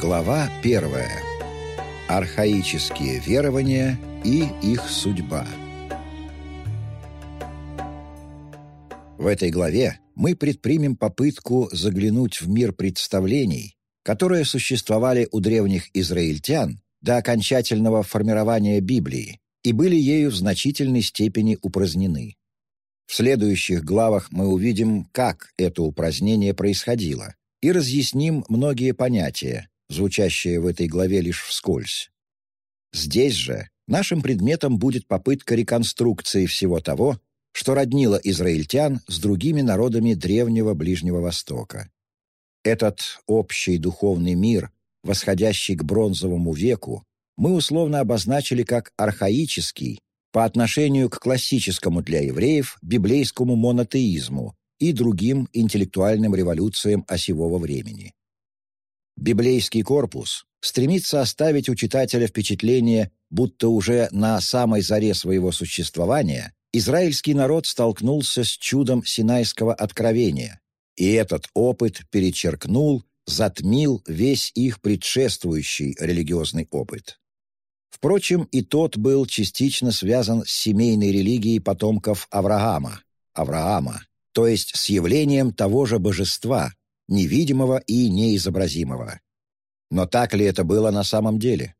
Глава первая. Архаические верования и их судьба. В этой главе мы предпримем попытку заглянуть в мир представлений, которые существовали у древних израильтян до окончательного формирования Библии и были ею в значительной степени упразднены. В следующих главах мы увидим, как это упразднение происходило, и разъясним многие понятия, звучащие в этой главе лишь вскользь. Здесь же нашим предметом будет попытка реконструкции всего того, что роднило израильтян с другими народами Древнего Ближнего Востока. Этот общий духовный мир, восходящий к бронзовому веку, мы условно обозначили как архаический по отношению к классическому для евреев библейскому монотеизму и другим интеллектуальным революциям осевого времени. Библейский корпус стремится оставить у читателя впечатление, будто уже на самой заре своего существования израильский народ столкнулся с чудом Синайского откровения, и этот опыт перечеркнул, затмил весь их предшествующий религиозный опыт. Впрочем, и тот был частично связан с семейной религией потомков Авраама, Авраама, то есть с явлением того же божества, невидимого и неизобразимого. Но так ли это было на самом деле?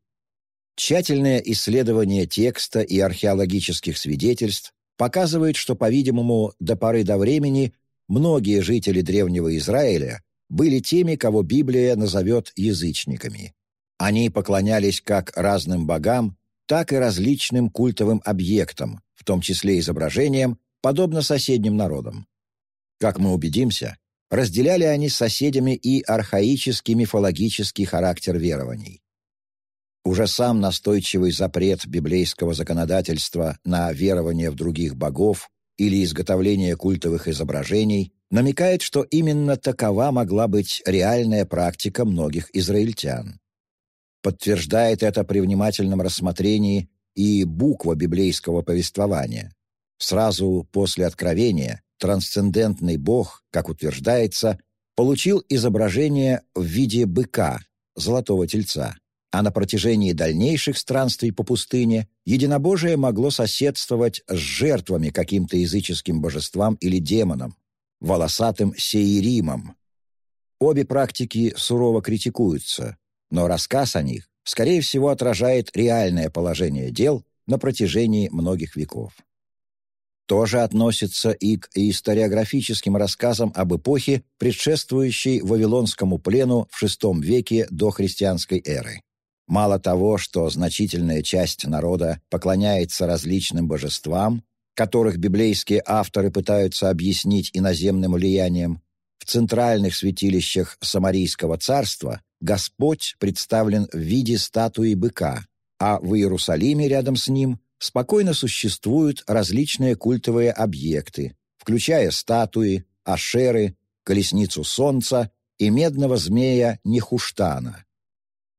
Тщательное исследование текста и археологических свидетельств показывает, что, по-видимому, до поры до времени многие жители Древнего Израиля были теми, кого Библия назовет язычниками. Они поклонялись как разным богам, так и различным культовым объектам, в том числе изображениям, подобно соседним народам. Как мы убедимся, разделяли они с соседями и архаический мифологический характер верований. Уже сам настойчивый запрет библейского законодательства на верование в других богов или изготовление культовых изображений намекает, что именно такова могла быть реальная практика многих израильтян. Подтверждает это при внимательном рассмотрении и буква библейского повествования. Сразу после Откровения трансцендентный бог, как утверждается, получил изображение в виде быка, золотого тельца, а на протяжении дальнейших странствий по пустыне единобожие могло соседствовать с жертвами каким-то языческим божествам или демонам, волосатым сеиримом. Обе практики сурово критикуются, но рассказ о них, скорее всего, отражает реальное положение дел на протяжении многих веков тоже относится и к историографическим рассказам об эпохе, предшествующей Вавилонскому плену в VI веке до христианской эры. Мало того, что значительная часть народа поклоняется различным божествам, которых библейские авторы пытаются объяснить иноземным влиянием, в центральных святилищах Самарийского царства Господь представлен в виде статуи быка, а в Иерусалиме рядом с ним спокойно существуют различные культовые объекты, включая статуи, ашеры, колесницу солнца и медного змея Нехуштана.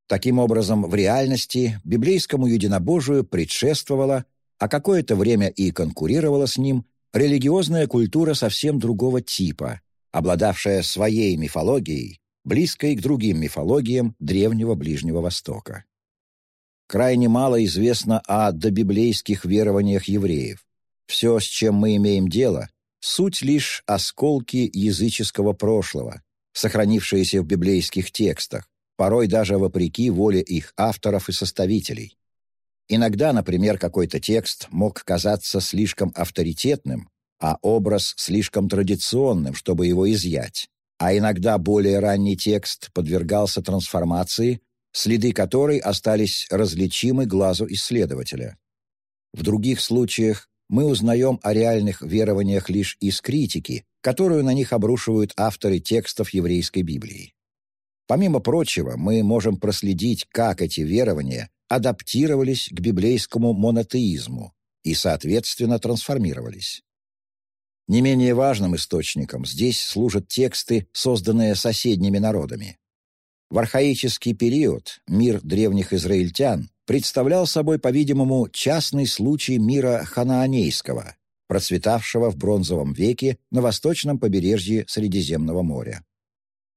Таким образом, в реальности библейскому единобожию предшествовала, а какое-то время и конкурировала с ним, религиозная культура совсем другого типа, обладавшая своей мифологией, близкой к другим мифологиям Древнего Ближнего Востока крайне мало известно о добиблейских верованиях евреев. Все, с чем мы имеем дело, суть лишь осколки языческого прошлого, сохранившиеся в библейских текстах, порой даже вопреки воле их авторов и составителей. Иногда, например, какой-то текст мог казаться слишком авторитетным, а образ слишком традиционным, чтобы его изъять. А иногда более ранний текст подвергался трансформации следы которой остались различимы глазу исследователя. В других случаях мы узнаем о реальных верованиях лишь из критики, которую на них обрушивают авторы текстов еврейской Библии. Помимо прочего, мы можем проследить, как эти верования адаптировались к библейскому монотеизму и, соответственно, трансформировались. Не менее важным источником здесь служат тексты, созданные соседними народами. В архаический период мир древних израильтян представлял собой, по-видимому, частный случай мира ханаанейского, процветавшего в бронзовом веке на восточном побережье Средиземного моря.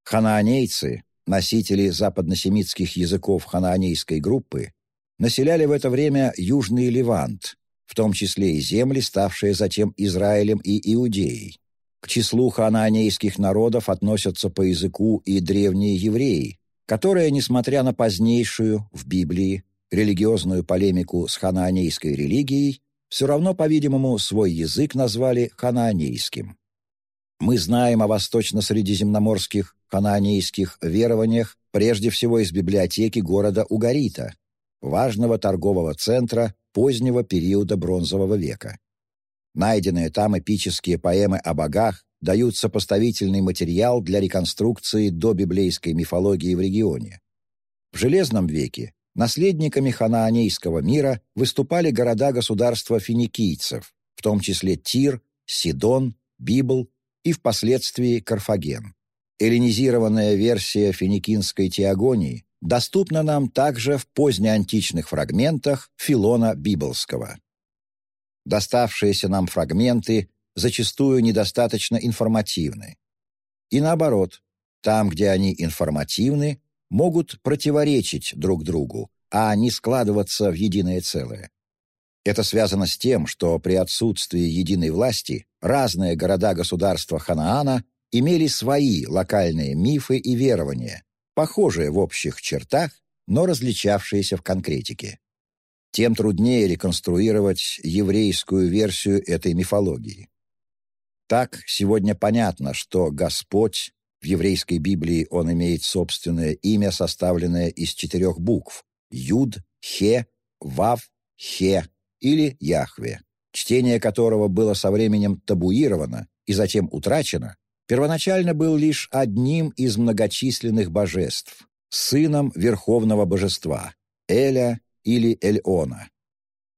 Ханаанейцы носители западносемитских языков ханаанейской группы, населяли в это время Южный Левант, в том числе и земли, ставшие затем Израилем и Иудеей. К числу ханаанейских народов относятся по языку и древние евреи, которые, несмотря на позднейшую в Библии религиозную полемику с ханаанейской религией, все равно, по-видимому, свой язык назвали ханаанейским. Мы знаем о восточно-средиземноморских ханаанейских верованиях прежде всего из библиотеки города Угарита, важного торгового центра позднего периода Бронзового века. Найденные там эпические поэмы о богах дают сопоставительный материал для реконструкции до библейской мифологии в регионе. В Железном веке наследниками ханаанейского мира выступали города-государства финикийцев, в том числе Тир, Сидон, Библ и впоследствии Карфаген. Эллинизированная версия финикинской теогонии доступна нам также в позднеантичных фрагментах Филона Библского. Доставшиеся нам фрагменты зачастую недостаточно информативны. И наоборот, там, где они информативны, могут противоречить друг другу, а не складываться в единое целое. Это связано с тем, что при отсутствии единой власти разные города-государства Ханаана имели свои локальные мифы и верования, похожие в общих чертах, но различавшиеся в конкретике. Тем труднее реконструировать еврейскую версию этой мифологии. Так, сегодня понятно, что Господь, в еврейской Библии он имеет собственное имя, составленное из четырех букв – Юд, Хе, Вав, Хе или Яхве, чтение которого было со временем табуировано и затем утрачено, первоначально был лишь одним из многочисленных божеств, сыном верховного божества – Эля или Эльона.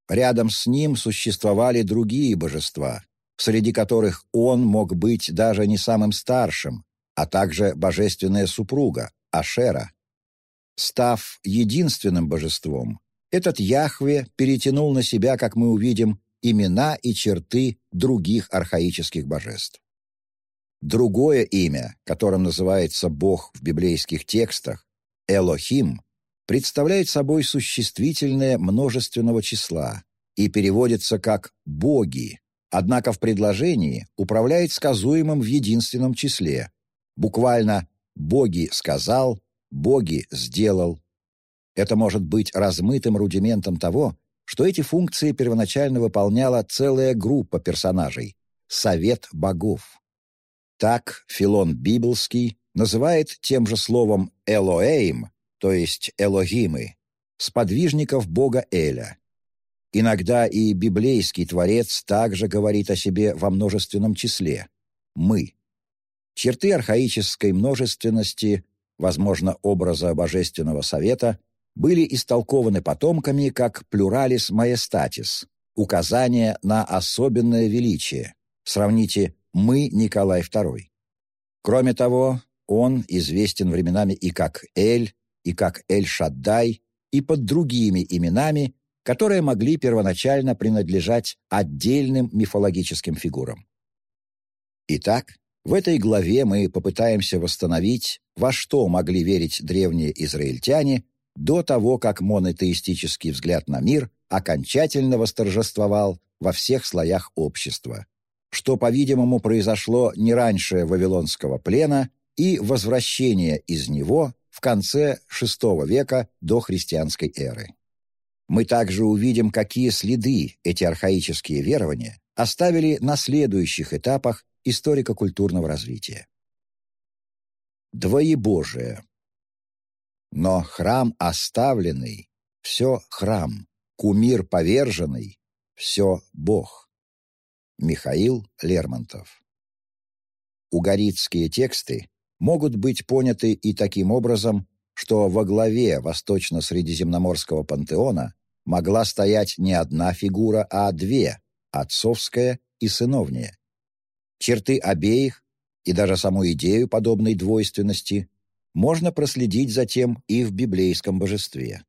Рядом с ним существовали другие божества, среди которых он мог быть даже не самым старшим, а также божественная супруга – Ашера. Став единственным божеством, этот Яхве перетянул на себя, как мы увидим, имена и черты других архаических божеств. Другое имя, которым называется Бог в библейских текстах, Элохим, представляет собой существительное множественного числа и переводится как «боги», однако в предложении управляет сказуемым в единственном числе, буквально «боги сказал», «боги сделал». Это может быть размытым рудиментом того, что эти функции первоначально выполняла целая группа персонажей — Совет богов. Так Филон Библский называет тем же словом «элоэйм», то есть «элогимы», сподвижников бога Эля. Иногда и библейский творец также говорит о себе во множественном числе «мы». Черты архаической множественности, возможно, образа божественного совета, были истолкованы потомками как плюралис маестатис, указание на особенное величие. Сравните мы Николай II. Кроме того, он известен временами и как Эль, и как Эль-Шаддай, и под другими именами, которые могли первоначально принадлежать отдельным мифологическим фигурам. Итак, в этой главе мы попытаемся восстановить, во что могли верить древние израильтяне до того, как монотеистический взгляд на мир окончательно восторжествовал во всех слоях общества, что, по-видимому, произошло не раньше Вавилонского плена и возвращения из него в конце VI века до христианской эры. Мы также увидим, какие следы эти архаические верования оставили на следующих этапах историко-культурного развития. Двоебожие. Но храм оставленный — все храм, кумир поверженный — все Бог. Михаил Лермонтов. Угорицкие тексты могут быть поняты и таким образом, что во главе восточно-средиземноморского пантеона могла стоять не одна фигура, а две – отцовская и сыновняя. Черты обеих и даже саму идею подобной двойственности можно проследить затем и в библейском божестве.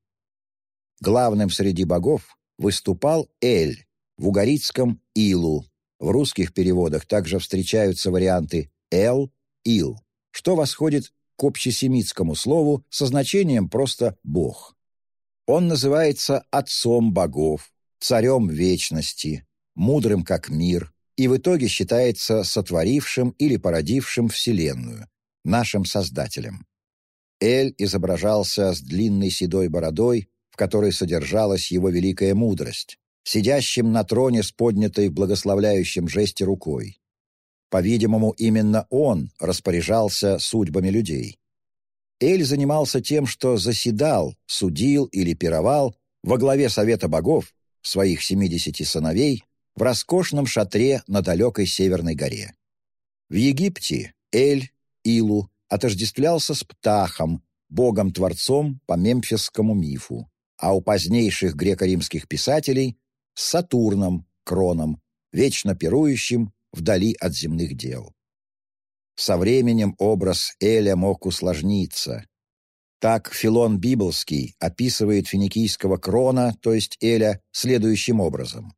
Главным среди богов выступал Эль, в угорицком – Илу, в русских переводах также встречаются варианты «эл», «ил», что восходит к общесемитскому слову со значением просто «бог». Он называется «отцом богов», «царем вечности», «мудрым как мир» и в итоге считается сотворившим или породившим Вселенную, нашим Создателем. Эль изображался с длинной седой бородой, в которой содержалась его великая мудрость, сидящим на троне с поднятой в благословляющем жесте рукой. По-видимому, именно он распоряжался судьбами людей. Эль занимался тем, что заседал, судил или пировал во главе Совета богов, своих семидесяти сыновей, в роскошном шатре на далекой Северной горе. В Египте Эль, Илу, отождествлялся с Птахом, богом-творцом по мемфисскому мифу, а у позднейших греко-римских писателей – с Сатурном, Кроном, вечно пирующим вдали от земных дел. Со временем образ Эля мог усложниться. Так Филон Библский описывает финикийского крона, то есть Эля, следующим образом.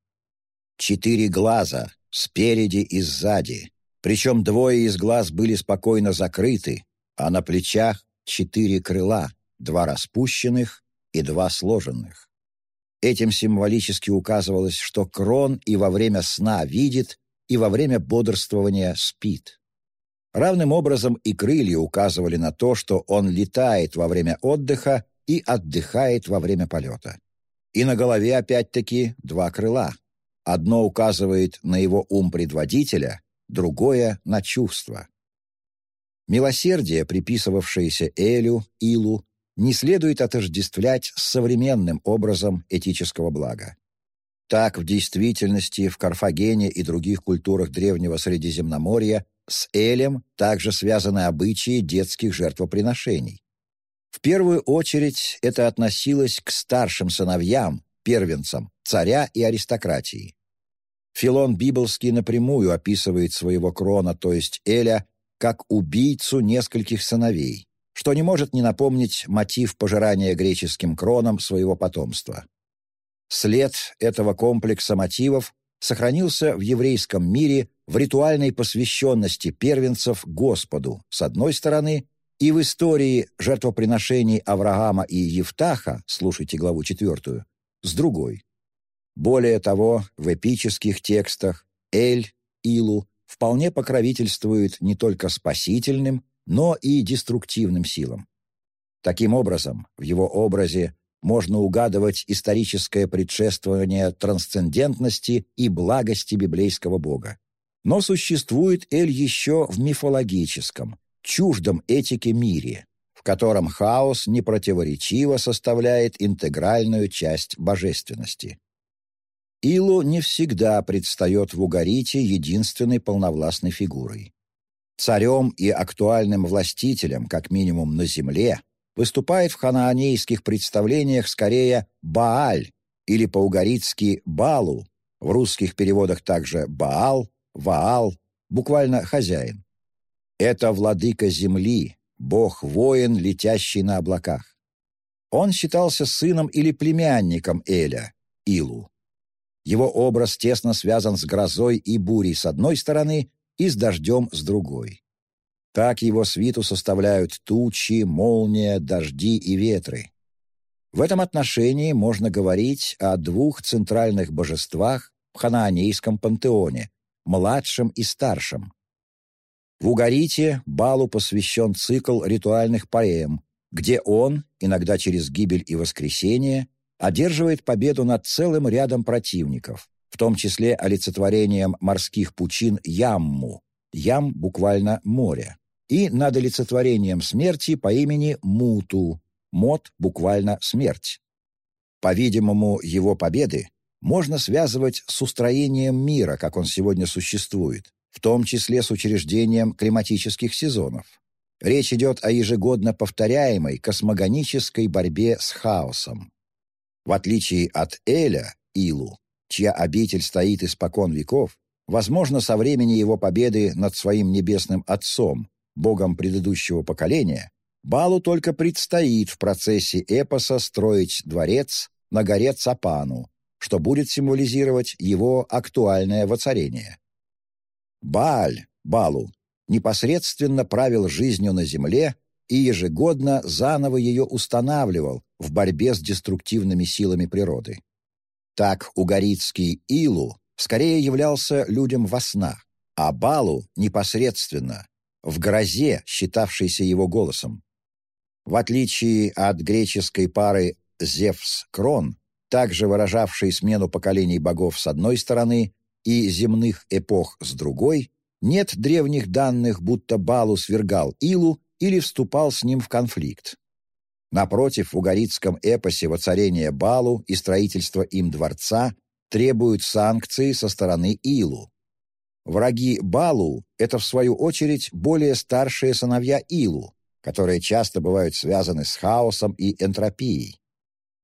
«Четыре глаза, спереди и сзади, причем двое из глаз были спокойно закрыты, а на плечах четыре крыла, два распущенных и два сложенных. Этим символически указывалось, что крон и во время сна видит, и во время бодрствования спит. Равным образом и крылья указывали на то, что он летает во время отдыха и отдыхает во время полета. И на голове опять-таки два крыла. Одно указывает на его ум предводителя, другое — на чувства. Милосердие, приписывавшееся Элю, Илу, не следует отождествлять с современным образом этического блага. Так, в действительности, в Карфагене и других культурах Древнего Средиземноморья с Элем также связаны обычаи детских жертвоприношений. В первую очередь это относилось к старшим сыновьям, первенцам, царя и аристократии. Филон Библский напрямую описывает своего крона, то есть Эля, как убийцу нескольких сыновей, что не может не напомнить мотив пожирания греческим кроном своего потомства. След этого комплекса мотивов сохранился в еврейском мире в ритуальной посвященности первенцев Господу, с одной стороны, и в истории жертвоприношений Авраама и Евтаха, слушайте главу четвертую, с другой. Более того, в эпических текстах Эль, Илу вполне покровительствует не только спасительным, но и деструктивным силам. Таким образом, в его образе можно угадывать историческое предшествование трансцендентности и благости библейского бога. Но существует Эль еще в мифологическом, чуждом этике мире, в котором хаос непротиворечиво составляет интегральную часть божественности. Илу не всегда предстает в Угарите единственной полновластной фигурой. Царем и актуальным властителем, как минимум на земле, выступает в ханаанейских представлениях скорее Бааль или по-угаритски Балу, в русских переводах также Баал, Ваал, буквально хозяин. Это владыка земли, бог-воин, летящий на облаках. Он считался сыном или племянником Эля, Илу. Его образ тесно связан с грозой и бурей с одной стороны и с дождем с другой. Так его свиту составляют тучи, молния, дожди и ветры. В этом отношении можно говорить о двух центральных божествах в ханаанейском пантеоне – младшем и старшем. В Угарите Балу посвящен цикл ритуальных поэм, где он, иногда через гибель и воскресение, одерживает победу над целым рядом противников, в том числе олицетворением морских пучин Ямму, Ям буквально море, и над олицетворением смерти по имени Муту, Мот буквально смерть. По-видимому, его победы можно связывать с устроением мира, как он сегодня существует, в том числе с учреждением климатических сезонов. Речь идет о ежегодно повторяемой космогонической борьбе с хаосом. В отличие от Эля, Илу, чья обитель стоит испокон веков, возможно, со времени его победы над своим небесным отцом, богом предыдущего поколения, Балу только предстоит в процессе эпоса строить дворец на горе Цапану, что будет символизировать его актуальное воцарение. Бааль, Балу, непосредственно правил жизнью на земле и ежегодно заново ее устанавливал в борьбе с деструктивными силами природы. Так угорицкий Илу скорее являлся людям во снах, а Балу непосредственно, в грозе, считавшейся его голосом. В отличие от греческой пары Зевс-Крон, также выражавшей смену поколений богов с одной стороны и земных эпох с другой, нет древних данных, будто Балу свергал Илу или вступал с ним в конфликт. Напротив, в угорицком эпосе воцарение Балу и строительство им дворца требуют санкции со стороны Илу. Враги Балу — это, в свою очередь, более старшие сыновья Илу, которые часто бывают связаны с хаосом и энтропией.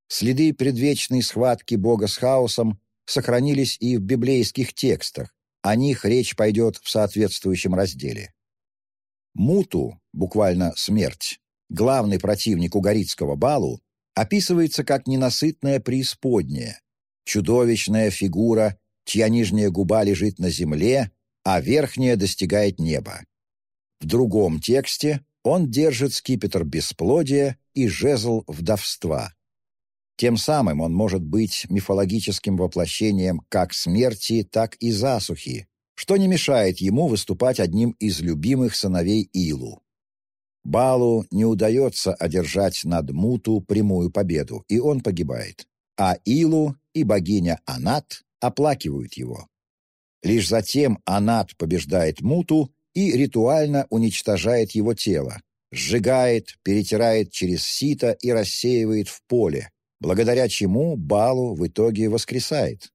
Следы предвечной схватки Бога с хаосом сохранились и в библейских текстах, о них речь пойдет в соответствующем разделе. Муту, буквально «смерть», главный противник угорицкого балу, описывается как ненасытная преисподняя, чудовищная фигура, чья нижняя губа лежит на земле, а верхняя достигает неба. В другом тексте он держит скипетр бесплодия и жезл вдовства. Тем самым он может быть мифологическим воплощением как смерти, так и засухи, что не мешает ему выступать одним из любимых сыновей Илу. Балу не удается одержать над Муту прямую победу, и он погибает. А Илу и богиня Анат оплакивают его. Лишь затем Анат побеждает Муту и ритуально уничтожает его тело, сжигает, перетирает через сито и рассеивает в поле, благодаря чему Балу в итоге воскресает.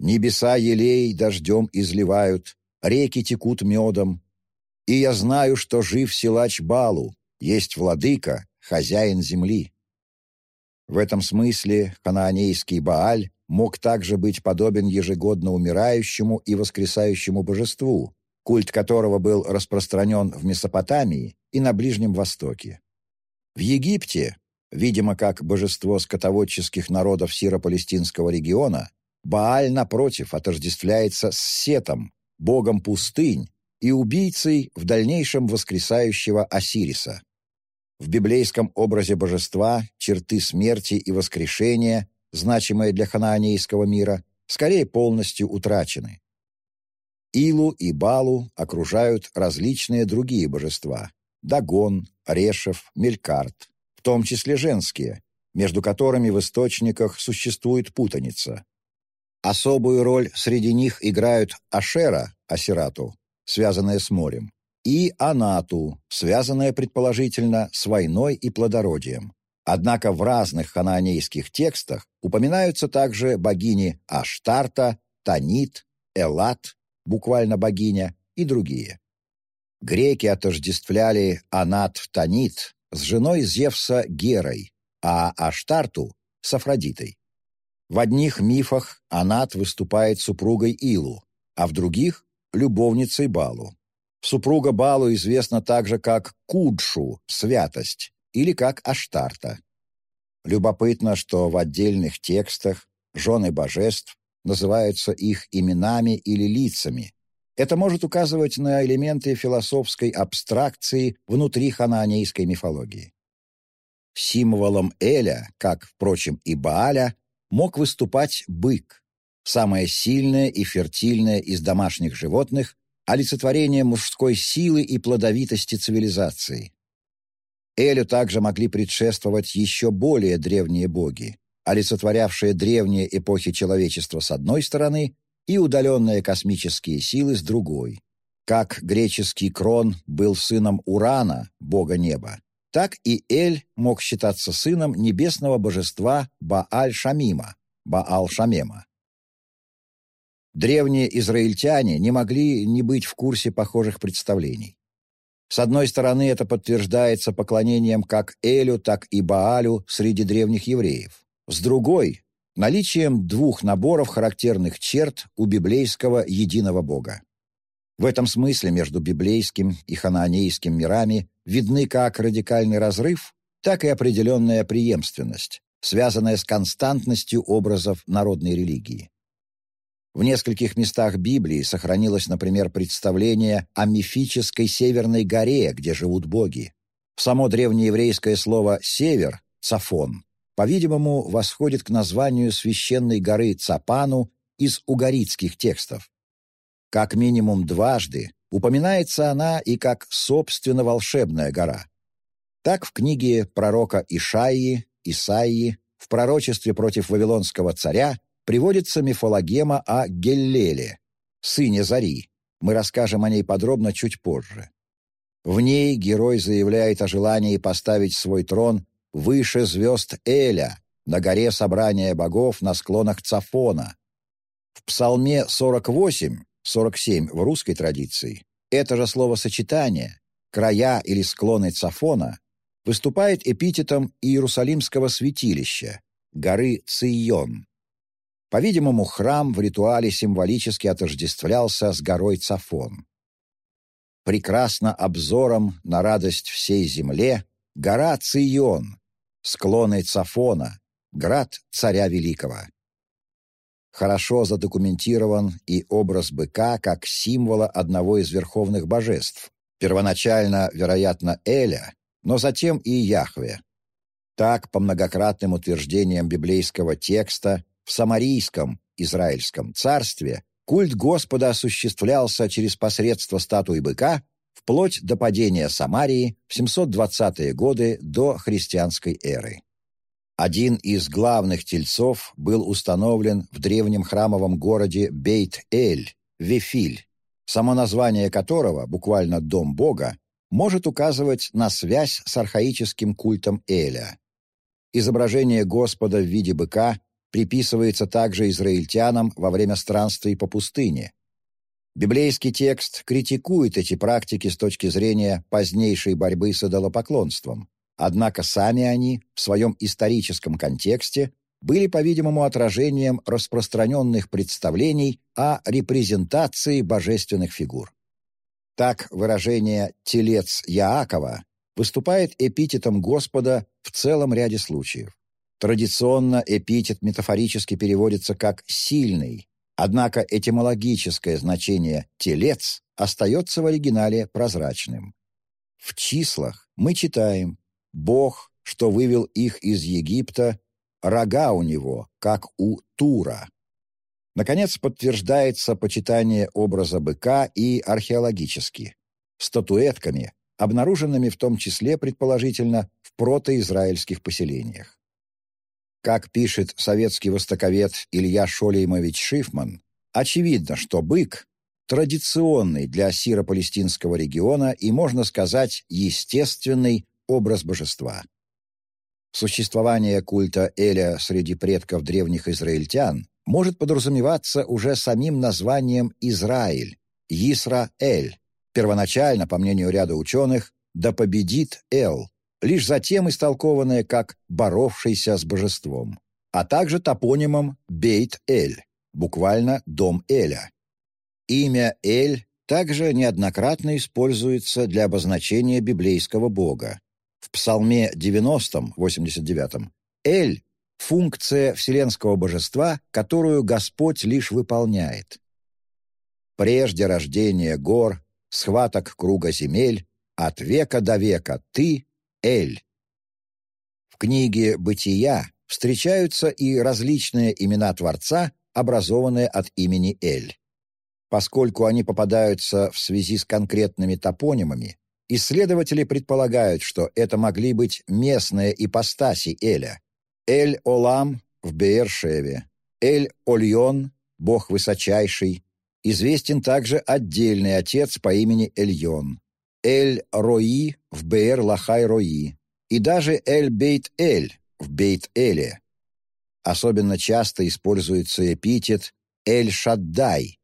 Небеса елей дождем изливают, реки текут медом, и я знаю, что жив силач Балу, есть владыка, хозяин земли. В этом смысле ханаанейский Бааль мог также быть подобен ежегодно умирающему и воскресающему божеству, культ которого был распространен в Месопотамии и на Ближнем Востоке. В Египте, видимо, как божество скотоводческих народов Сиро-Палестинского региона, Бааль, напротив, отождествляется с Сетом, богом пустынь и убийцей в дальнейшем воскресающего Осириса. В библейском образе божества черты смерти и воскрешения, значимые для ханаанейского мира, скорее полностью утрачены. Илу и Балу окружают различные другие божества – Дагон, Решев, Мелькарт, в том числе женские, между которыми в источниках существует путаница. Особую роль среди них играют Ашера, Асирату, связанная с морем, и Анату, связанная предположительно с войной и плодородием. Однако в разных ханаанейских текстах упоминаются также богини Аштарта, Танит, Элат, буквально богиня, и другие. Греки отождествляли Анат-Танит с женой Зевса Герой, а Аштарту — с Афродитой. В одних мифах Анат выступает супругой Илу, а в других — любовницей Балу. Супруга Балу известна также как Кудшу — святость, или как Аштарта. Любопытно, что в отдельных текстах жены божеств называются их именами или лицами. Это может указывать на элементы философской абстракции внутри ханаанейской мифологии. Символом Эля, как, впрочем, и Бааля, мог выступать бык, самое сильное и фертильное из домашних животных, олицетворение мужской силы и плодовитости цивилизации. Элю также могли предшествовать еще более древние боги, олицетворявшие древние эпохи человечества с одной стороны и удаленные космические силы с другой. Как греческий Крон был сыном Урана, бога неба, так и Эль мог считаться сыном небесного божества Бааль-Шамима, Баал-Шамема. Древние израильтяне не могли не быть в курсе похожих представлений. С одной стороны, это подтверждается поклонением как Элю, так и Баалю среди древних евреев. С другой – наличием двух наборов характерных черт у библейского единого бога. В этом смысле между библейским и ханаанейским мирами видны как радикальный разрыв, так и определенная преемственность, связанная с константностью образов народной религии. В нескольких местах Библии сохранилось, например, представление о мифической Северной горе, где живут боги. Само древнееврейское слово «север» — «цафон» по-видимому, восходит к названию священной горы Цапану из угорицких текстов. Как минимум дважды упоминается она и как собственно волшебная гора. Так в книге пророка Ишаии, Исаии, в пророчестве против вавилонского царя приводится мифологема о Геллеле, сыне Зари. Мы расскажем о ней подробно чуть позже. В ней герой заявляет о желании поставить свой трон выше звезд Эля, на горе собрания богов на склонах Цафона. В Псалме 48, 47 в русской традиции, это же словосочетание «края» или «склоны Цафона» выступает эпитетом Иерусалимского святилища, горы Цион. По-видимому, храм в ритуале символически отождествлялся с горой Цафон. Прекрасно обзором на радость всей земле гора Цион, склоны Цафона, град царя Великого. Хорошо задокументирован и образ быка как символа одного из верховных божеств, первоначально, вероятно, Эля, но затем и Яхве. Так, по многократным утверждениям библейского текста, в Самарийском, Израильском царстве культ Господа осуществлялся через посредство статуи быка вплоть до падения Самарии в 720-е годы до христианской эры. Один из главных тельцов был установлен в древнем храмовом городе Бейт-Эль, Вефиль, само название которого, буквально «дом Бога», может указывать на связь с архаическим культом Эля. Изображение Господа в виде быка приписывается также израильтянам во время странствий по пустыне, Библейский текст критикует эти практики с точки зрения позднейшей борьбы с идолопоклонством. Однако сами они, в своем историческом контексте, были, по-видимому, отражением распространенных представлений о репрезентации божественных фигур. Так выражение «телец Яакова» выступает эпитетом Господа в целом ряде случаев. Традиционно эпитет метафорически переводится как «сильный», Однако этимологическое значение «телец» остается в оригинале прозрачным. В числах мы читаем «Бог, что вывел их из Египта, рога у него, как у Тура». Наконец, подтверждается почитание образа быка и археологически, статуэтками, обнаруженными в том числе, предположительно, в протоизраильских поселениях. Как пишет советский востоковед Илья Шолеймович Шифман, очевидно, что бык – традиционный для сиро-палестинского региона и, можно сказать, естественный образ божества. Существование культа Эля среди предков древних израильтян может подразумеваться уже самим названием Израиль, Исра-Эль, первоначально, по мнению ряда ученых, «Да победит Эл», лишь затем истолкованное как «боровшийся с божеством», а также топонимом Бейт-Эль, буквально «дом Эля». Имя Эль также неоднократно используется для обозначения библейского бога. В Псалме 90, 89, Эль — функция вселенского божества, которую Господь лишь выполняет. Прежде рождения гор, схваток круга земель, от века до века ты Эль. В книге «Бытия» встречаются и различные имена Творца, образованные от имени Эль. Поскольку они попадаются в связи с конкретными топонимами, исследователи предполагают, что это могли быть местные ипостаси Эля. Эль-Олам в Беершеве, Эль-Ольон, бог высочайший, известен также отдельный отец по имени Эльон. Эль-Рои в Беэр-Лахай-Рои и даже Эль-Бейт-Эль в Бейт-Эле. Особенно часто используется эпитет Эль-Шаддай.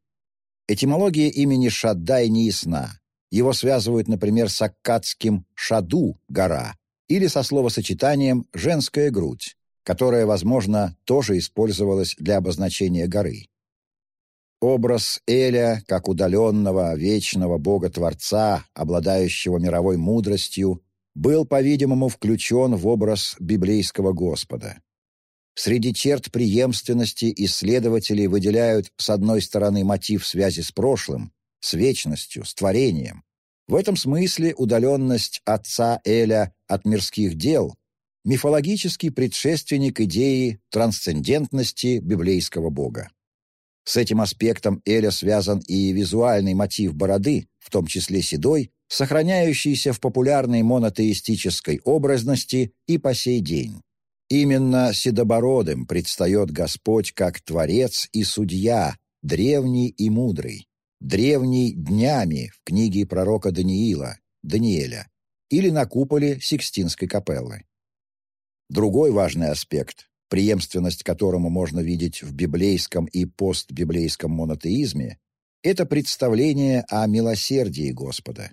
Этимология имени Шаддай не ясна. Его связывают, например, с аккадским «шаду» — гора, или со словосочетанием «женская грудь», которое, возможно, тоже использовалось для обозначения горы. Образ Эля, как удаленного, вечного бога-творца, обладающего мировой мудростью, был, по-видимому, включен в образ библейского Господа. Среди черт преемственности исследователи выделяют, с одной стороны, мотив связи с прошлым, с вечностью, с творением, В этом смысле удаленность отца Эля от мирских дел – мифологический предшественник идеи трансцендентности библейского бога. С этим аспектом Эля связан и визуальный мотив бороды, в том числе седой, сохраняющийся в популярной монотеистической образности и по сей день. Именно седобородым предстает Господь как Творец и Судья, древний и мудрый, древний днями в книге пророка Даниила, Даниэля, или на куполе Сикстинской капеллы. Другой важный аспект, преемственность которому можно видеть в библейском и постбиблейском монотеизме, это представление о милосердии Господа.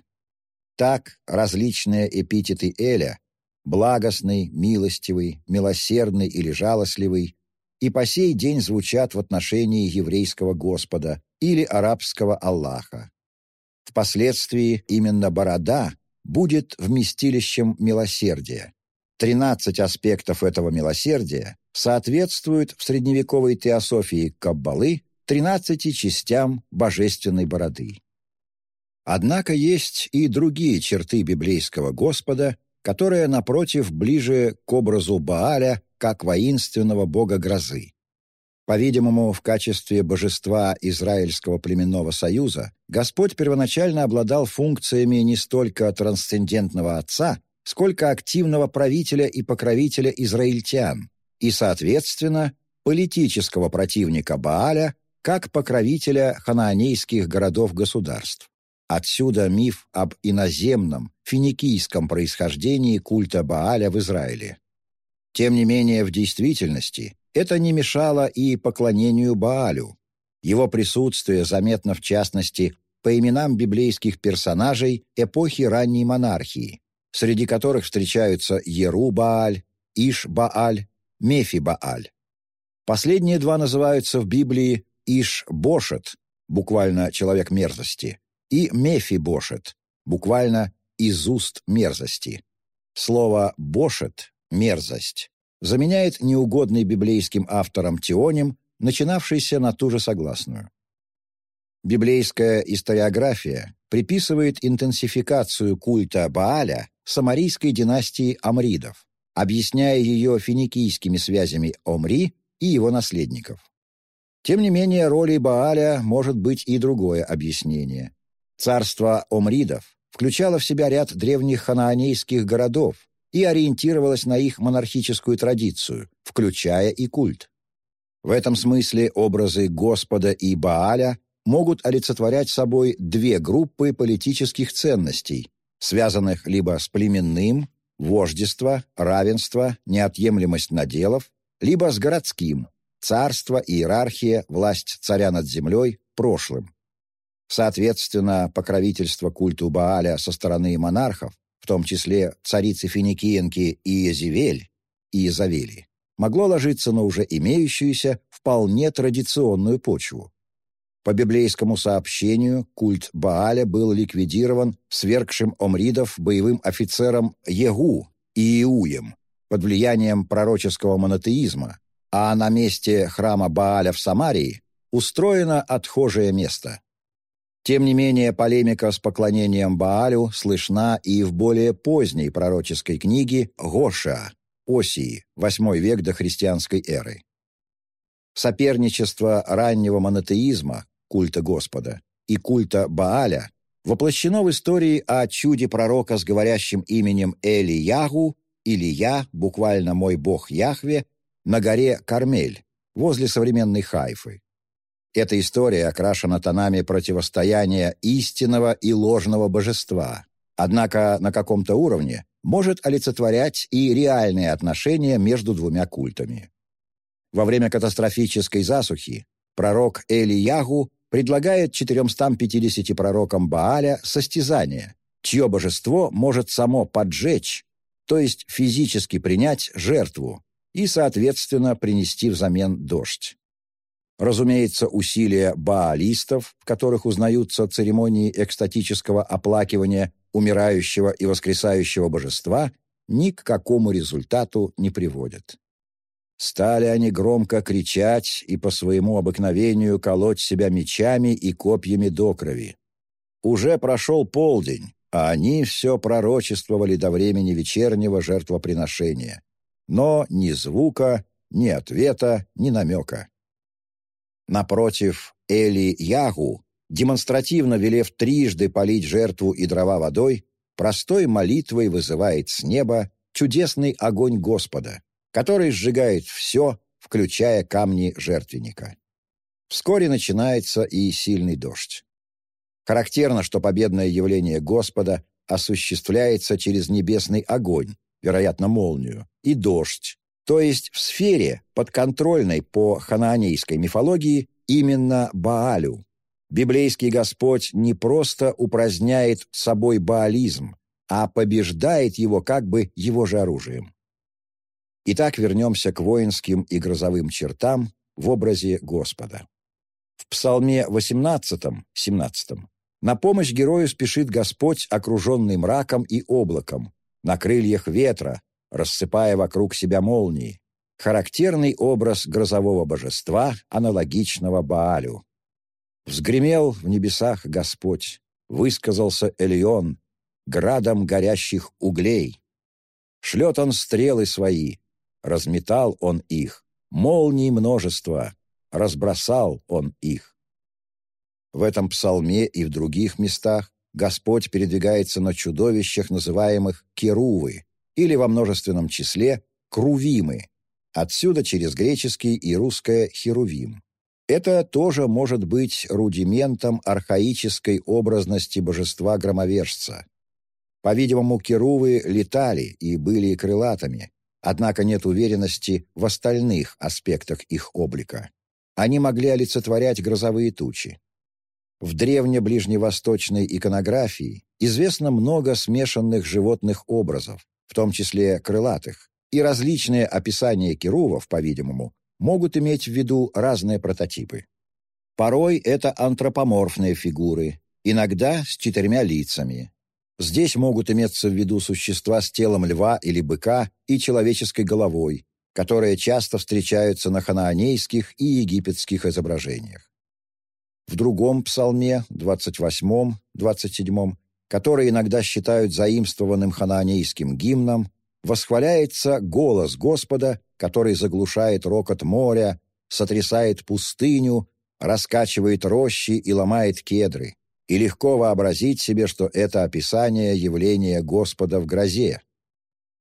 Так различные эпитеты Эля – благостный, милостивый, милосердный или жалостливый – и по сей день звучат в отношении еврейского Господа или арабского Аллаха. Впоследствии именно борода будет вместилищем милосердия. Тринадцать аспектов этого милосердия соответствуют в средневековой теософии Каббалы тринадцати частям божественной бороды. Однако есть и другие черты библейского Господа, которые, напротив, ближе к образу Бааля как воинственного бога грозы. По-видимому, в качестве божества Израильского племенного союза Господь первоначально обладал функциями не столько трансцендентного отца, сколько активного правителя и покровителя израильтян, и, соответственно, политического противника Бааля, как покровителя ханаанейских городов-государств. Отсюда миф об иноземном, финикийском происхождении культа Бааля в Израиле. Тем не менее, в действительности это не мешало и поклонению Баалю. Его присутствие заметно в частности по именам библейских персонажей эпохи ранней монархии, среди которых встречаются Еру-Бааль, Иш-Бааль, Мефи-Бааль. Последние два называются в Библии Иш-Бошет, буквально «человек мерзости», и Мефи-Бошет, буквально «из уст мерзости». Слово «бошет» — «мерзость» заменяет неугодный библейским авторам теоним, начинавшийся на ту же согласную. Библейская историография приписывает интенсификацию культа Бааля самарийской династии Амридов, объясняя ее финикийскими связями Омри и его наследников. Тем не менее, роли Бааля может быть и другое объяснение. Царство Омридов включало в себя ряд древних ханаанейских городов, и ориентировалась на их монархическую традицию, включая и культ. В этом смысле образы Господа и Бааля могут олицетворять собой две группы политических ценностей, связанных либо с племенным, вождество, равенство, неотъемлемость наделов, либо с городским, царство, иерархия, власть царя над землей, прошлым. Соответственно, покровительство культу Бааля со стороны монархов в том числе царицы Финикиенки Иезевель и Изавели, могло ложиться на уже имеющуюся вполне традиционную почву. По библейскому сообщению, культ Бааля был ликвидирован свергшим омридов боевым офицером Егу и Иуем под влиянием пророческого монотеизма, а на месте храма Бааля в Самарии устроено отхожее место. Тем не менее, полемика с поклонением Баалю слышна и в более поздней пророческой книге Гоша, Осии, VIII век до христианской эры. Соперничество раннего монотеизма, культа Господа, и культа Бааля воплощено в истории о чуде пророка с говорящим именем Эли Ягу или Я, буквально «мой бог Яхве», на горе Кармель, возле современной Хайфы. Эта история окрашена тонами противостояния истинного и ложного божества, однако на каком-то уровне может олицетворять и реальные отношения между двумя культами. Во время катастрофической засухи пророк Эли Ягу предлагает 450 пророкам Бааля состязание, чье божество может само поджечь, то есть физически принять жертву и, соответственно, принести взамен дождь. Разумеется, усилия баалистов, в которых узнаются церемонии экстатического оплакивания умирающего и воскресающего божества, ни к какому результату не приводят. Стали они громко кричать и по своему обыкновению колоть себя мечами и копьями до крови. Уже прошел полдень, а они все пророчествовали до времени вечернего жертвоприношения. Но ни звука, ни ответа, ни намека. Напротив, Эли Ягу, демонстративно велев трижды полить жертву и дрова водой, простой молитвой вызывает с неба чудесный огонь Господа, который сжигает все, включая камни жертвенника. Вскоре начинается и сильный дождь. Характерно, что победное явление Господа осуществляется через небесный огонь, вероятно, молнию, и дождь, то есть в сфере, подконтрольной по ханаанейской мифологии, именно Баалю. Библейский Господь не просто упраздняет собой баализм, а побеждает его как бы его же оружием. Итак, вернемся к воинским и грозовым чертам в образе Господа. В Псалме 18, 17 на помощь герою спешит Господь, окруженный мраком и облаком, на крыльях ветра, рассыпая вокруг себя молнии. Характерный образ грозового божества, аналогичного Баалю. Взгремел в небесах Господь, высказался Элион, градом горящих углей. Шлет он стрелы свои, разметал он их, молний множество, разбросал он их. В этом псалме и в других местах Господь передвигается на чудовищах, называемых керувы, или во множественном числе крувимы, отсюда через греческий и русское херувим. Это тоже может быть рудиментом архаической образности божества-громовержца. По-видимому, керувы летали и были крылатыми, однако нет уверенности в остальных аспектах их облика. Они могли олицетворять грозовые тучи. В древне-ближневосточной иконографии известно много смешанных животных образов, в том числе крылатых, и различные описания керувов, по-видимому, могут иметь в виду разные прототипы. Порой это антропоморфные фигуры, иногда с четырьмя лицами. Здесь могут иметься в виду существа с телом льва или быка и человеческой головой, которые часто встречаются на ханаанейских и египетских изображениях. В другом псалме, 28-м, 27-м, который иногда считают заимствованным ханаанейским гимном, восхваляется голос Господа, который заглушает рокот моря, сотрясает пустыню, раскачивает рощи и ломает кедры. И легко вообразить себе, что это описание явления Господа в грозе.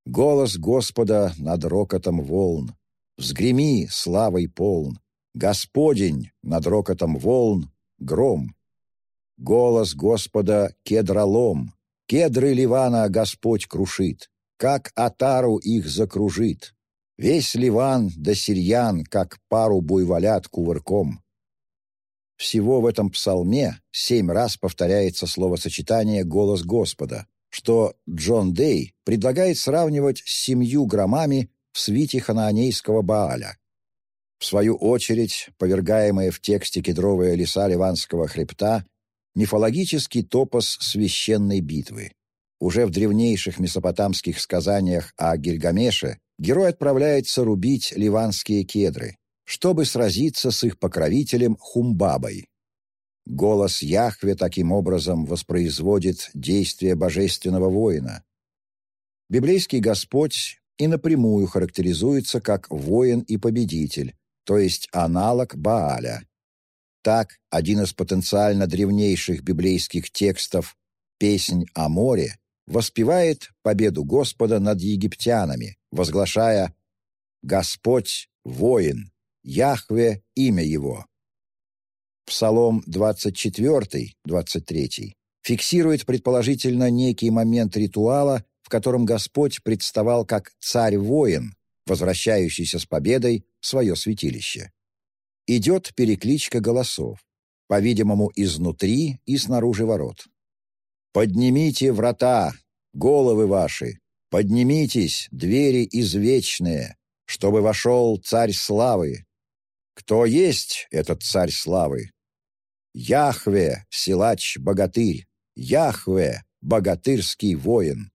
Голос Господа над рокотом волн. Взгреми, славой полн. Господень над рокотом волн, гром. Голос Господа кедролом, кедры Ливана Господь крушит, как отару их закружит. Весь Ливан да сирьян, как пару буйволят кувырком. Всего в этом псалме семь раз повторяется словосочетание «голос Господа», что Джон Дей предлагает сравнивать с семью громами в свите ханаанейского Бааля. В свою очередь, повергаемые в тексте кедровые леса Ливанского хребта, мифологический топос священной битвы. Уже в древнейших месопотамских сказаниях о Гильгамеше герой отправляется рубить ливанские кедры, чтобы сразиться с их покровителем Хумбабой. Голос Яхве таким образом воспроизводит действие божественного воина. Библейский Господь и напрямую характеризуется как воин и победитель, то есть аналог Бааля. Так, один из потенциально древнейших библейских текстов «Песнь о море» воспевает победу Господа над египтянами, возглашая «Господь – воин, Яхве – имя его». Псалом 24, 23 фиксирует предположительно некий момент ритуала, в котором Господь представал как царь-воин, возвращающийся с победой в свое святилище. Идет перекличка голосов, по-видимому, изнутри и снаружи ворот. «Поднимите врата, головы ваши, поднимитесь, двери извечные, чтобы вошел царь славы. Кто есть этот царь славы? Яхве, силач-богатырь, Яхве, богатырский воин.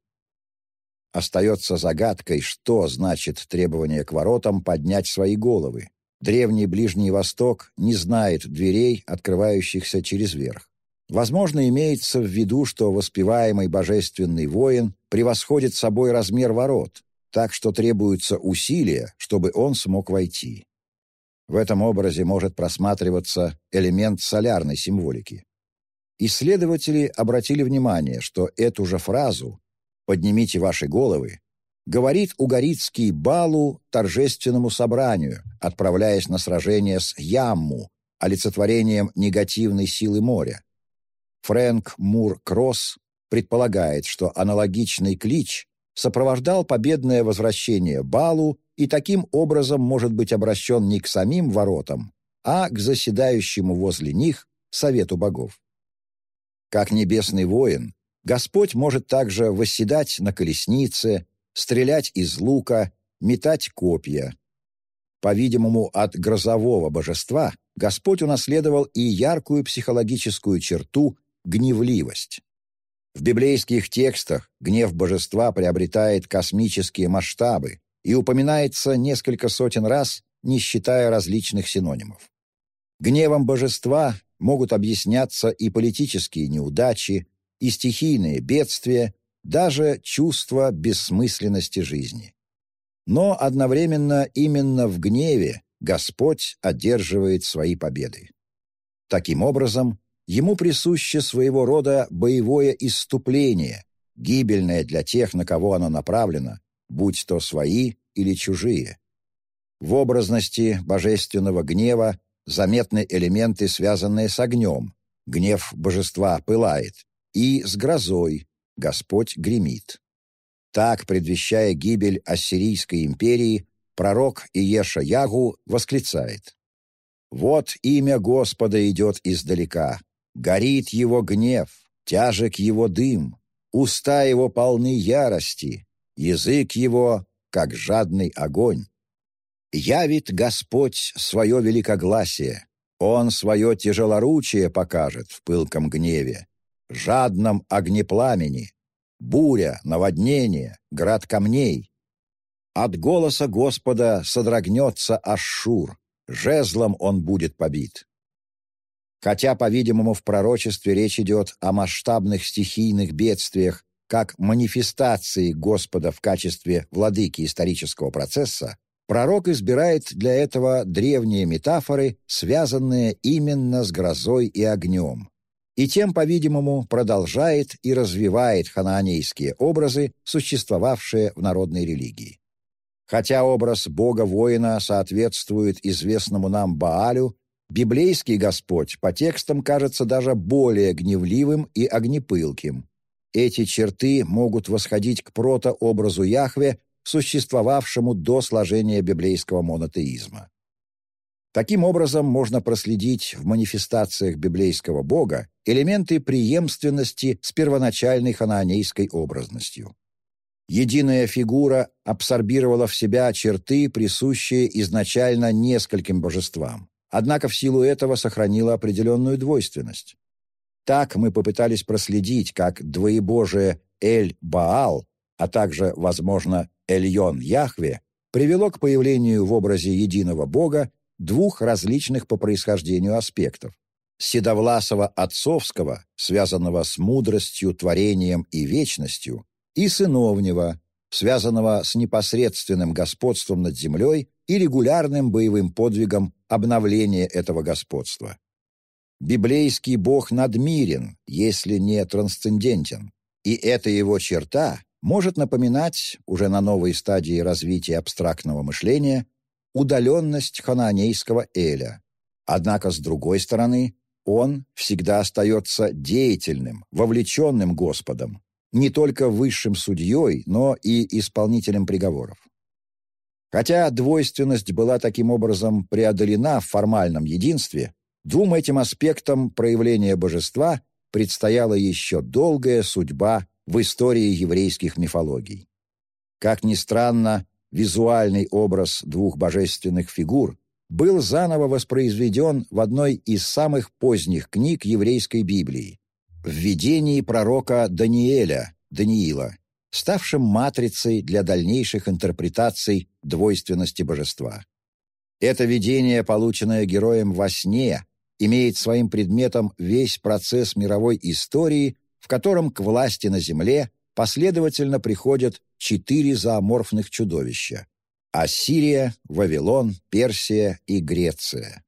Остается загадкой, что значит требование к воротам поднять свои головы. Древний Ближний Восток не знает дверей, открывающихся через верх. Возможно, имеется в виду, что воспеваемый божественный воин превосходит собой размер ворот, так что требуются усилия, чтобы он смог войти. В этом образе может просматриваться элемент солярной символики. Исследователи обратили внимание, что эту же фразу «поднимите ваши головы» говорит угорицкий Балу торжественному собранию, отправляясь на сражение с Ямму, олицетворением негативной силы моря. Фрэнк Мур Кросс предполагает, что аналогичный клич сопровождал победное возвращение Балу и таким образом может быть обращен не к самим воротам, а к заседающему возле них Совету богов. Как небесный воин, Господь может также восседать на колеснице, стрелять из лука, метать копья. По-видимому, от грозового божества Господь унаследовал и яркую психологическую черту гневливость. В библейских текстах гнев божества приобретает космические масштабы и упоминается несколько сотен раз, не считая различных синонимов. Гневом божества могут объясняться и политические неудачи, и стихийные бедствия, даже чувство бессмысленности жизни. Но одновременно именно в гневе Господь одерживает свои победы. Таким образом, ему присуще своего рода боевое исступление, гибельное для тех, на кого оно направлено, будь то свои или чужие. В образности божественного гнева заметны элементы, связанные с огнем, гнев божества пылает, и с грозой, Господь гремит. Так, предвещая гибель Ассирийской империи, пророк Иеша Ягу восклицает «Вот имя Господа идет издалека, Горит его гнев, тяжек его дым, уста его полны ярости, язык его, как жадный огонь. Явит Господь свое великогласие, Он свое тяжелоручие покажет в пылком гневе, жадном огнепламени, буря, наводнение, град камней. От голоса Господа содрогнется Ашшур, жезлом он будет побит. Хотя, по-видимому, в пророчестве речь идет о масштабных стихийных бедствиях, как манифестации Господа в качестве владыки исторического процесса, пророк избирает для этого древние метафоры, связанные именно с грозой и огнем, и тем, по-видимому, продолжает и развивает ханаанейские образы, существовавшие в народной религии. Хотя образ бога-воина соответствует известному нам Баалю, Библейский Господь по текстам кажется даже более гневливым и огнепылким. Эти черты могут восходить к протообразу Яхве, существовавшему до сложения библейского монотеизма. Таким образом, можно проследить в манифестациях библейского бога элементы преемственности с первоначальной ханаанейской образностью. Единая фигура абсорбировала в себя черты, присущие изначально нескольким божествам однако в силу этого сохранила определенную двойственность. Так мы попытались проследить, как двоебожие Эль-Баал, а также, возможно, Эльон Яхве, привело к появлению в образе единого бога двух различных по происхождению аспектов – седовласого отцовского, связанного с мудростью, творением и вечностью, и сыновнего, связанного с непосредственным господством над землей и регулярным боевым подвигом обновления этого господства. Библейский бог надмирен, если не трансцендентен, и эта его черта может напоминать, уже на новой стадии развития абстрактного мышления, удаленность ханаанейского Эля. Однако, с другой стороны, он всегда остается деятельным, вовлеченным Господом, не только высшим судьей, но и исполнителем приговоров. Хотя двойственность была таким образом преодолена в формальном единстве, двум этим аспектам проявления божества предстояла еще долгая судьба в истории еврейских мифологий. Как ни странно, визуальный образ двух божественных фигур был заново воспроизведен в одной из самых поздних книг еврейской Библии в видении пророка Даниэля, Даниила, ставшим матрицей для дальнейших интерпретаций двойственности божества. Это видение, полученное героем во сне, имеет своим предметом весь процесс мировой истории, в котором к власти на Земле последовательно приходят четыре зооморфных чудовища – Ассирия, Вавилон, Персия и Греция.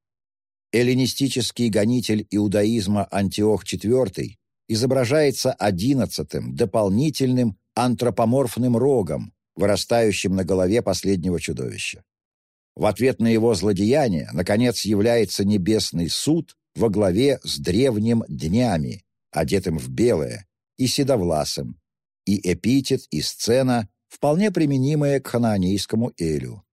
Эллинистический гонитель иудаизма Антиох IV изображается одиннадцатым, дополнительным антропоморфным рогом, вырастающим на голове последнего чудовища. В ответ на его злодеяние, наконец, является небесный суд во главе с древним днями, одетым в белое, и седовласым, и эпитет, и сцена, вполне применимые к ханаанейскому Элю.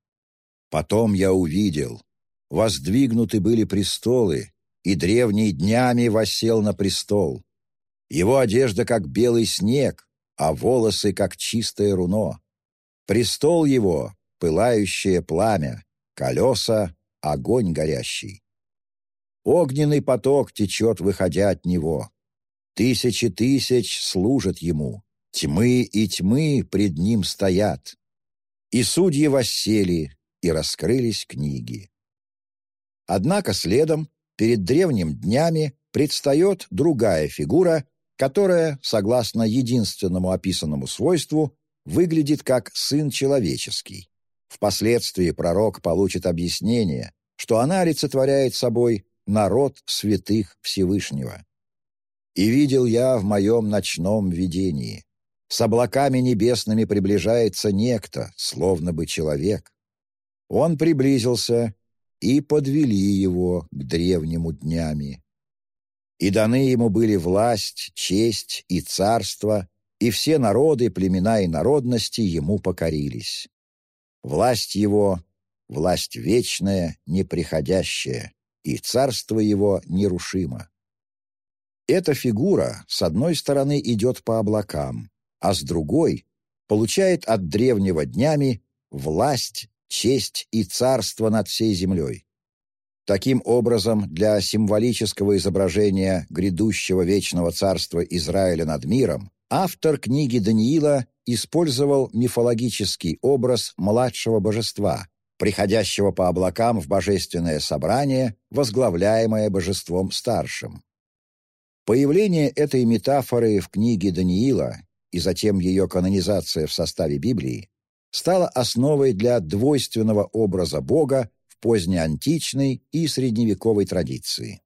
Потом я увидел, воздвигнуты были престолы, и древний днями восел на престол. Его одежда, как белый снег, а волосы, как чистое руно. Престол его — пылающее пламя, колеса — огонь горящий. Огненный поток течет, выходя от него. Тысячи тысяч служат ему, тьмы и тьмы пред ним стоят. И судьи воссели, и раскрылись книги. Однако следом, перед древним днями, предстает другая фигура, которая, согласно единственному описанному свойству, выглядит как сын человеческий. Впоследствии пророк получит объяснение, что она олицетворяет собой народ святых Всевышнего. «И видел я в моем ночном видении. С облаками небесными приближается некто, словно бы человек. Он приблизился, и подвели его к древнему днями. И даны ему были власть, честь и царство, и все народы, племена и народности ему покорились. Власть его — власть вечная, неприходящая, и царство его нерушимо. Эта фигура, с одной стороны, идет по облакам, а с другой получает от древнего днями власть, честь и царство над всей землей. Таким образом, для символического изображения грядущего вечного царства Израиля над миром автор книги Даниила использовал мифологический образ младшего божества, приходящего по облакам в божественное собрание, возглавляемое божеством старшим. Появление этой метафоры в книге Даниила и затем ее канонизация в составе Библии стало основой для двойственного образа Бога в позднеантичной и средневековой традиции.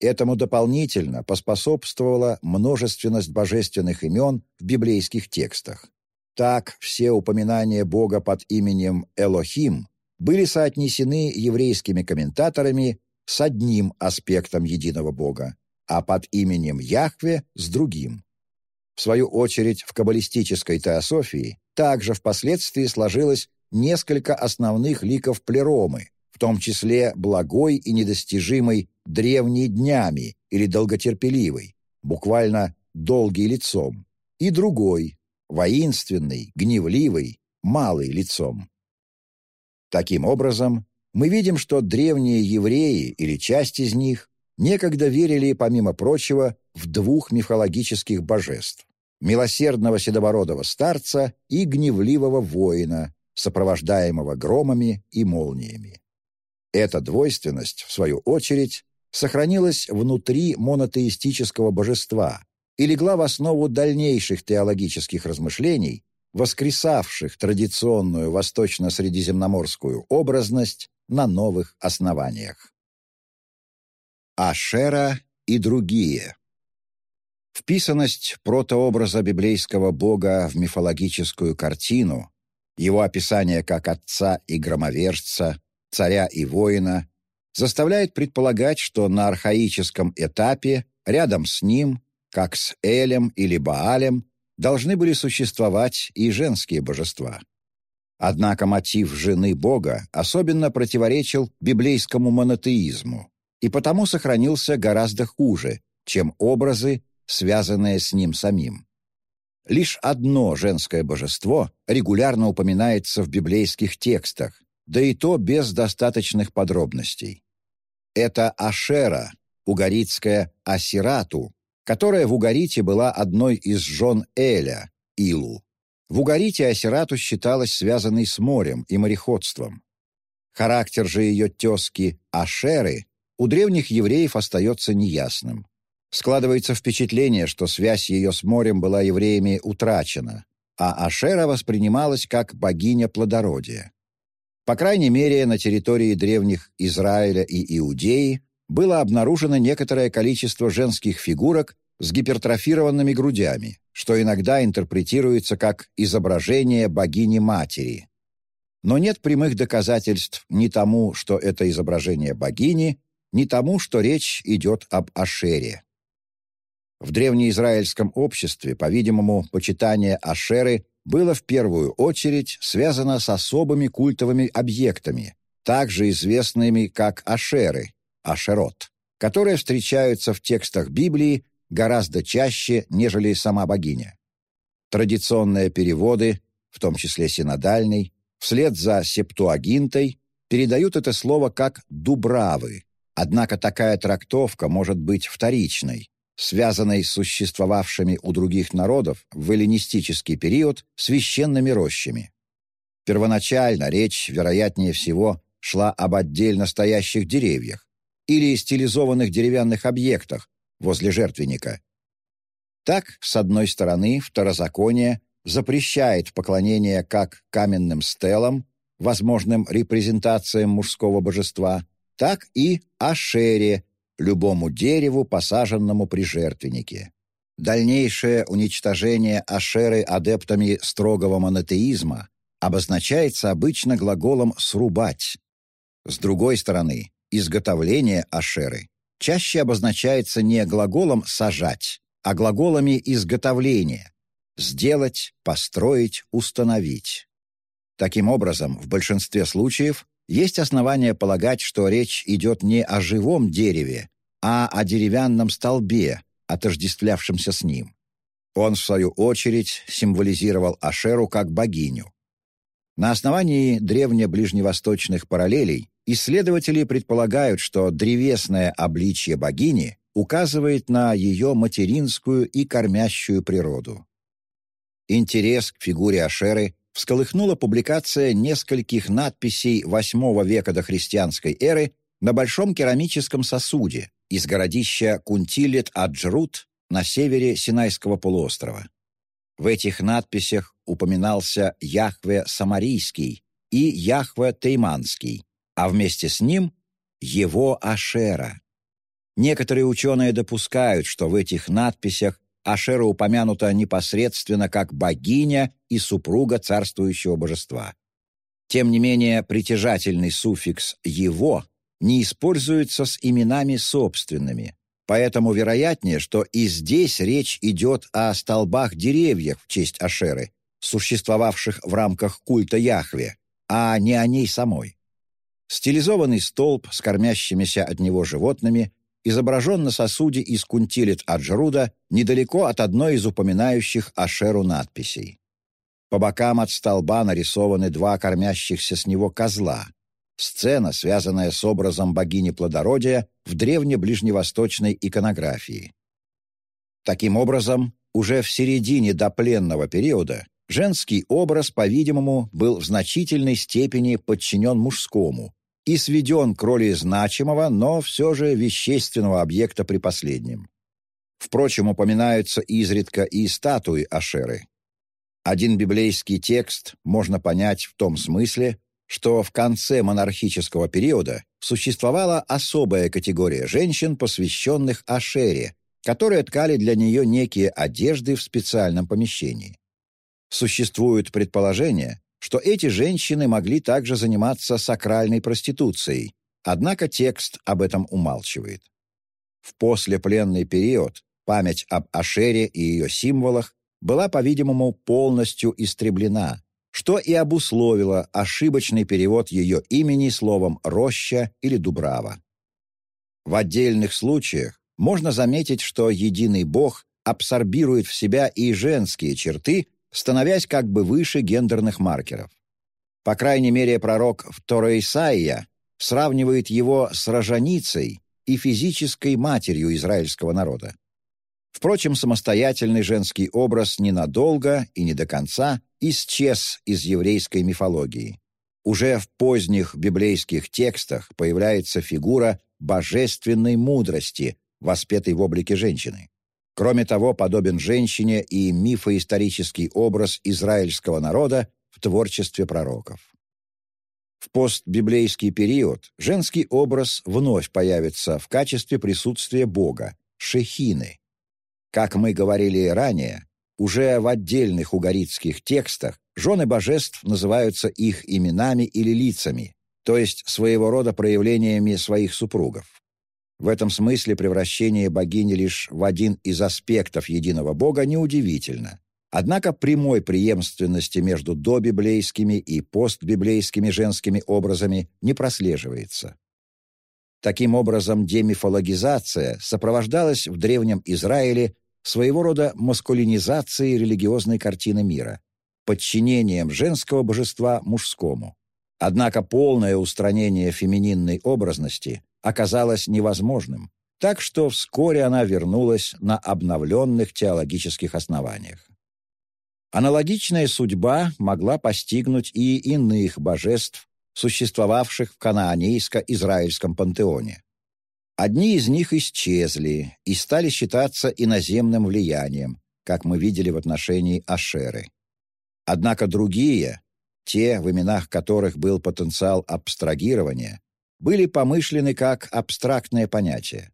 Этому дополнительно поспособствовала множественность божественных имен в библейских текстах. Так, все упоминания Бога под именем Элохим были соотнесены еврейскими комментаторами с одним аспектом единого Бога, а под именем Яхве — с другим. В свою очередь, в каббалистической теософии также впоследствии сложилось несколько основных ликов плеромы, в том числе благой и недостижимый древний днями или долготерпеливый, буквально долгий лицом, и другой, воинственный, гневливый, малый лицом. Таким образом, мы видим, что древние евреи или часть из них некогда верили, помимо прочего, в двух мифологических божеств – милосердного седобородого старца и гневливого воина, сопровождаемого громами и молниями. Эта двойственность, в свою очередь, сохранилась внутри монотеистического божества и легла в основу дальнейших теологических размышлений, воскресавших традиционную восточно-средиземноморскую образность на новых основаниях. Ашера и другие Вписанность протообраза библейского бога в мифологическую картину, его описание как отца и громовержца, царя и воина, заставляет предполагать, что на архаическом этапе рядом с ним, как с Элем или Баалем, должны были существовать и женские божества. Однако мотив жены Бога особенно противоречил библейскому монотеизму и потому сохранился гораздо хуже, чем образы, связанные с ним самим. Лишь одно женское божество регулярно упоминается в библейских текстах, да и то без достаточных подробностей. Это Ашера, угаритская Асирату, которая в Угарите была одной из жен Эля, Илу. В Угарите Асирату считалась связанной с морем и мореходством. Характер же ее тезки Ашеры у древних евреев остается неясным. Складывается впечатление, что связь ее с морем была евреями утрачена, а Ашера воспринималась как богиня плодородия. По крайней мере, на территории древних Израиля и Иудеи было обнаружено некоторое количество женских фигурок с гипертрофированными грудями, что иногда интерпретируется как изображение богини-матери. Но нет прямых доказательств ни тому, что это изображение богини, ни тому, что речь идет об Ашере. В древнеизраильском обществе, по-видимому, почитание Ашеры было в первую очередь связано с особыми культовыми объектами, также известными как Ашеры, Ашерот, которые встречаются в текстах Библии гораздо чаще, нежели сама богиня. Традиционные переводы, в том числе синодальный, вслед за септуагинтой, передают это слово как «дубравы», однако такая трактовка может быть вторичной, связанной с существовавшими у других народов в эллинистический период священными рощами. Первоначально речь, вероятнее всего, шла об отдельно стоящих деревьях или стилизованных деревянных объектах возле жертвенника. Так, с одной стороны, второзаконие запрещает поклонение как каменным стелам, возможным репрезентациям мужского божества, так и Ашере, любому дереву, посаженному при жертвеннике. Дальнейшее уничтожение Ашеры адептами строгого монотеизма обозначается обычно глаголом «срубать». С другой стороны, изготовление Ашеры чаще обозначается не глаголом «сажать», а глаголами изготовления – «сделать», «построить», «установить». Таким образом, в большинстве случаев есть основания полагать, что речь идет не о живом дереве, а о деревянном столбе, отождествлявшемся с ним. Он, в свою очередь, символизировал Ашеру как богиню. На основании древне-ближневосточных параллелей исследователи предполагают, что древесное обличье богини указывает на ее материнскую и кормящую природу. Интерес к фигуре Ашеры всколыхнула публикация нескольких надписей VIII века до христианской эры на большом керамическом сосуде из городища Кунтилет-Аджрут на севере Синайского полуострова. В этих надписях упоминался Яхве Самарийский и Яхве Тейманский, а вместе с ним его Ашера. Некоторые ученые допускают, что в этих надписях Ашера упомянута непосредственно как богиня и супруга царствующего божества. Тем не менее, притяжательный суффикс «его» не используется с именами собственными, поэтому вероятнее, что и здесь речь идет о столбах деревьев в честь Ашеры, существовавших в рамках культа Яхве, а не о ней самой. Стилизованный столб с кормящимися от него животными изображен на сосуде из кунтилит Аджруда недалеко от одной из упоминающих Ашеру надписей. По бокам от столба нарисованы два кормящихся с него козла. Сцена, связанная с образом богини плодородия в древне-ближневосточной иконографии. Таким образом, уже в середине допленного периода женский образ, по-видимому, был в значительной степени подчинен мужскому, и сведен к роли значимого, но все же вещественного объекта при последнем. Впрочем, упоминаются изредка и статуи Ашеры. Один библейский текст можно понять в том смысле, что в конце монархического периода существовала особая категория женщин, посвященных Ашере, которые ткали для нее некие одежды в специальном помещении. Существует предположение, что эти женщины могли также заниматься сакральной проституцией, однако текст об этом умалчивает. В послепленный период память об Ашере и ее символах была, по-видимому, полностью истреблена, что и обусловило ошибочный перевод ее имени словом «роща» или «дубрава». В отдельных случаях можно заметить, что единый Бог абсорбирует в себя и женские черты, становясь как бы выше гендерных маркеров. По крайней мере, пророк Второй Исаия сравнивает его с рожаницей и физической матерью израильского народа. Впрочем, самостоятельный женский образ ненадолго и не до конца исчез из еврейской мифологии. Уже в поздних библейских текстах появляется фигура божественной мудрости, воспетой в облике женщины. Кроме того, подобен женщине и мифоисторический образ израильского народа в творчестве пророков. В постбиблейский период женский образ вновь появится в качестве присутствия Бога, Шехины. Как мы говорили ранее, уже в отдельных угорицких текстах жены божеств называются их именами или лицами, то есть своего рода проявлениями своих супругов. В этом смысле превращение богини лишь в один из аспектов единого бога неудивительно. Однако прямой преемственности между добиблейскими и постбиблейскими женскими образами не прослеживается. Таким образом, демифологизация сопровождалась в Древнем Израиле своего рода маскулинизацией религиозной картины мира, подчинением женского божества мужскому. Однако полное устранение фемининной образности оказалось невозможным, так что вскоре она вернулась на обновленных теологических основаниях. Аналогичная судьба могла постигнуть и иных божеств, существовавших в канаанейско-израильском пантеоне. Одни из них исчезли и стали считаться иноземным влиянием, как мы видели в отношении Ашеры. Однако другие, те, в именах которых был потенциал абстрагирования, были помышлены как абстрактное понятие.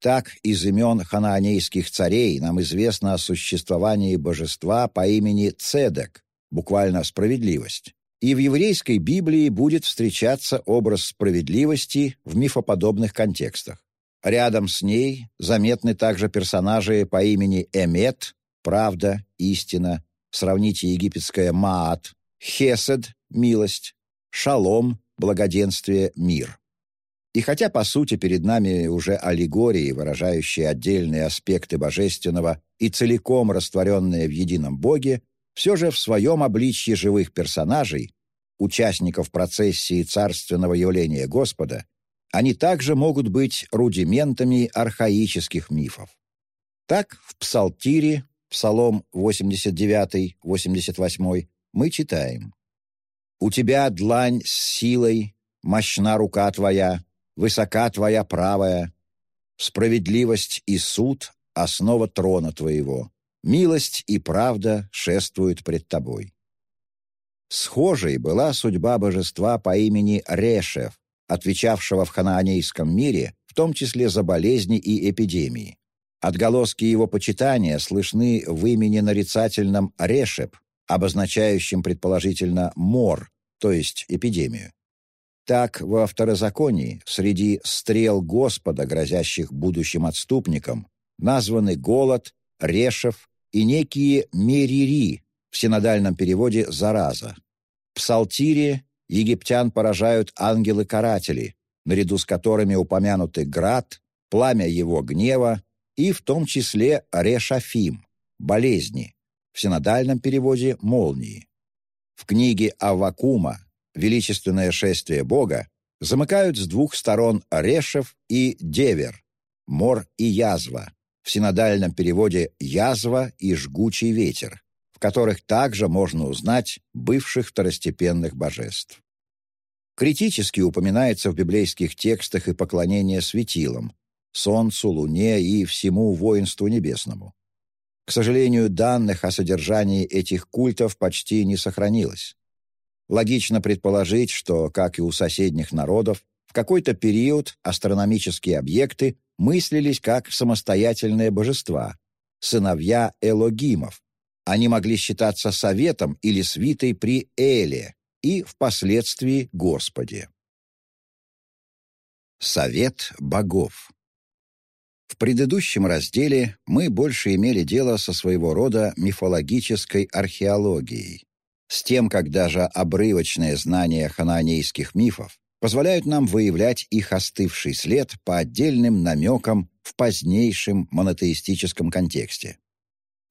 Так, из имен ханаанейских царей нам известно о существовании божества по имени Цедек, буквально «справедливость». И в еврейской Библии будет встречаться образ справедливости в мифоподобных контекстах. Рядом с ней заметны также персонажи по имени Эмет, правда, истина, сравните египетское Маат, Хесед — милость, Шалом — благоденствие, мир. И хотя, по сути, перед нами уже аллегории, выражающие отдельные аспекты божественного и целиком растворенные в едином Боге, все же в своем обличье живых персонажей, участников процессии царственного явления Господа, они также могут быть рудиментами архаических мифов. Так, в Псалтире, Псалом 89-88, мы читаем «У тебя длань с силой, мощна рука твоя, высока твоя правая, справедливость и суд — основа трона твоего, милость и правда шествуют пред тобой». Схожей была судьба божества по имени Решев, отвечавшего в ханаанейском мире, в том числе за болезни и эпидемии. Отголоски его почитания слышны в имени нарицательном Решеб, обозначающим предположительно мор, то есть эпидемию. Так, во второзаконии среди стрел Господа, грозящих будущим отступникам, названы голод, решев и некие мерири, в синодальном переводе «зараза». В Псалтире египтян поражают ангелы-каратели, наряду с которыми упомянуты град, пламя его гнева и в том числе решафим – болезни, в синодальном переводе «молнии». В книге Аввакума «Величественное шествие Бога» замыкают с двух сторон Решев и Девер, Мор и Язва, в синодальном переводе «язва» и «жгучий ветер», в которых также можно узнать бывших второстепенных божеств. Критически упоминается в библейских текстах и поклонение светилам, солнцу, луне и всему воинству небесному. К сожалению, данных о содержании этих культов почти не сохранилось. Логично предположить, что, как и у соседних народов, в какой-то период астрономические объекты мыслились как самостоятельные божества, сыновья Элогимов. Они могли считаться советом или свитой при Эле и впоследствии Господе. Совет богов в предыдущем разделе мы больше имели дело со своего рода мифологической археологией, с тем, как даже обрывочные знания ханаанейских мифов позволяют нам выявлять их остывший след по отдельным намекам в позднейшем монотеистическом контексте.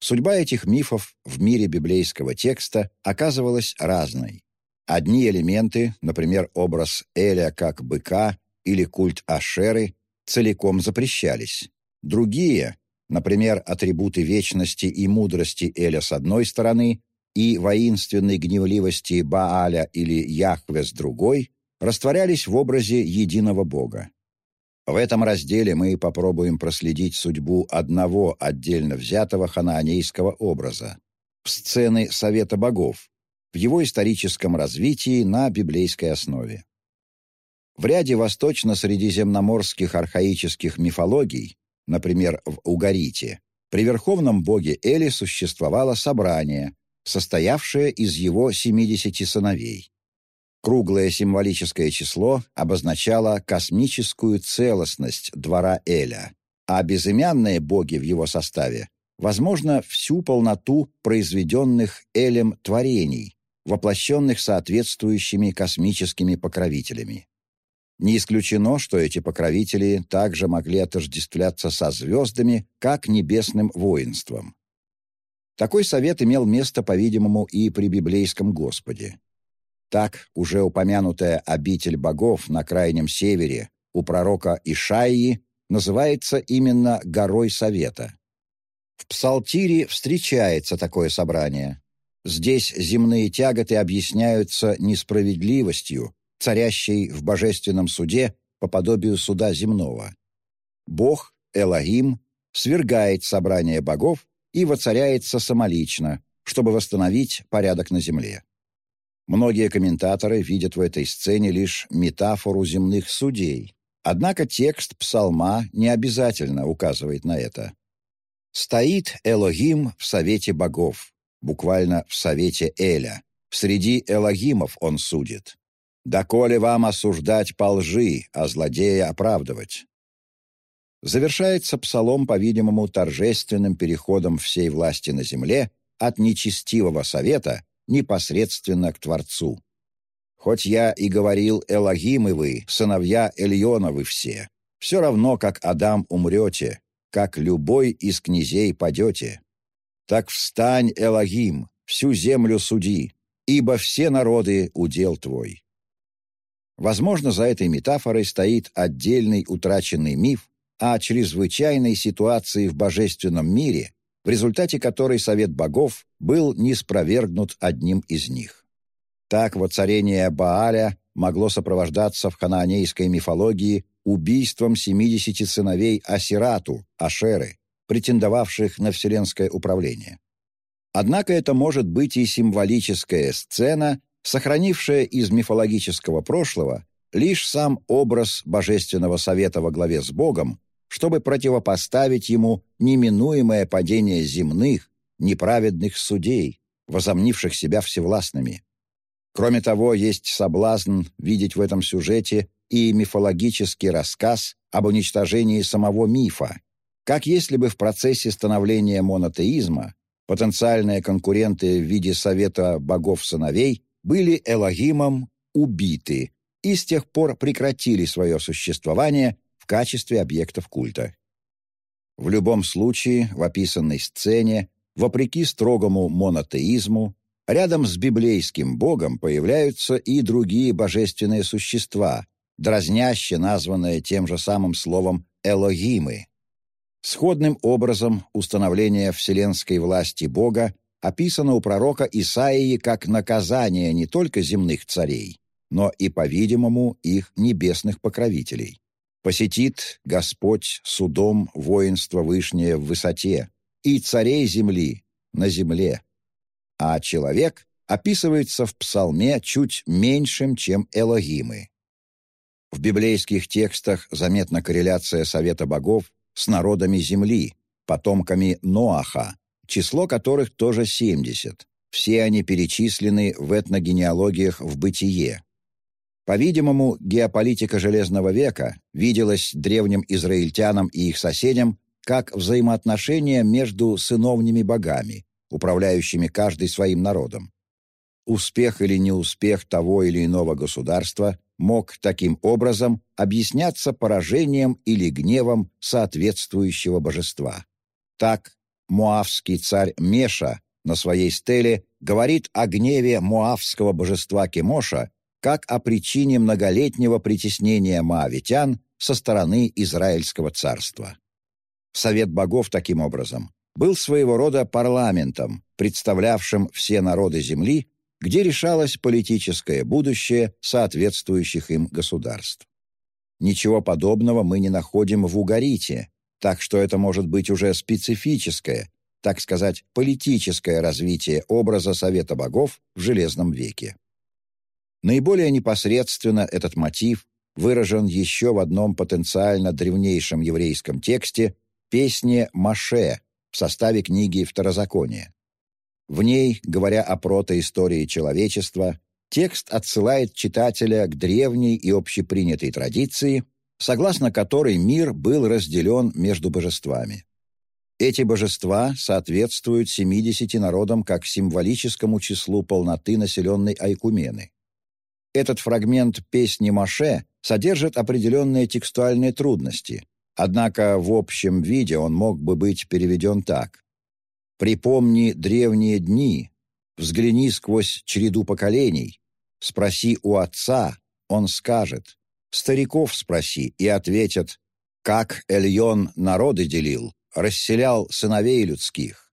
Судьба этих мифов в мире библейского текста оказывалась разной. Одни элементы, например, образ Эля как быка или культ Ашеры, целиком запрещались. Другие, например, атрибуты вечности и мудрости Эля с одной стороны и воинственной гневливости Бааля или Яхве с другой растворялись в образе единого Бога. В этом разделе мы попробуем проследить судьбу одного отдельно взятого ханаанейского образа – сцены Совета Богов, в его историческом развитии на библейской основе. В ряде восточно-средиземноморских архаических мифологий, например, в Угарите, при верховном боге Эли существовало собрание, состоявшее из его 70 сыновей. Круглое символическое число обозначало космическую целостность двора Эля, а безымянные боги в его составе, возможно, всю полноту произведенных Элем творений, воплощенных соответствующими космическими покровителями. Не исключено, что эти покровители также могли отождествляться со звездами, как небесным воинством. Такой совет имел место, по-видимому, и при библейском Господе. Так, уже упомянутая обитель богов на крайнем севере у пророка Ишаии называется именно «горой совета». В Псалтире встречается такое собрание. Здесь земные тяготы объясняются несправедливостью, царящей в божественном суде по подобию суда земного. Бог, Элогим, свергает собрание богов и воцаряется самолично, чтобы восстановить порядок на земле. Многие комментаторы видят в этой сцене лишь метафору земных судей, однако текст псалма не обязательно указывает на это. «Стоит Элогим в совете богов», буквально в совете Эля. Среди Элогимов он судит. «Доколе вам осуждать по лжи, а злодея оправдывать?» Завершается псалом, по-видимому, торжественным переходом всей власти на земле от нечестивого совета непосредственно к Творцу. «Хоть я и говорил Элогимы вы, сыновья Эльоновы все, все равно, как Адам умрете, как любой из князей падете. Так встань, Элогим, всю землю суди, ибо все народы удел твой». Возможно, за этой метафорой стоит отдельный утраченный миф о чрезвычайной ситуации в божественном мире, в результате которой Совет Богов был неспровергнут одним из них. Так воцарение Бааля могло сопровождаться в ханаанейской мифологии убийством 70 сыновей Асирату, Ашеры, претендовавших на вселенское управление. Однако это может быть и символическая сцена, сохранившая из мифологического прошлого лишь сам образ Божественного Совета во главе с Богом, чтобы противопоставить ему неминуемое падение земных, неправедных судей, возомнивших себя всевластными. Кроме того, есть соблазн видеть в этом сюжете и мифологический рассказ об уничтожении самого мифа, как если бы в процессе становления монотеизма потенциальные конкуренты в виде совета богов-сыновей были Элогимом убиты и с тех пор прекратили свое существование в качестве объектов культа. В любом случае, в описанной сцене, вопреки строгому монотеизму, рядом с библейским богом появляются и другие божественные существа, дразняще названные тем же самым словом «элогимы». Сходным образом установление вселенской власти Бога описано у пророка Исаии как наказание не только земных царей, но и, по-видимому, их небесных покровителей. «Посетит Господь судом воинство вышнее в высоте, и царей земли на земле». А человек описывается в псалме чуть меньшим, чем Элогимы. В библейских текстах заметна корреляция Совета богов с народами земли, потомками Ноаха, число которых тоже 70. Все они перечислены в этногенеалогиях в бытие. По-видимому, геополитика Железного века виделась древним израильтянам и их соседям как взаимоотношения между сыновними богами, управляющими каждый своим народом. Успех или неуспех того или иного государства мог таким образом объясняться поражением или гневом соответствующего божества. Так, Муавский царь Меша на своей стеле говорит о гневе муавского божества Кемоша как о причине многолетнего притеснения моавитян со стороны Израильского царства. Совет богов, таким образом, был своего рода парламентом, представлявшим все народы Земли, где решалось политическое будущее соответствующих им государств. Ничего подобного мы не находим в Угарите, так что это может быть уже специфическое, так сказать, политическое развитие образа Совета Богов в Железном веке. Наиболее непосредственно этот мотив выражен еще в одном потенциально древнейшем еврейском тексте «Песне Маше» в составе книги Второзакония. В ней, говоря о протоистории человечества, текст отсылает читателя к древней и общепринятой традиции, согласно которой мир был разделен между божествами. Эти божества соответствуют 70 народам как символическому числу полноты населенной Айкумены. Этот фрагмент песни Маше содержит определенные текстуальные трудности, однако в общем виде он мог бы быть переведен так. «Припомни древние дни, взгляни сквозь череду поколений, спроси у отца, он скажет, стариков спроси и ответят, как Эльон народы делил, расселял сыновей людских.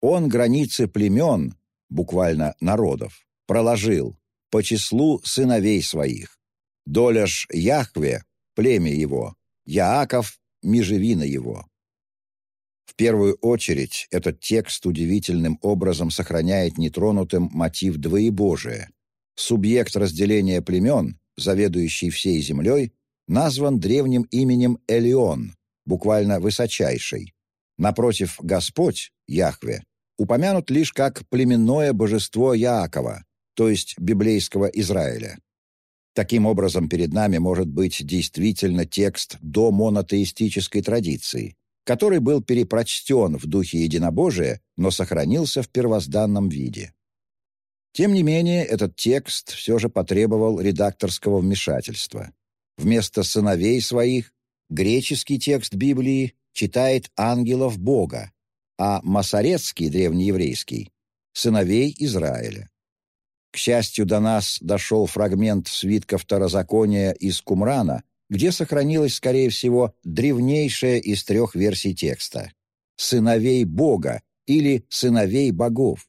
Он границы племен, буквально народов, проложил, по числу сыновей своих. Доля ж Яхве — племя его, Яаков — межевина его. В первую очередь этот текст удивительным образом сохраняет нетронутым мотив двоебожия. Субъект разделения племен, заведующий всей землей, назван древним именем Элион, буквально «высочайший». Напротив, Господь, Яхве, упомянут лишь как племенное божество Яакова, то есть библейского Израиля. Таким образом, перед нами может быть действительно текст до монотеистической традиции, который был перепрочтен в духе единобожия, но сохранился в первозданном виде. Тем не менее, этот текст все же потребовал редакторского вмешательства. Вместо сыновей своих греческий текст Библии читает ангелов Бога, а масорецкий, древнееврейский, — сыновей Израиля. К счастью, до нас дошел фрагмент свитка второзакония из Кумрана, где сохранилась, скорее всего, древнейшая из трех версий текста — «сыновей Бога» или «сыновей богов».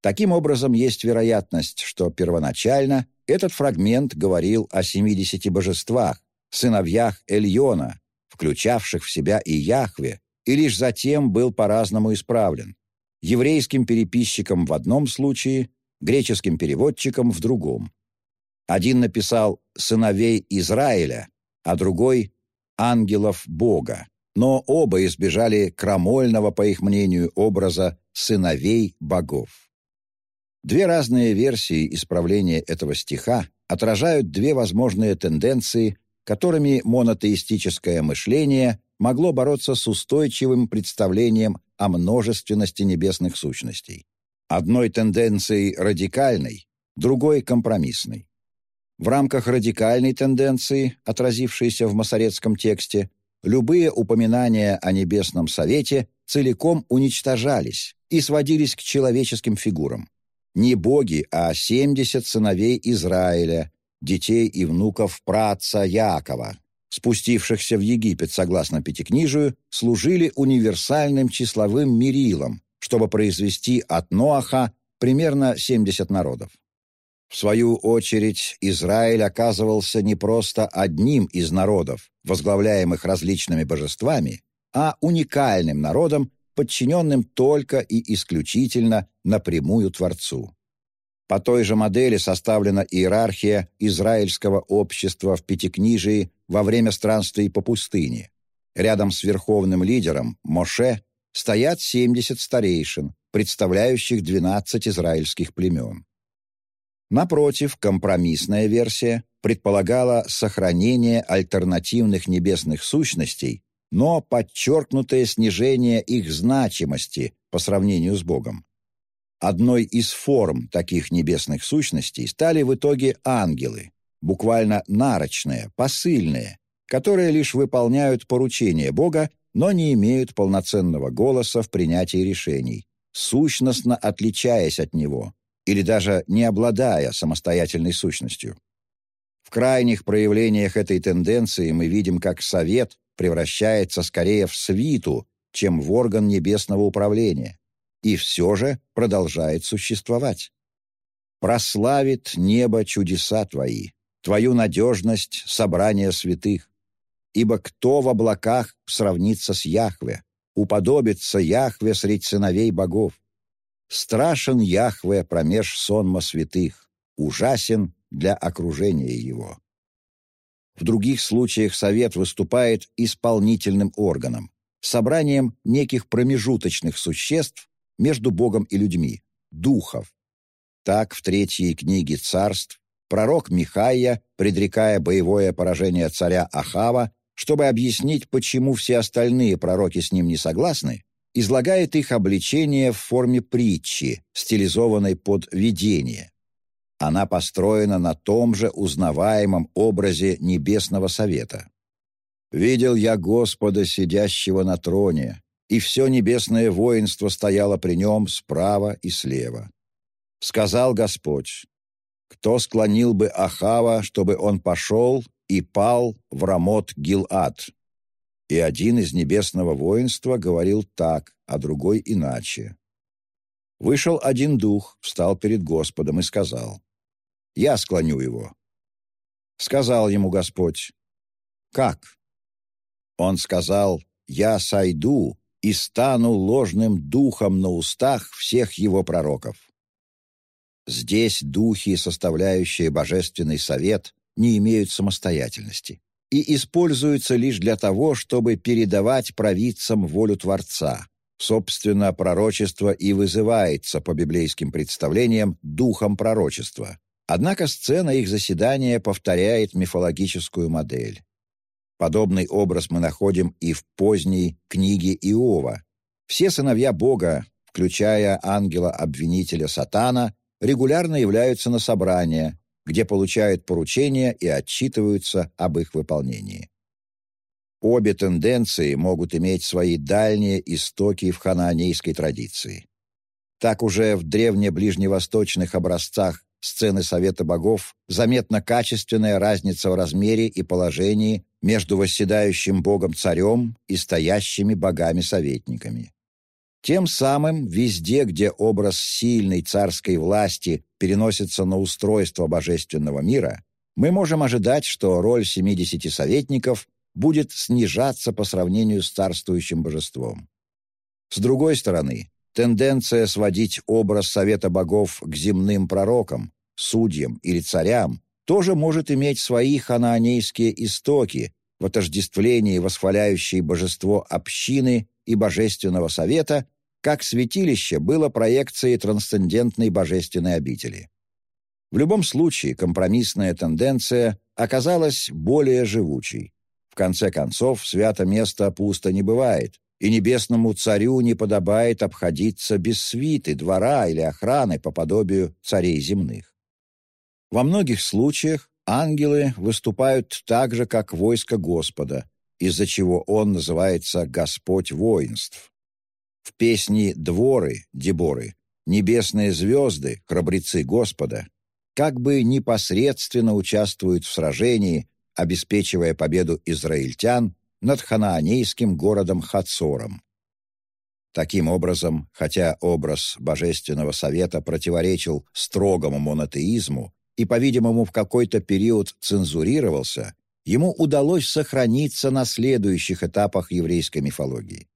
Таким образом, есть вероятность, что первоначально этот фрагмент говорил о 70 божествах, сыновьях Эльона, включавших в себя и Яхве, и лишь затем был по-разному исправлен. Еврейским переписчиком в одном случае, греческим переводчиком в другом. Один написал «сыновей Израиля», а другой «ангелов Бога», но оба избежали крамольного, по их мнению, образа «сыновей богов». Две разные версии исправления этого стиха отражают две возможные тенденции, которыми монотеистическое мышление могло бороться с устойчивым представлением о множественности небесных сущностей. Одной тенденцией радикальной, другой компромиссной. В рамках радикальной тенденции, отразившейся в масоретском тексте, любые упоминания о Небесном Совете целиком уничтожались и сводились к человеческим фигурам. Не боги, а 70 сыновей Израиля, детей и внуков праца Якова, спустившихся в Египет согласно Пятикнижию, служили универсальным числовым мерилом, чтобы произвести от Ноаха примерно 70 народов. В свою очередь, Израиль оказывался не просто одним из народов, возглавляемых различными божествами, а уникальным народом, подчиненным только и исключительно напрямую Творцу. По той же модели составлена иерархия израильского общества в Пятикнижии во время странствий по пустыне. Рядом с верховным лидером, Моше, стоят 70 старейшин, представляющих 12 израильских племен. Напротив, компромиссная версия предполагала сохранение альтернативных небесных сущностей, но подчеркнутое снижение их значимости по сравнению с Богом. Одной из форм таких небесных сущностей стали в итоге ангелы, буквально нарочные, посыльные, которые лишь выполняют поручения Бога но не имеют полноценного голоса в принятии решений, сущностно отличаясь от него или даже не обладая самостоятельной сущностью. В крайних проявлениях этой тенденции мы видим, как совет превращается скорее в свиту, чем в орган небесного управления, и все же продолжает существовать. «Прославит небо чудеса Твои, Твою надежность собрания святых. Ибо кто в облаках сравнится с Яхве, уподобится Яхве средь сыновей богов? Страшен Яхве промеж сонма святых, ужасен для окружения его. В других случаях Совет выступает исполнительным органом, собранием неких промежуточных существ между Богом и людьми, духов. Так в третьей книге царств пророк Михаия, предрекая боевое поражение царя Ахава, чтобы объяснить, почему все остальные пророки с ним не согласны, излагает их обличение в форме притчи, стилизованной под видение. Она построена на том же узнаваемом образе Небесного Совета. «Видел я Господа, сидящего на троне, и все небесное воинство стояло при нем справа и слева. Сказал Господь, кто склонил бы Ахава, чтобы он пошел и пал в Рамот Гилад? И один из небесного воинства говорил так, а другой иначе. Вышел один дух, встал перед Господом и сказал, «Я склоню его». Сказал ему Господь, «Как?» Он сказал, «Я сойду и стану ложным духом на устах всех его пророков». Здесь духи, составляющие божественный совет, не имеют самостоятельности и используются лишь для того, чтобы передавать провидцам волю Творца. Собственно, пророчество и вызывается по библейским представлениям духом пророчества. Однако сцена их заседания повторяет мифологическую модель. Подобный образ мы находим и в поздней книге Иова. Все сыновья Бога, включая ангела-обвинителя Сатана, регулярно являются на собрания, где получают поручения и отчитываются об их выполнении. Обе тенденции могут иметь свои дальние истоки в ханаанейской традиции. Так уже в древне-ближневосточных образцах сцены Совета Богов заметна качественная разница в размере и положении между восседающим Богом-царем и стоящими богами-советниками. Тем самым везде, где образ сильной царской власти переносится на устройство божественного мира, мы можем ожидать, что роль 70 советников будет снижаться по сравнению с царствующим божеством. С другой стороны, тенденция сводить образ Совета Богов к земным пророкам, судьям или царям тоже может иметь свои ханаанейские истоки в отождествлении восхваляющей божество общины и Божественного Совета, как святилище было проекцией трансцендентной божественной обители. В любом случае, компромиссная тенденция оказалась более живучей. В конце концов, свято место пусто не бывает, и небесному царю не подобает обходиться без свиты, двора или охраны по подобию царей земных. Во многих случаях ангелы выступают так же, как войско Господа, из-за чего он называется «Господь воинств». В песне «Дворы» Деборы небесные звезды, храбрецы Господа, как бы непосредственно участвуют в сражении, обеспечивая победу израильтян над ханаанейским городом Хацором. Таким образом, хотя образ Божественного Совета противоречил строгому монотеизму и, по-видимому, в какой-то период цензурировался, ему удалось сохраниться на следующих этапах еврейской мифологии.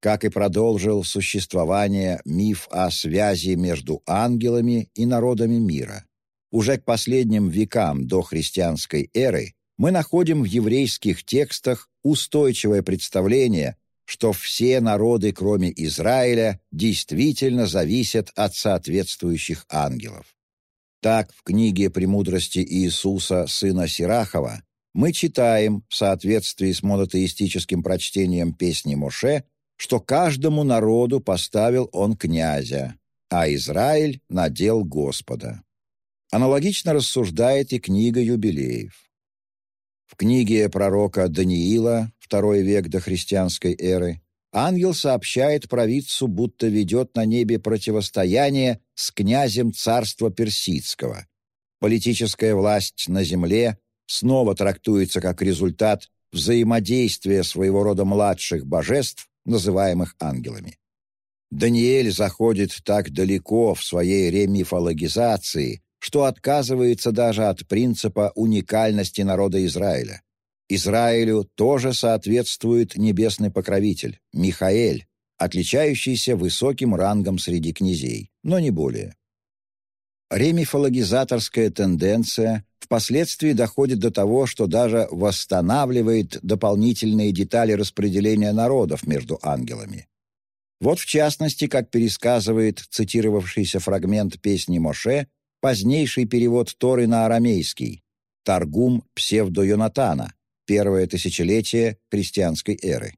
Как и продолжил существование миф о связи между ангелами и народами мира. Уже к последним векам до христианской эры мы находим в еврейских текстах устойчивое представление, что все народы, кроме Израиля, действительно зависят от соответствующих ангелов. Так, в книге «Премудрости Иисуса, сына Сирахова» мы читаем, в соответствии с монотеистическим прочтением песни Моше, что каждому народу поставил он князя, а Израиль надел Господа. Аналогично рассуждает и книга юбилеев. В книге пророка Даниила, второй век до христианской эры, ангел сообщает провидцу, будто ведет на небе противостояние с князем царства персидского. Политическая власть на земле снова трактуется как результат взаимодействия своего рода младших божеств называемых ангелами. Даниэль заходит так далеко в своей ремифологизации, что отказывается даже от принципа уникальности народа Израиля. Израилю тоже соответствует небесный покровитель, Михаэль, отличающийся высоким рангом среди князей, но не более. Ремифологизаторская тенденция впоследствии доходит до того, что даже восстанавливает дополнительные детали распределения народов между ангелами. Вот в частности, как пересказывает цитировавшийся фрагмент песни Моше, позднейший перевод Торы на арамейский, Таргум псевдо-Йонатана, первое тысячелетие христианской эры.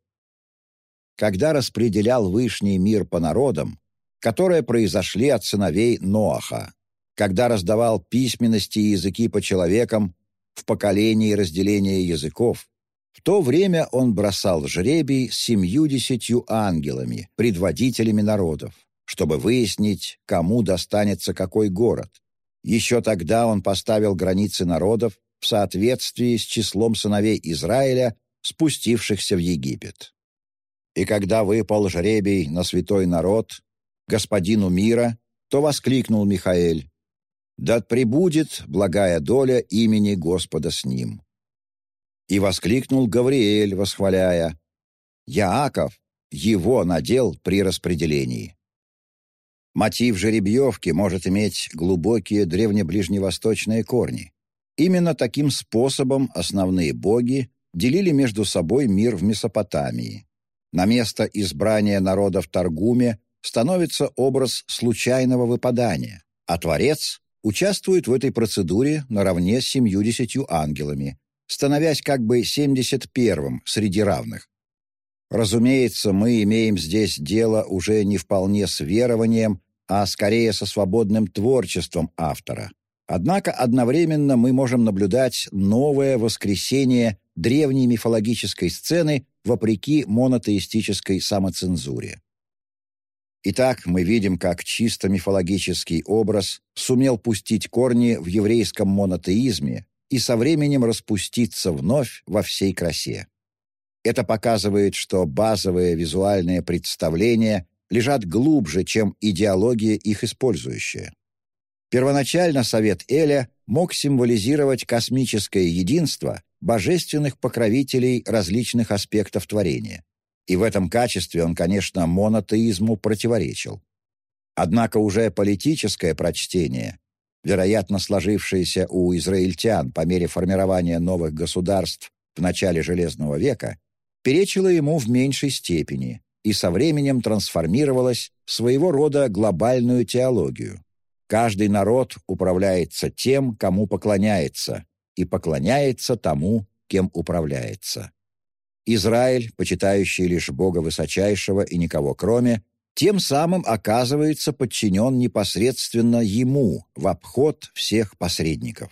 Когда распределял Вышний мир по народам, которые произошли от сыновей Ноаха, когда раздавал письменности и языки по человекам в поколении разделения языков, в то время он бросал жребий с семью-десятью ангелами, предводителями народов, чтобы выяснить, кому достанется какой город. Еще тогда он поставил границы народов в соответствии с числом сыновей Израиля, спустившихся в Египет. И когда выпал жребий на святой народ, господину мира, то воскликнул Михаэль, да пребудет благая доля имени Господа с ним». И воскликнул Гавриэль, восхваляя, «Яаков его надел при распределении». Мотив жеребьевки может иметь глубокие древнеближневосточные корни. Именно таким способом основные боги делили между собой мир в Месопотамии. На место избрания народа в Таргуме становится образ случайного выпадания, а Творец участвует в этой процедуре наравне с семью-десятью ангелами, становясь как бы семьдесят первым среди равных. Разумеется, мы имеем здесь дело уже не вполне с верованием, а скорее со свободным творчеством автора. Однако одновременно мы можем наблюдать новое воскресение древней мифологической сцены вопреки монотеистической самоцензуре. Итак, мы видим, как чисто мифологический образ сумел пустить корни в еврейском монотеизме и со временем распуститься вновь во всей красе. Это показывает, что базовые визуальные представления лежат глубже, чем идеология их использующая. Первоначально совет Эля мог символизировать космическое единство божественных покровителей различных аспектов творения и в этом качестве он, конечно, монотеизму противоречил. Однако уже политическое прочтение, вероятно, сложившееся у израильтян по мере формирования новых государств в начале Железного века, перечило ему в меньшей степени и со временем трансформировалось в своего рода глобальную теологию. Каждый народ управляется тем, кому поклоняется, и поклоняется тому, кем управляется. Израиль, почитающий лишь Бога Высочайшего и никого кроме, тем самым оказывается подчинен непосредственно ему в обход всех посредников.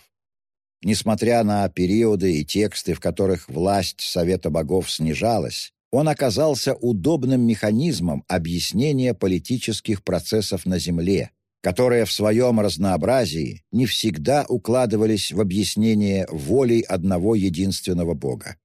Несмотря на периоды и тексты, в которых власть Совета Богов снижалась, он оказался удобным механизмом объяснения политических процессов на Земле, которые в своем разнообразии не всегда укладывались в объяснение волей одного единственного Бога.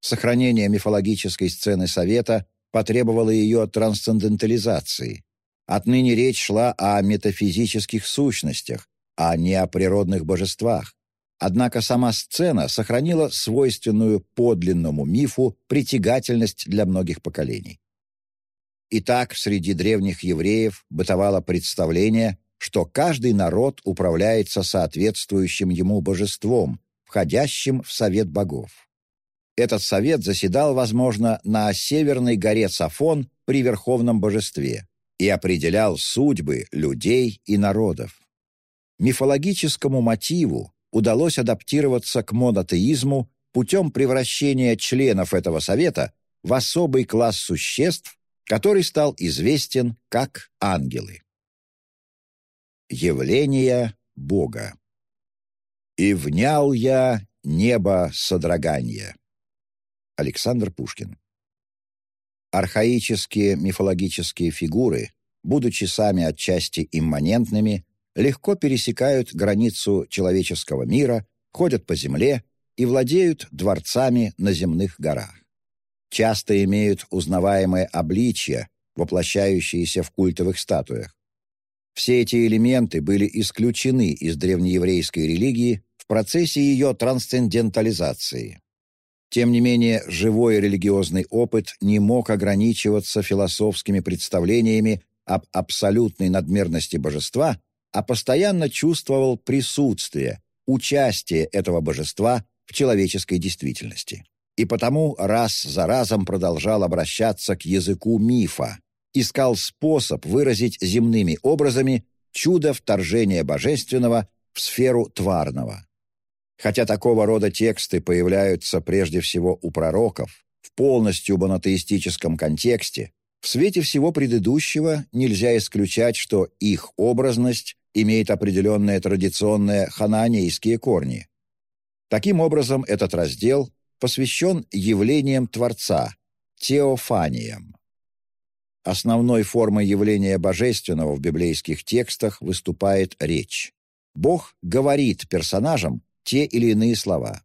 Сохранение мифологической сцены Совета потребовало ее трансцендентализации. Отныне речь шла о метафизических сущностях, а не о природных божествах. Однако сама сцена сохранила свойственную подлинному мифу притягательность для многих поколений. Итак, среди древних евреев бытовало представление, что каждый народ управляется соответствующим ему божеством, входящим в совет богов. Этот совет заседал, возможно, на Северной горе Сафон при Верховном Божестве и определял судьбы людей и народов. Мифологическому мотиву удалось адаптироваться к монотеизму путем превращения членов этого совета в особый класс существ, который стал известен как ангелы. Явление Бога. «И внял я небо содрогания». Александр Пушкин. Архаические мифологические фигуры, будучи сами отчасти имманентными, легко пересекают границу человеческого мира, ходят по земле и владеют дворцами на земных горах. часто имеют узнаваемое обличье, воплощающиеся в культовых статуях. Все эти элементы были исключены из древнееврейской религии в процессе ее трансцендентализации. Тем не менее, живой религиозный опыт не мог ограничиваться философскими представлениями об абсолютной надмерности божества, а постоянно чувствовал присутствие, участие этого божества в человеческой действительности. И потому раз за разом продолжал обращаться к языку мифа, искал способ выразить земными образами чудо вторжения божественного в сферу тварного. Хотя такого рода тексты появляются прежде всего у пророков, в полностью монотеистическом контексте, в свете всего предыдущего нельзя исключать, что их образность имеет определенные традиционные хананейские корни. Таким образом, этот раздел посвящен явлениям Творца, теофаниям. Основной формой явления божественного в библейских текстах выступает речь. Бог говорит персонажам те или иные слова.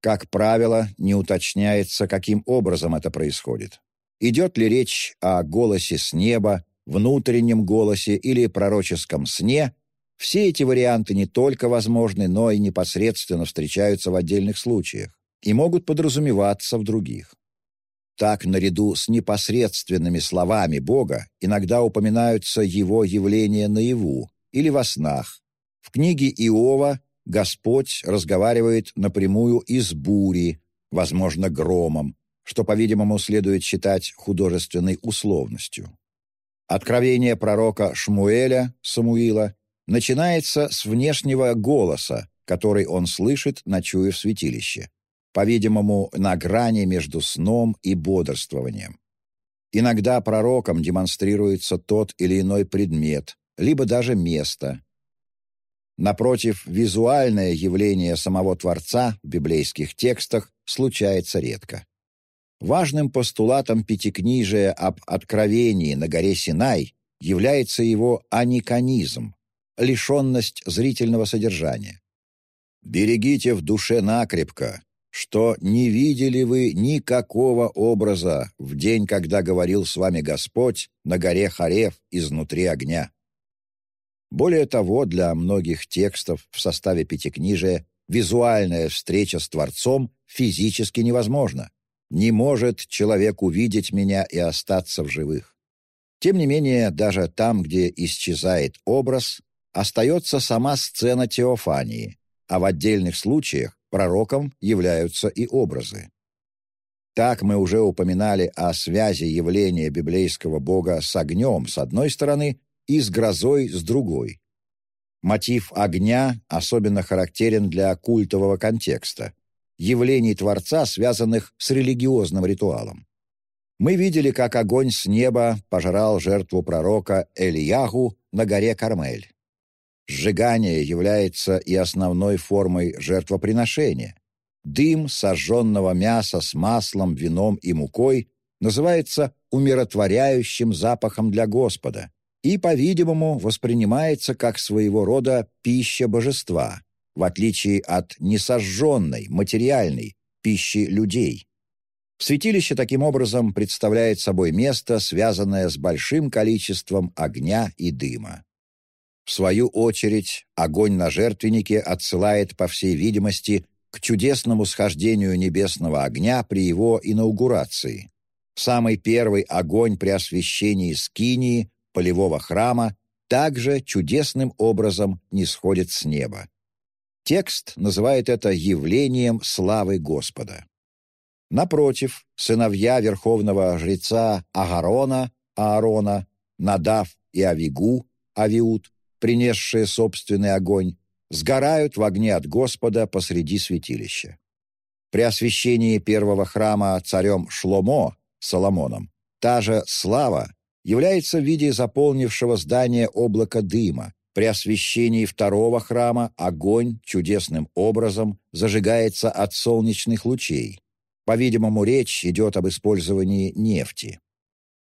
Как правило, не уточняется, каким образом это происходит. Идет ли речь о голосе с неба, внутреннем голосе или пророческом сне, все эти варианты не только возможны, но и непосредственно встречаются в отдельных случаях и могут подразумеваться в других. Так, наряду с непосредственными словами Бога иногда упоминаются его явления наяву или во снах. В книге Иова Господь разговаривает напрямую из бури, возможно, громом, что, по-видимому, следует считать художественной условностью. Откровение пророка Шмуэля, Самуила, начинается с внешнего голоса, который он слышит, ночуя в святилище по-видимому, на грани между сном и бодрствованием. Иногда пророком демонстрируется тот или иной предмет, либо даже место. Напротив, визуальное явление самого Творца в библейских текстах случается редко. Важным постулатом Пятикнижия об откровении на горе Синай является его аниканизм, лишенность зрительного содержания. «Берегите в душе накрепко, что не видели вы никакого образа в день, когда говорил с вами Господь на горе Харев изнутри огня. Более того, для многих текстов в составе Пятикнижия визуальная встреча с Творцом физически невозможна. Не может человек увидеть меня и остаться в живых. Тем не менее, даже там, где исчезает образ, остается сама сцена теофании, а в отдельных случаях пророком являются и образы. Так мы уже упоминали о связи явления библейского бога с огнем с одной стороны и с грозой с другой. Мотив огня особенно характерен для культового контекста, явлений Творца, связанных с религиозным ритуалом. Мы видели, как огонь с неба пожрал жертву пророка Элияху на горе Кармель. Сжигание является и основной формой жертвоприношения. Дым сожженного мяса с маслом, вином и мукой называется умиротворяющим запахом для Господа и, по-видимому, воспринимается как своего рода пища божества, в отличие от несожженной, материальной пищи людей. Святилище таким образом представляет собой место, связанное с большим количеством огня и дыма. В свою очередь, огонь на жертвеннике отсылает, по всей видимости, к чудесному схождению небесного огня при его инаугурации. Самый первый огонь при освящении скинии, полевого храма, также чудесным образом не сходит с неба. Текст называет это явлением славы Господа. Напротив, сыновья верховного жреца Агарона, Аарона, Надав и Авигу, Авиуд, принесшие собственный огонь, сгорают в огне от Господа посреди святилища. При освящении первого храма царем Шломо, Соломоном, та же слава является в виде заполнившего здание облака дыма. При освящении второго храма огонь чудесным образом зажигается от солнечных лучей. По-видимому, речь идет об использовании нефти.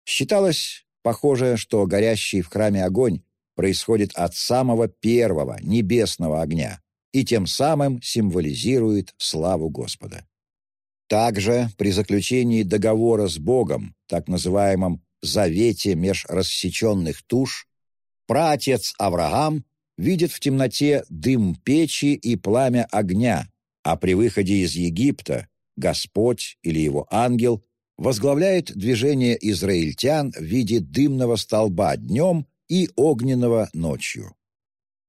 Считалось, похоже, что горящий в храме огонь происходит от самого первого небесного огня и тем самым символизирует славу Господа. Также при заключении договора с Богом, так называемом «завете меж рассеченных туш», праотец Авраам видит в темноте дым печи и пламя огня, а при выходе из Египта Господь или его ангел возглавляет движение израильтян в виде дымного столба днем и огненного ночью.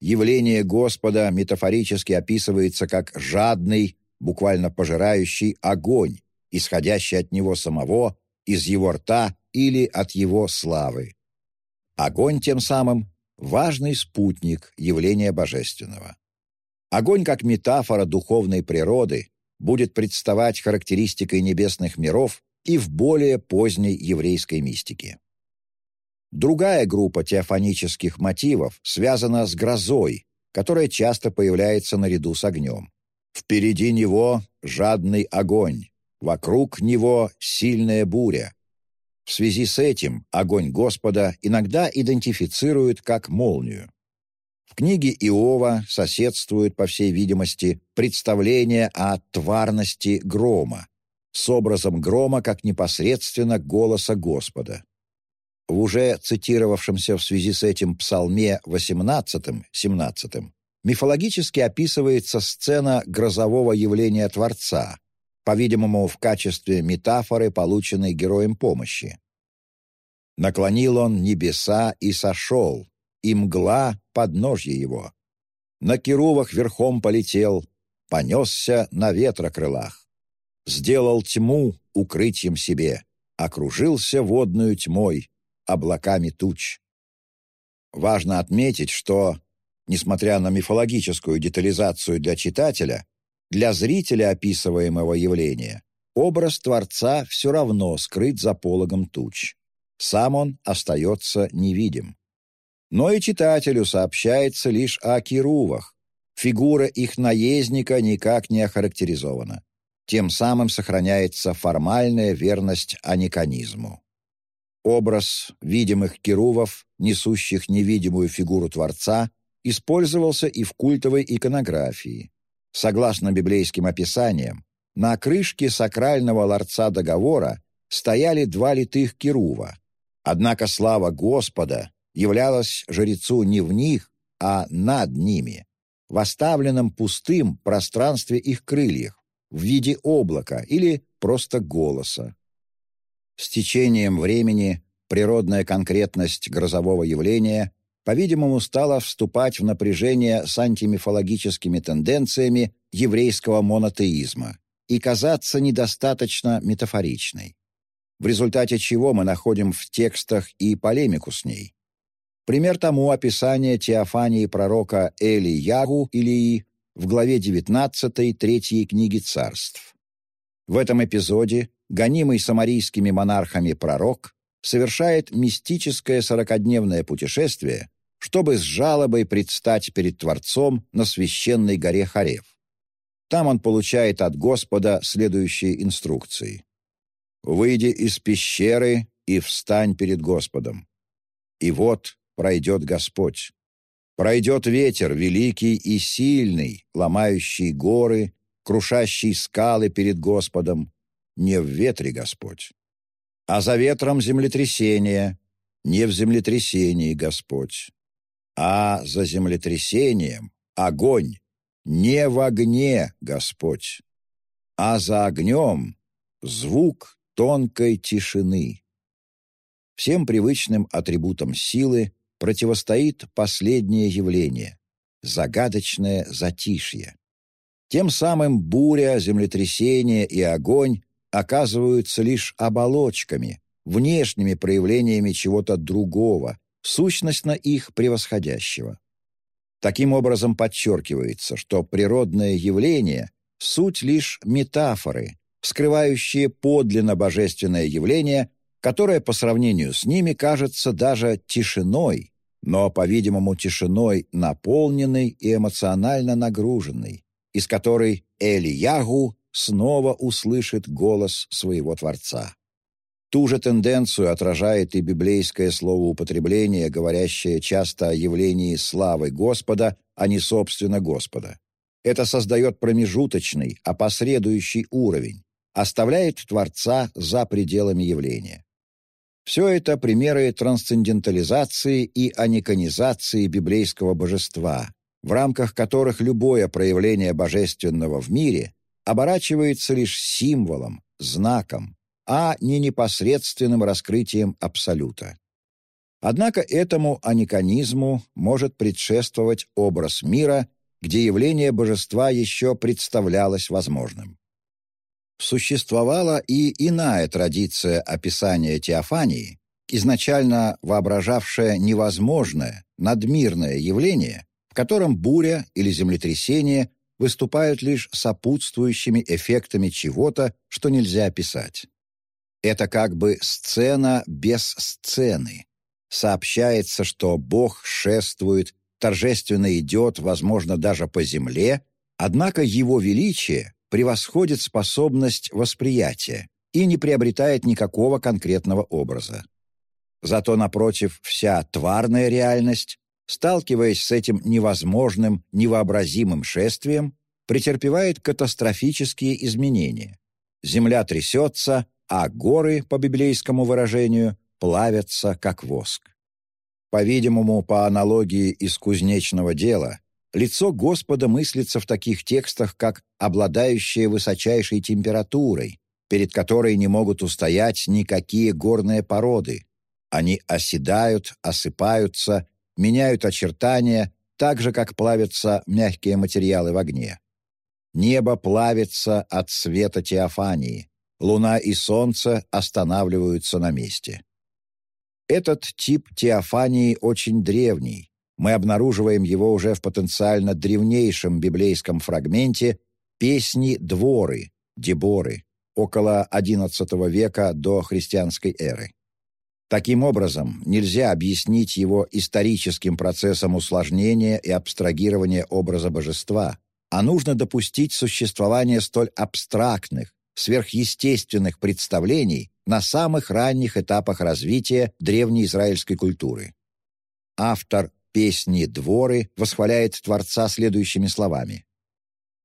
Явление Господа метафорически описывается как жадный, буквально пожирающий огонь, исходящий от него самого, из его рта или от его славы. Огонь тем самым – важный спутник явления божественного. Огонь как метафора духовной природы будет представать характеристикой небесных миров и в более поздней еврейской мистике. Другая группа теофанических мотивов связана с грозой, которая часто появляется наряду с огнем. Впереди него жадный огонь, вокруг него сильная буря. В связи с этим огонь Господа иногда идентифицируют как молнию. В книге Иова соседствует, по всей видимости, представление о тварности грома, с образом грома как непосредственно голоса Господа. В уже цитировавшемся в связи с этим псалме 18-17 мифологически описывается сцена грозового явления Творца, по-видимому, в качестве метафоры, полученной героем помощи. «Наклонил он небеса и сошел, и мгла подножье его. На керувах верхом полетел, понесся на ветрокрылах. Сделал тьму укрытием себе, окружился водную тьмой, облаками туч. Важно отметить, что, несмотря на мифологическую детализацию для читателя, для зрителя описываемого явления образ Творца все равно скрыт за пологом туч. Сам он остается невидим. Но и читателю сообщается лишь о кирувах. Фигура их наездника никак не охарактеризована. Тем самым сохраняется формальная верность аниканизму. Образ видимых керувов, несущих невидимую фигуру Творца, использовался и в культовой иконографии. Согласно библейским описаниям, на крышке сакрального ларца договора стояли два литых керува. Однако слава Господа являлась жрецу не в них, а над ними, в оставленном пустым пространстве их крыльях, в виде облака или просто голоса. С течением времени природная конкретность грозового явления, по-видимому, стала вступать в напряжение с антимифологическими тенденциями еврейского монотеизма и казаться недостаточно метафоричной, в результате чего мы находим в текстах и полемику с ней. Пример тому описание теофании пророка Эли Ягу Илии в главе 19 третьей книги царств. В этом эпизоде гонимый самарийскими монархами пророк совершает мистическое сорокодневное путешествие, чтобы с жалобой предстать перед Творцом на священной горе Харев. Там он получает от Господа следующие инструкции. «Выйди из пещеры и встань перед Господом. И вот пройдет Господь. Пройдет ветер великий и сильный, ломающий горы, крушащий скалы перед Господом, не в ветре Господь. А за ветром землетрясение, не в землетрясении Господь. А за землетрясением огонь, не в огне Господь. А за огнем звук тонкой тишины. Всем привычным атрибутам силы противостоит последнее явление — загадочное затишье. Тем самым буря, землетрясение и огонь оказываются лишь оболочками, внешними проявлениями чего-то другого, сущностно их превосходящего. Таким образом подчеркивается, что природное явление — суть лишь метафоры, скрывающие подлинно божественное явление, которое по сравнению с ними кажется даже тишиной, но, по-видимому, тишиной наполненной и эмоционально нагруженной, из которой Элиягу снова услышит голос своего Творца. Ту же тенденцию отражает и библейское словоупотребление, говорящее часто о явлении славы Господа, а не собственно Господа. Это создает промежуточный, опосредующий уровень, оставляет Творца за пределами явления. Все это примеры трансцендентализации и аниконизации библейского божества, в рамках которых любое проявление божественного в мире оборачивается лишь символом, знаком, а не непосредственным раскрытием Абсолюта. Однако этому аниконизму может предшествовать образ мира, где явление божества еще представлялось возможным. Существовала и иная традиция описания теофании, изначально воображавшая невозможное, надмирное явление, в котором буря или землетрясение выступают лишь сопутствующими эффектами чего-то, что нельзя описать. Это как бы сцена без сцены. Сообщается, что Бог шествует, торжественно идет, возможно, даже по земле, однако его величие превосходит способность восприятия и не приобретает никакого конкретного образа. Зато, напротив, вся тварная реальность, сталкиваясь с этим невозможным, невообразимым шествием, претерпевает катастрофические изменения. Земля трясется, а горы, по библейскому выражению, плавятся, как воск. По-видимому, по аналогии из кузнечного дела, лицо Господа мыслится в таких текстах, как «обладающее высочайшей температурой», перед которой не могут устоять никакие горные породы. Они оседают, осыпаются, меняют очертания, так же, как плавятся мягкие материалы в огне. Небо плавится от света теофании, Луна и Солнце останавливаются на месте. Этот тип теофании очень древний. Мы обнаруживаем его уже в потенциально древнейшем библейском фрагменте «Песни дворы» Деборы около XI века до христианской эры. Таким образом, нельзя объяснить его историческим процессом усложнения и абстрагирования образа божества, а нужно допустить существование столь абстрактных, сверхъестественных представлений на самых ранних этапах развития древнеизраильской культуры. Автор песни «Дворы» восхваляет Творца следующими словами.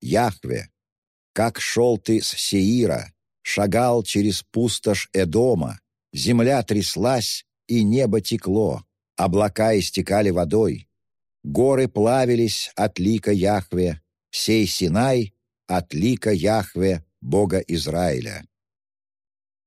«Яхве, как шел ты с Сеира, шагал через пустошь Эдома, земля тряслась, и небо текло, облака истекали водой, горы плавились от лика Яхве, сей Синай от лика Яхве, Бога Израиля.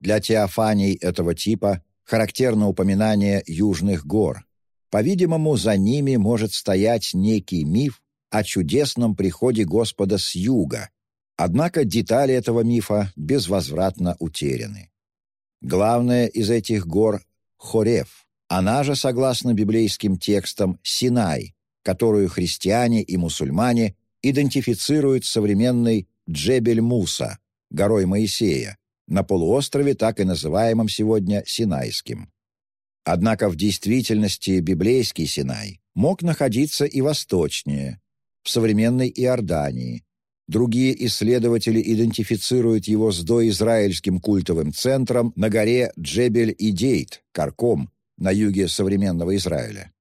Для теофаний этого типа характерно упоминание южных гор. По-видимому, за ними может стоять некий миф о чудесном приходе Господа с юга, однако детали этого мифа безвозвратно утеряны. Главное из этих гор — Хорев, она же, согласно библейским текстам, Синай, которую христиане и мусульмане идентифицируют современной Джебель-Муса, горой Моисея, на полуострове, так и называемом сегодня Синайским. Однако в действительности библейский Синай мог находиться и восточнее, в современной Иордании. Другие исследователи идентифицируют его с доизраильским культовым центром на горе Джебель-Идейт, Карком, на юге современного Израиля.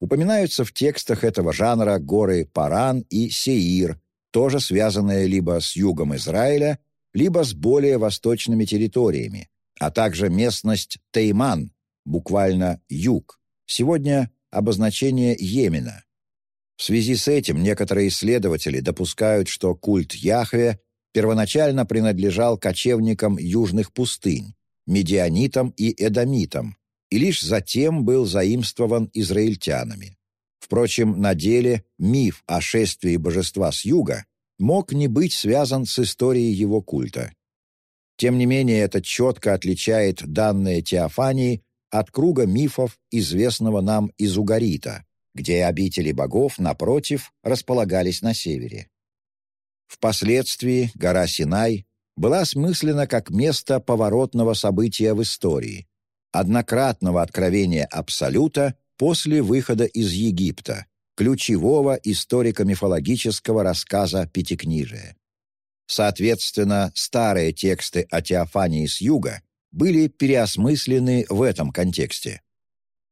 Упоминаются в текстах этого жанра горы Паран и Сеир, тоже связанные либо с югом Израиля, либо с более восточными территориями, а также местность Тейман, буквально «юг», сегодня обозначение Йемена. В связи с этим некоторые исследователи допускают, что культ Яхве первоначально принадлежал кочевникам южных пустынь, медианитам и эдомитам, и лишь затем был заимствован израильтянами. Впрочем, на деле миф о шествии божества с юга мог не быть связан с историей его культа. Тем не менее, это четко отличает данные Теофании от круга мифов, известного нам из Угарита, где обители богов, напротив, располагались на севере. Впоследствии гора Синай была осмыслена как место поворотного события в истории, однократного откровения Абсолюта после выхода из Египта, ключевого историко-мифологического рассказа Пятикнижия. Соответственно, старые тексты о Теофании с юга были переосмыслены в этом контексте.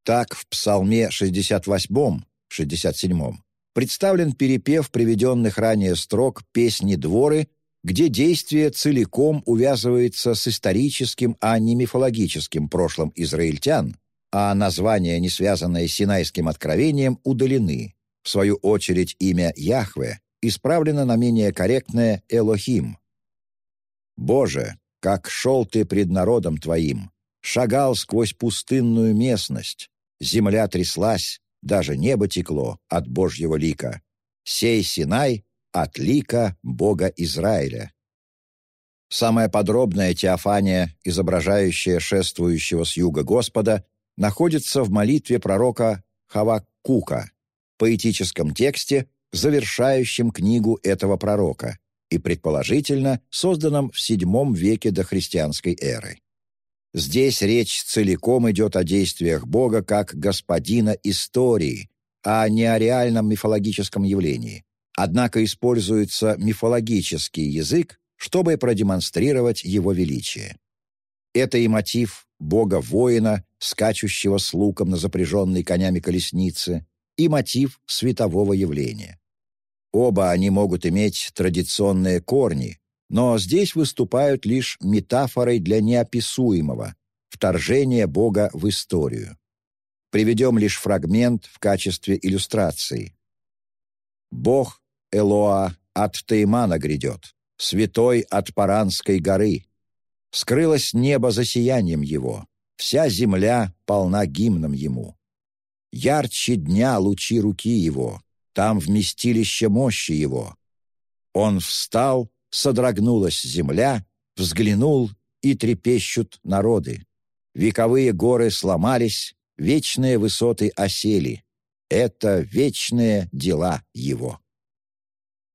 Так, в Псалме 68, 67 представлен перепев приведенных ранее строк «Песни дворы», где действие целиком увязывается с историческим, а не мифологическим прошлым израильтян, а названия, не связанные с Синайским откровением, удалены. В свою очередь имя Яхве исправлено на менее корректное «Элохим». «Боже, как шел ты пред народом твоим, шагал сквозь пустынную местность, земля тряслась, даже небо текло от Божьего лика. Сей Синай от лика Бога Израиля». Самая подробная теофания, изображающая шествующего с юга Господа, находится в молитве пророка Хаваккука, поэтическом тексте, завершающем книгу этого пророка и, предположительно, созданном в VII веке до христианской эры. Здесь речь целиком идет о действиях Бога как господина истории, а не о реальном мифологическом явлении. Однако используется мифологический язык, чтобы продемонстрировать его величие. Это и мотив бога-воина, скачущего с луком на запряженной конями колеснице, и мотив светового явления. Оба они могут иметь традиционные корни, но здесь выступают лишь метафорой для неописуемого, вторжения Бога в историю. Приведем лишь фрагмент в качестве иллюстрации. «Бог Элоа от Теймана грядет, святой от Паранской горы, Скрылось небо за сиянием его, вся земля полна гимном ему. Ярче дня лучи руки его, там вместилище мощи его. Он встал, содрогнулась земля, взглянул, и трепещут народы. Вековые горы сломались, вечные высоты осели. Это вечные дела его.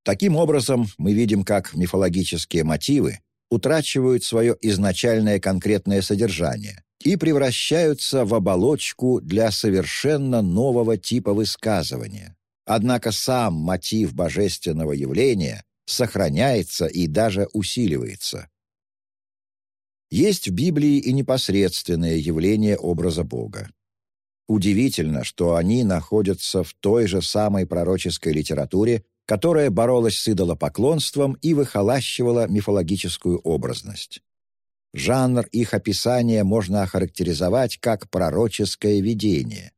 Таким образом, мы видим, как мифологические мотивы утрачивают свое изначальное конкретное содержание и превращаются в оболочку для совершенно нового типа высказывания. Однако сам мотив божественного явления сохраняется и даже усиливается. Есть в Библии и непосредственное явление образа Бога. Удивительно, что они находятся в той же самой пророческой литературе, которая боролась с идолопоклонством и выхолащивала мифологическую образность. Жанр их описания можно охарактеризовать как пророческое видение.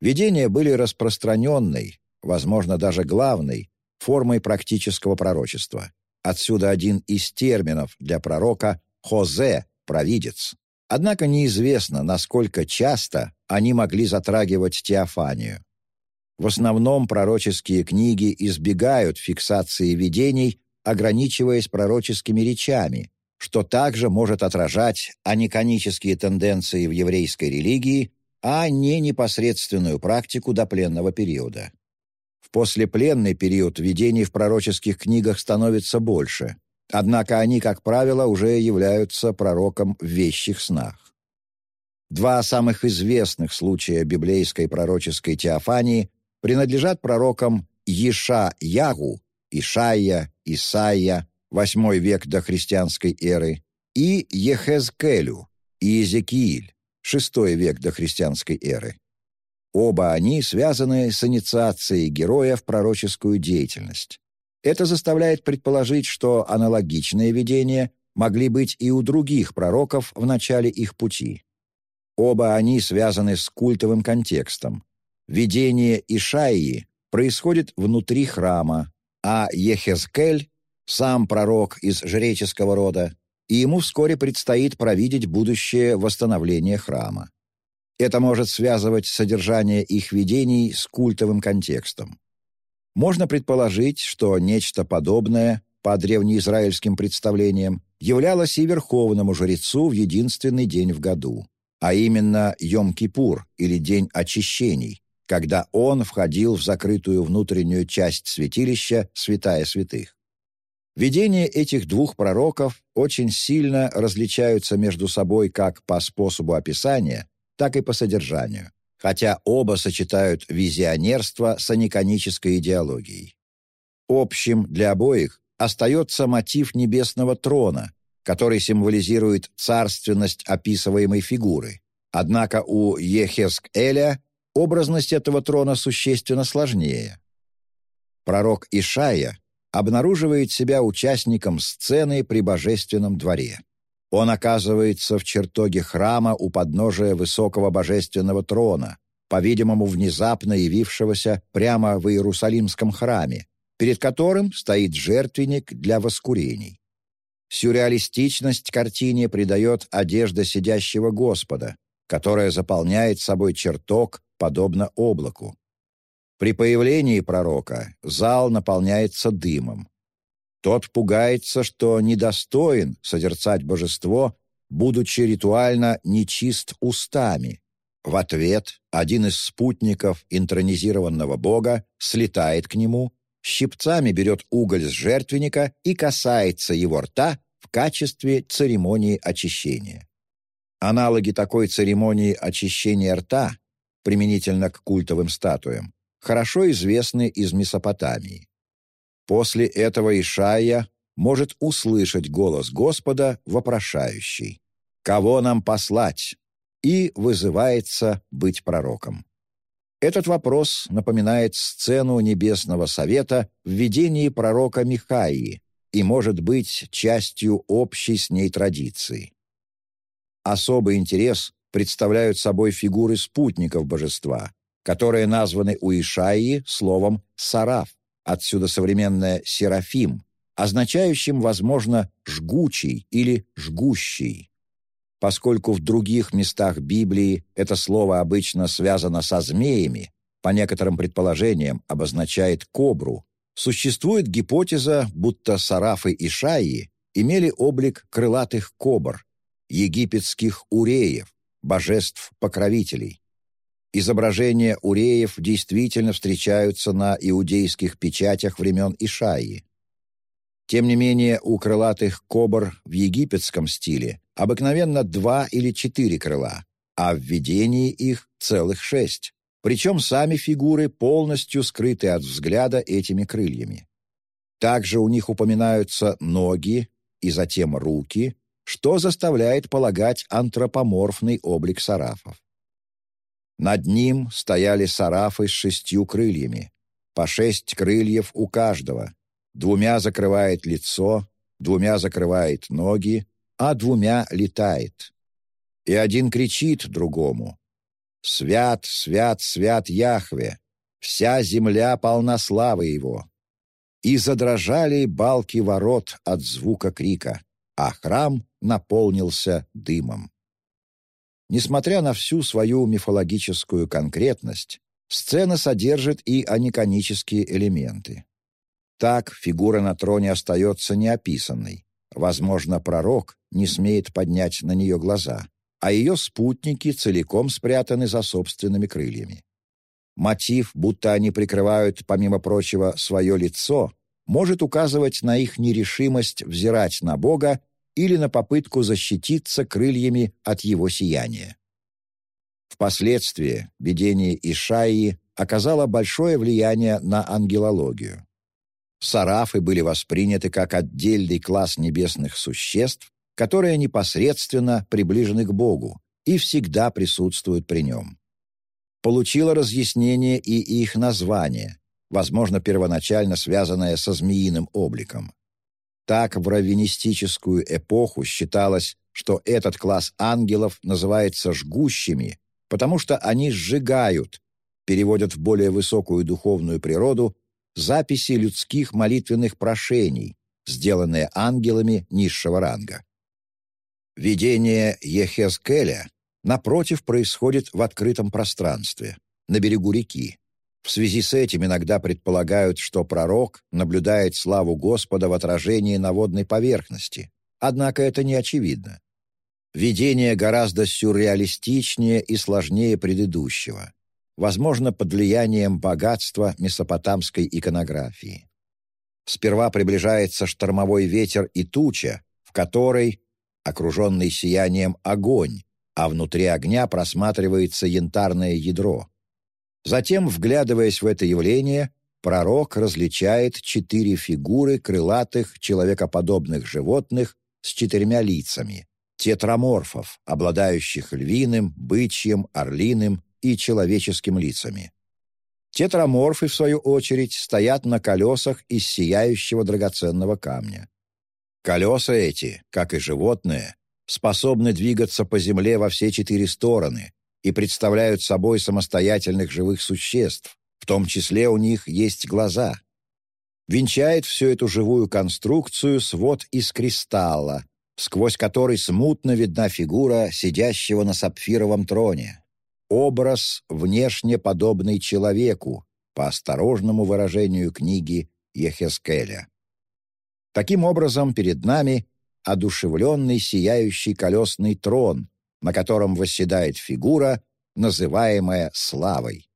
Видения были распространенной, возможно, даже главной, формой практического пророчества. Отсюда один из терминов для пророка «хозе» — «провидец». Однако неизвестно, насколько часто они могли затрагивать теофанию. В основном пророческие книги избегают фиксации видений, ограничиваясь пророческими речами, что также может отражать аниконические тенденции в еврейской религии, а не непосредственную практику допленного периода. В послепленный период видений в пророческих книгах становится больше, однако они, как правило, уже являются пророком в вещих снах. Два самых известных случая библейской пророческой теофании принадлежат пророкам Иша-Ягу, Ишайя, Исайя, VIII век до христианской эры, и Ехезкелю, и Иезекииль, VI век до христианской эры. Оба они связаны с инициацией героя в пророческую деятельность. Это заставляет предположить, что аналогичные видения могли быть и у других пророков в начале их пути. Оба они связаны с культовым контекстом, Видение Ишаии происходит внутри храма, а Ехезкель — сам пророк из жреческого рода, и ему вскоре предстоит провидеть будущее восстановление храма. Это может связывать содержание их видений с культовым контекстом. Можно предположить, что нечто подобное, по древнеизраильским представлениям, являлось и верховному жрецу в единственный день в году, а именно Йом-Кипур или День очищений, когда он входил в закрытую внутреннюю часть святилища святая святых. Видения этих двух пророков очень сильно различаются между собой как по способу описания, так и по содержанию, хотя оба сочетают визионерство с аниконической идеологией. Общим для обоих остается мотив небесного трона, который символизирует царственность описываемой фигуры. Однако у Ехеск-Эля Образность этого трона существенно сложнее. Пророк Ишая обнаруживает себя участником сцены при божественном дворе. Он оказывается в чертоге храма у подножия высокого божественного трона, по-видимому, внезапно явившегося прямо в Иерусалимском храме, перед которым стоит жертвенник для воскурений. Сюрреалистичность картине придает одежда сидящего Господа, которая заполняет собой чертог, подобно облаку. При появлении пророка зал наполняется дымом. Тот пугается, что недостоин созерцать божество, будучи ритуально нечист устами. В ответ один из спутников интронизированного бога слетает к нему, щипцами берет уголь с жертвенника и касается его рта в качестве церемонии очищения. Аналоги такой церемонии очищения рта, применительно к культовым статуям, хорошо известны из Месопотамии. После этого Ишайя может услышать голос Господа, вопрошающий «Кого нам послать?» и вызывается быть пророком. Этот вопрос напоминает сцену Небесного Совета в видении пророка Михаии и может быть частью общей с ней традиции. Особый интерес представляют собой фигуры спутников божества, которые названы у Ишаии словом «сараф», отсюда современное «серафим», означающим, возможно, «жгучий» или «жгущий». Поскольку в других местах Библии это слово обычно связано со змеями, по некоторым предположениям обозначает кобру, существует гипотеза, будто сарафы и шаи имели облик крылатых кобр, египетских уреев, божеств-покровителей. Изображения уреев действительно встречаются на иудейских печатях времен Ишаи. Тем не менее, у крылатых кобр в египетском стиле обыкновенно два или четыре крыла, а в видении их целых шесть. Причем сами фигуры полностью скрыты от взгляда этими крыльями. Также у них упоминаются ноги и затем руки, что заставляет полагать антропоморфный облик сарафов. Над ним стояли сарафы с шестью крыльями, по шесть крыльев у каждого, двумя закрывает лицо, двумя закрывает ноги, а двумя летает. И один кричит другому «Свят, свят, свят Яхве! Вся земля полна славы его!» И задрожали балки ворот от звука крика, а храм наполнился дымом. Несмотря на всю свою мифологическую конкретность, сцена содержит и аниконические элементы. Так фигура на троне остается неописанной. Возможно, пророк не смеет поднять на нее глаза, а ее спутники целиком спрятаны за собственными крыльями. Мотив, будто они прикрывают, помимо прочего, свое лицо, может указывать на их нерешимость взирать на Бога или на попытку защититься крыльями от его сияния. Впоследствии видение Ишаии оказало большое влияние на ангелологию. Сарафы были восприняты как отдельный класс небесных существ, которые непосредственно приближены к Богу и всегда присутствуют при нем. Получило разъяснение и их название, возможно, первоначально связанное со змеиным обликом. Так в раввинистическую эпоху считалось, что этот класс ангелов называется «жгущими», потому что они сжигают, переводят в более высокую духовную природу, записи людских молитвенных прошений, сделанные ангелами низшего ранга. Видение Ехезкеля, напротив, происходит в открытом пространстве, на берегу реки, в связи с этим иногда предполагают, что пророк наблюдает славу Господа в отражении на водной поверхности. Однако это не очевидно. Видение гораздо сюрреалистичнее и сложнее предыдущего, возможно, под влиянием богатства месопотамской иконографии. Сперва приближается штормовой ветер и туча, в которой, окруженный сиянием, огонь, а внутри огня просматривается янтарное ядро. Затем, вглядываясь в это явление, пророк различает четыре фигуры крылатых человекоподобных животных с четырьмя лицами, тетраморфов, обладающих львиным, бычьим, орлиным и человеческим лицами. Тетраморфы, в свою очередь, стоят на колесах из сияющего драгоценного камня. Колеса эти, как и животные, способны двигаться по земле во все четыре стороны и представляют собой самостоятельных живых существ, в том числе у них есть глаза. Венчает всю эту живую конструкцию свод из кристалла, сквозь который смутно видна фигура сидящего на сапфировом троне. Образ, внешне подобный человеку, по осторожному выражению книги Ехескеля. Таким образом, перед нами одушевленный сияющий колесный трон, на котором восседает фигура, называемая славой.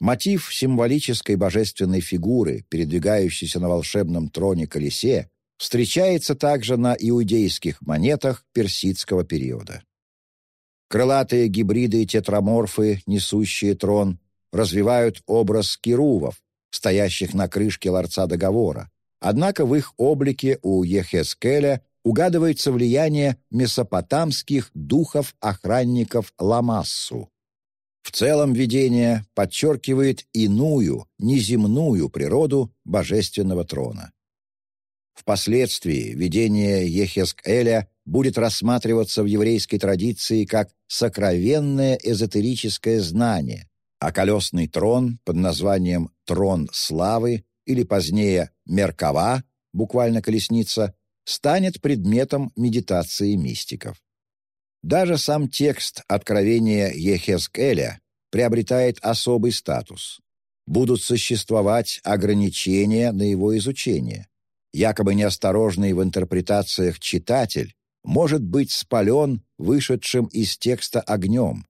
Мотив символической божественной фигуры, передвигающейся на волшебном троне-колесе, встречается также на иудейских монетах персидского периода. Крылатые гибриды и тетраморфы, несущие трон, развивают образ кирувов, стоящих на крышке ларца договора, однако в их облике у Ехескеля угадывается влияние месопотамских духов-охранников Ламассу. В целом видение подчеркивает иную, неземную природу божественного трона. Впоследствии видение Ехескеля будет рассматриваться в еврейской традиции как сокровенное эзотерическое знание, а колесный трон под названием «трон славы» или позднее «меркава», буквально «колесница», станет предметом медитации мистиков. Даже сам текст Откровения Ехескеля приобретает особый статус. Будут существовать ограничения на его изучение. Якобы неосторожный в интерпретациях читатель может быть спален вышедшим из текста огнем.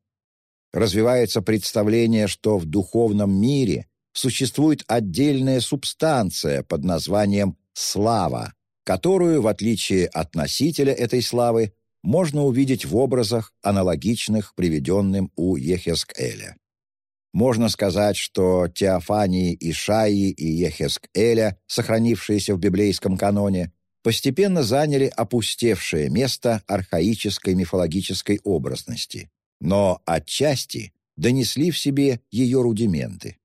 Развивается представление, что в духовном мире существует отдельная субстанция под названием «слава», которую, в отличие от носителя этой славы, можно увидеть в образах, аналогичных приведенным у Ехескеля. Можно сказать, что Теофании Ишаи и Ехескеля, сохранившиеся в библейском каноне, постепенно заняли опустевшее место архаической мифологической образности, но отчасти донесли в себе ее рудименты.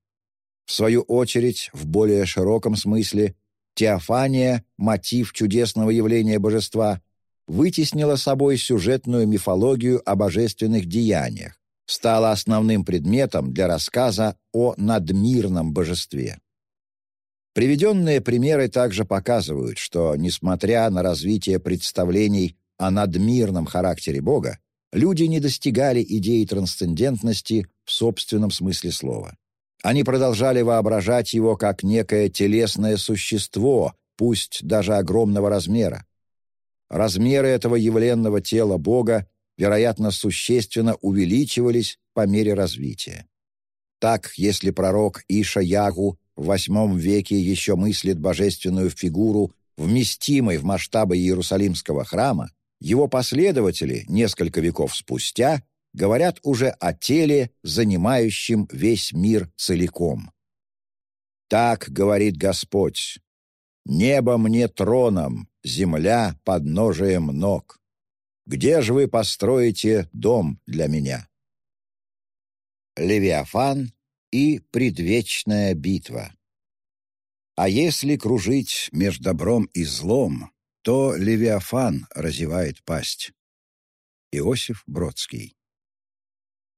В свою очередь, в более широком смысле, Теофания, мотив чудесного явления божества, вытеснила собой сюжетную мифологию о божественных деяниях, стала основным предметом для рассказа о надмирном божестве. Приведенные примеры также показывают, что, несмотря на развитие представлений о надмирном характере Бога, люди не достигали идеи трансцендентности в собственном смысле слова. Они продолжали воображать его как некое телесное существо, пусть даже огромного размера. Размеры этого явленного тела Бога, вероятно, существенно увеличивались по мере развития. Так, если пророк Иша Ягу в VIII веке еще мыслит божественную фигуру, вместимой в масштабы Иерусалимского храма, его последователи несколько веков спустя говорят уже о теле, занимающем весь мир целиком. «Так говорит Господь, небо мне троном, земля подножием ног. Где же вы построите дом для меня?» Левиафан и предвечная битва. А если кружить между добром и злом, то Левиафан разевает пасть. Иосиф Бродский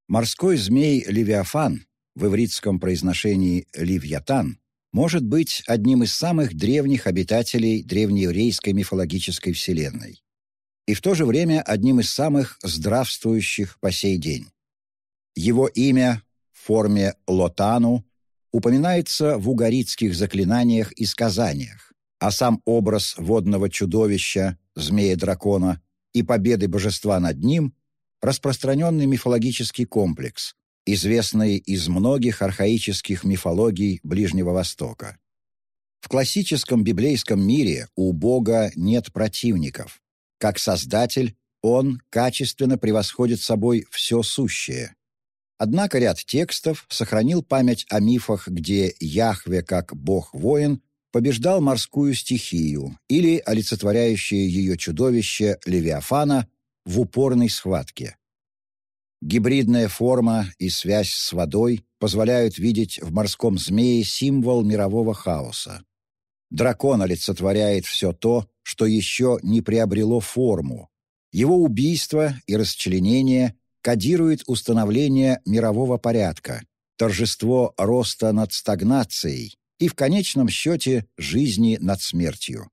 Морской змей Левиафан, в ивритском произношении «Ливьятан», может быть одним из самых древних обитателей древнееврейской мифологической вселенной и в то же время одним из самых здравствующих по сей день. Его имя в форме «лотану» упоминается в угорицких заклинаниях и сказаниях, а сам образ водного чудовища, змея-дракона и победы божества над ним распространенный мифологический комплекс, известный из многих архаических мифологий Ближнего Востока. В классическом библейском мире у Бога нет противников. Как Создатель, Он качественно превосходит собой все сущее. Однако ряд текстов сохранил память о мифах, где Яхве, как бог-воин, побеждал морскую стихию или олицетворяющее ее чудовище Левиафана в упорной схватке. Гибридная форма и связь с водой позволяют видеть в морском змее символ мирового хаоса. Дракон олицетворяет все то, что еще не приобрело форму. Его убийство и расчленение кодирует установление мирового порядка, торжество роста над стагнацией и, в конечном счете, жизни над смертью.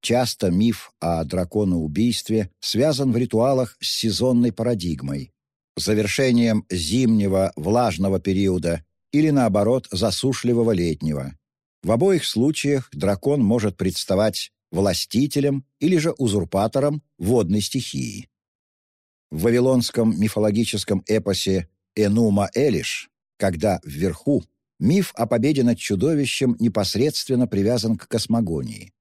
Часто миф о драконоубийстве связан в ритуалах с сезонной парадигмой, завершением зимнего влажного периода или, наоборот, засушливого летнего. В обоих случаях дракон может представать властителем или же узурпатором водной стихии. В вавилонском мифологическом эпосе «Энума Элиш», когда вверху, миф о победе над чудовищем непосредственно привязан к космогонии.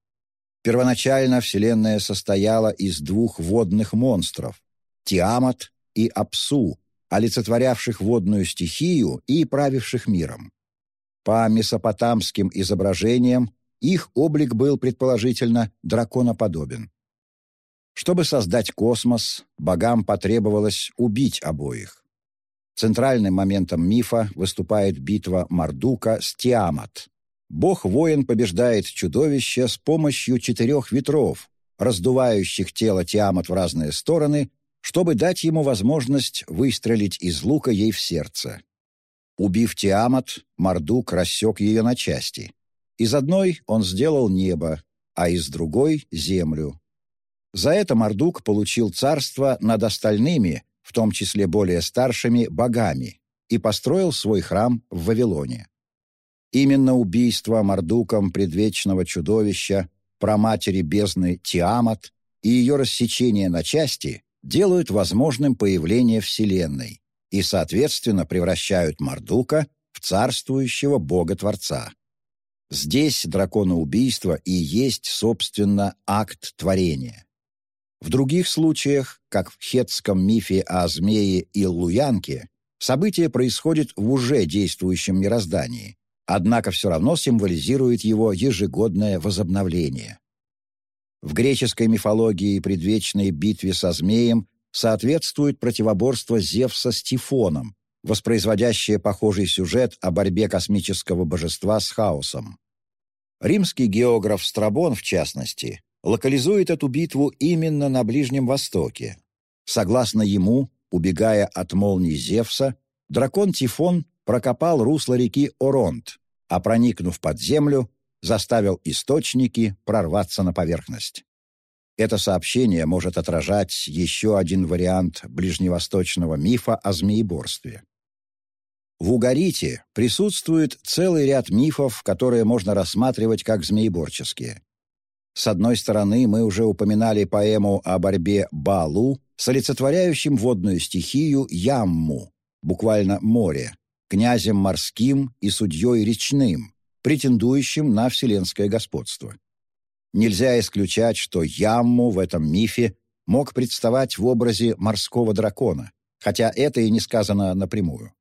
Первоначально Вселенная состояла из двух водных монстров – Тиамат и Апсу, олицетворявших водную стихию и правивших миром. По месопотамским изображениям их облик был, предположительно, драконоподобен. Чтобы создать космос, богам потребовалось убить обоих. Центральным моментом мифа выступает битва Мардука с Тиамат. Бог-воин побеждает чудовище с помощью четырех ветров, раздувающих тело Тиамат в разные стороны чтобы дать ему возможность выстрелить из лука ей в сердце. Убив Тиамат, Мардук рассек ее на части. Из одной он сделал небо, а из другой — землю. За это Мардук получил царство над остальными, в том числе более старшими, богами, и построил свой храм в Вавилоне. Именно убийство Мардуком предвечного чудовища, праматери бездны Тиамат и ее рассечение на части делают возможным появление Вселенной и, соответственно, превращают Мардука в царствующего бога-творца. Здесь драконоубийство и есть, собственно, акт творения. В других случаях, как в хетском мифе о змее и луянке, событие происходит в уже действующем мироздании, однако все равно символизирует его ежегодное возобновление. В греческой мифологии предвечной битве со змеем соответствует противоборство Зевса с Тифоном, воспроизводящее похожий сюжет о борьбе космического божества с хаосом. Римский географ Страбон, в частности, локализует эту битву именно на Ближнем Востоке. Согласно ему, убегая от молний Зевса, дракон Тифон прокопал русло реки Оронт, а проникнув под землю, заставил источники прорваться на поверхность. Это сообщение может отражать еще один вариант ближневосточного мифа о змееборстве. В Угарите присутствует целый ряд мифов, которые можно рассматривать как змееборческие. С одной стороны, мы уже упоминали поэму о борьбе Балу с олицетворяющим водную стихию Ямму, буквально море, князем морским и судьей речным, претендующим на вселенское господство. Нельзя исключать, что Ямму в этом мифе мог представать в образе морского дракона, хотя это и не сказано напрямую.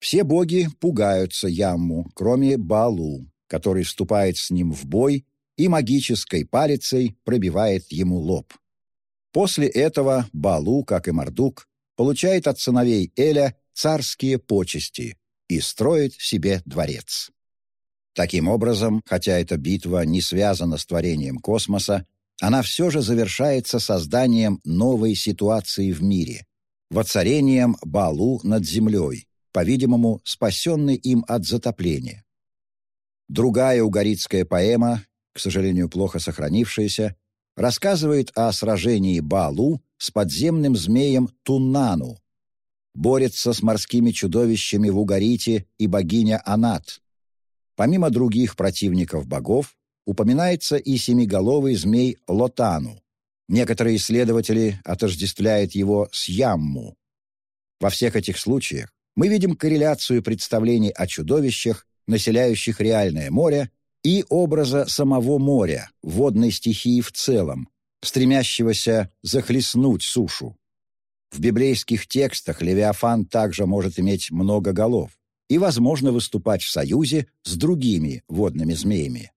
Все боги пугаются Ямму, кроме Балу, который вступает с ним в бой и магической палицей пробивает ему лоб. После этого Балу, как и Мардук, получает от сыновей Эля царские почести и строит себе дворец. Таким образом, хотя эта битва не связана с творением космоса, она все же завершается созданием новой ситуации в мире, воцарением Балу над землей, по-видимому, спасенной им от затопления. Другая угорицкая поэма, к сожалению, плохо сохранившаяся, рассказывает о сражении Балу с подземным змеем Туннану. Борется с морскими чудовищами в Угарите и богиня Анат, Помимо других противников богов, упоминается и семиголовый змей Лотану. Некоторые исследователи отождествляют его с Ямму. Во всех этих случаях мы видим корреляцию представлений о чудовищах, населяющих реальное море, и образа самого моря, водной стихии в целом, стремящегося захлестнуть сушу. В библейских текстах Левиафан также может иметь много голов и, возможно, выступать в союзе с другими водными змеями.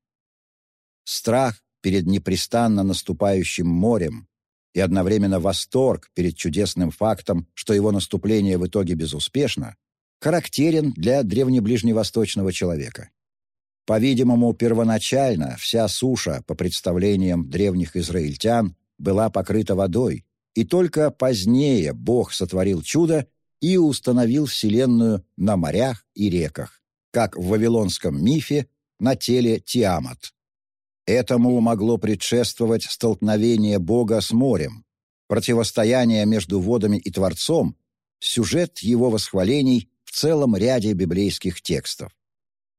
Страх перед непрестанно наступающим морем, и одновременно восторг перед чудесным фактом, что его наступление в итоге безуспешно, характерен для древнеближневосточного человека. По-видимому, первоначально вся суша, по представлениям древних израильтян, была покрыта водой, и только позднее Бог сотворил чудо и установил Вселенную на морях и реках, как в вавилонском мифе на теле Тиамат. Этому могло предшествовать столкновение Бога с морем, противостояние между водами и Творцом, сюжет его восхвалений в целом ряде библейских текстов.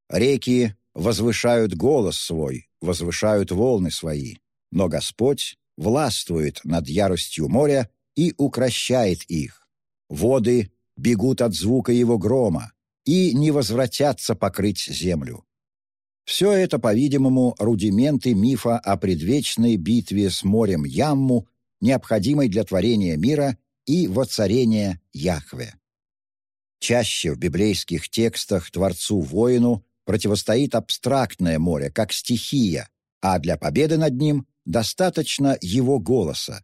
Реки возвышают голос свой, возвышают волны свои, но Господь властвует над яростью моря и укращает их. Воды бегут от звука его грома и не возвратятся покрыть землю. Все это, по-видимому, рудименты мифа о предвечной битве с морем Ямму, необходимой для творения мира и воцарения Яхве. Чаще в библейских текстах Творцу-воину противостоит абстрактное море, как стихия, а для победы над ним достаточно его голоса.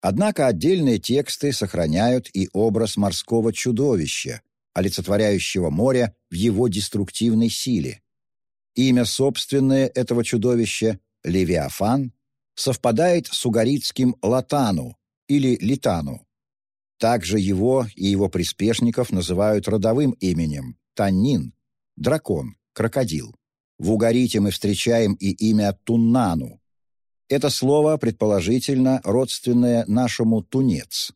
Однако отдельные тексты сохраняют и образ морского чудовища, олицетворяющего море в его деструктивной силе. Имя собственное этого чудовища, Левиафан, совпадает с угаритским Латану или Литану. Также его и его приспешников называют родовым именем Таннин, дракон, крокодил. В угарите мы встречаем и имя Туннану. Это слово, предположительно, родственное нашему тунец.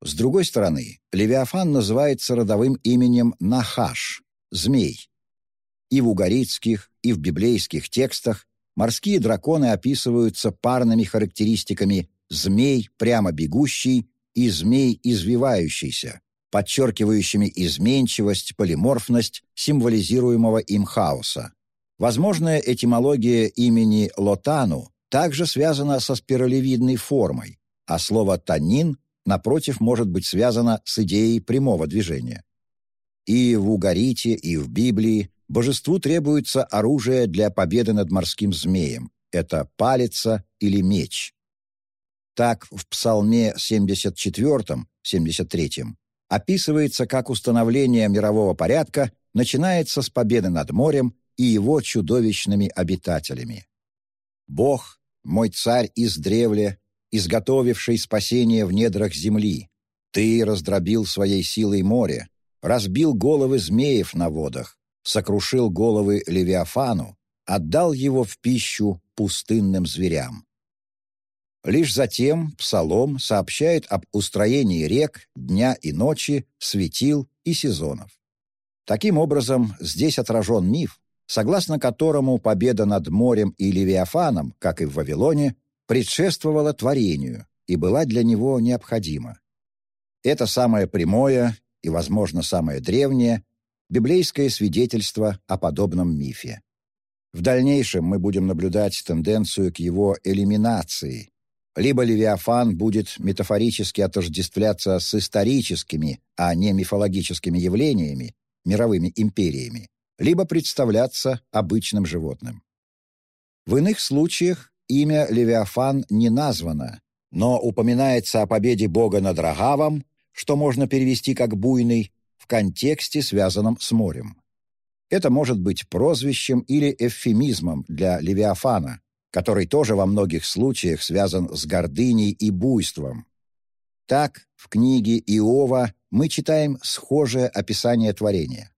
С другой стороны, Левиафан называется родовым именем Нахаш, змей. И в угаритских, и в библейских текстах морские драконы описываются парными характеристиками «змей прямо бегущий» и «змей извивающийся», подчеркивающими изменчивость, полиморфность символизируемого им хаоса. Возможная этимология имени Лотану также связана со спиралевидной формой, а слово «танин» напротив может быть связано с идеей прямого движения. И в Угарите, и в Библии божеству требуется оружие для победы над морским змеем. Это палица или меч. Так в Псалме 74, 73 описывается, как установление мирового порядка начинается с победы над морем и его чудовищными обитателями. Бог, мой царь из древля, изготовивший спасение в недрах земли, ты раздробил своей силой море, разбил головы змеев на водах, сокрушил головы Левиафану, отдал его в пищу пустынным зверям. Лишь затем Псалом сообщает об устроении рек, дня и ночи, светил и сезонов. Таким образом, здесь отражен миф, согласно которому победа над морем и Левиафаном, как и в Вавилоне, предшествовала творению и была для него необходима. Это самое прямое и, возможно, самое древнее библейское свидетельство о подобном мифе. В дальнейшем мы будем наблюдать тенденцию к его элиминации, либо Левиафан будет метафорически отождествляться с историческими, а не мифологическими явлениями, мировыми империями, либо представляться обычным животным. В иных случаях имя Левиафан не названо, но упоминается о победе бога над Рагавом, что можно перевести как «буйный», в контексте, связанном с морем. Это может быть прозвищем или эвфемизмом для Левиафана, который тоже во многих случаях связан с гордыней и буйством. Так, в книге Иова мы читаем схожее описание творения.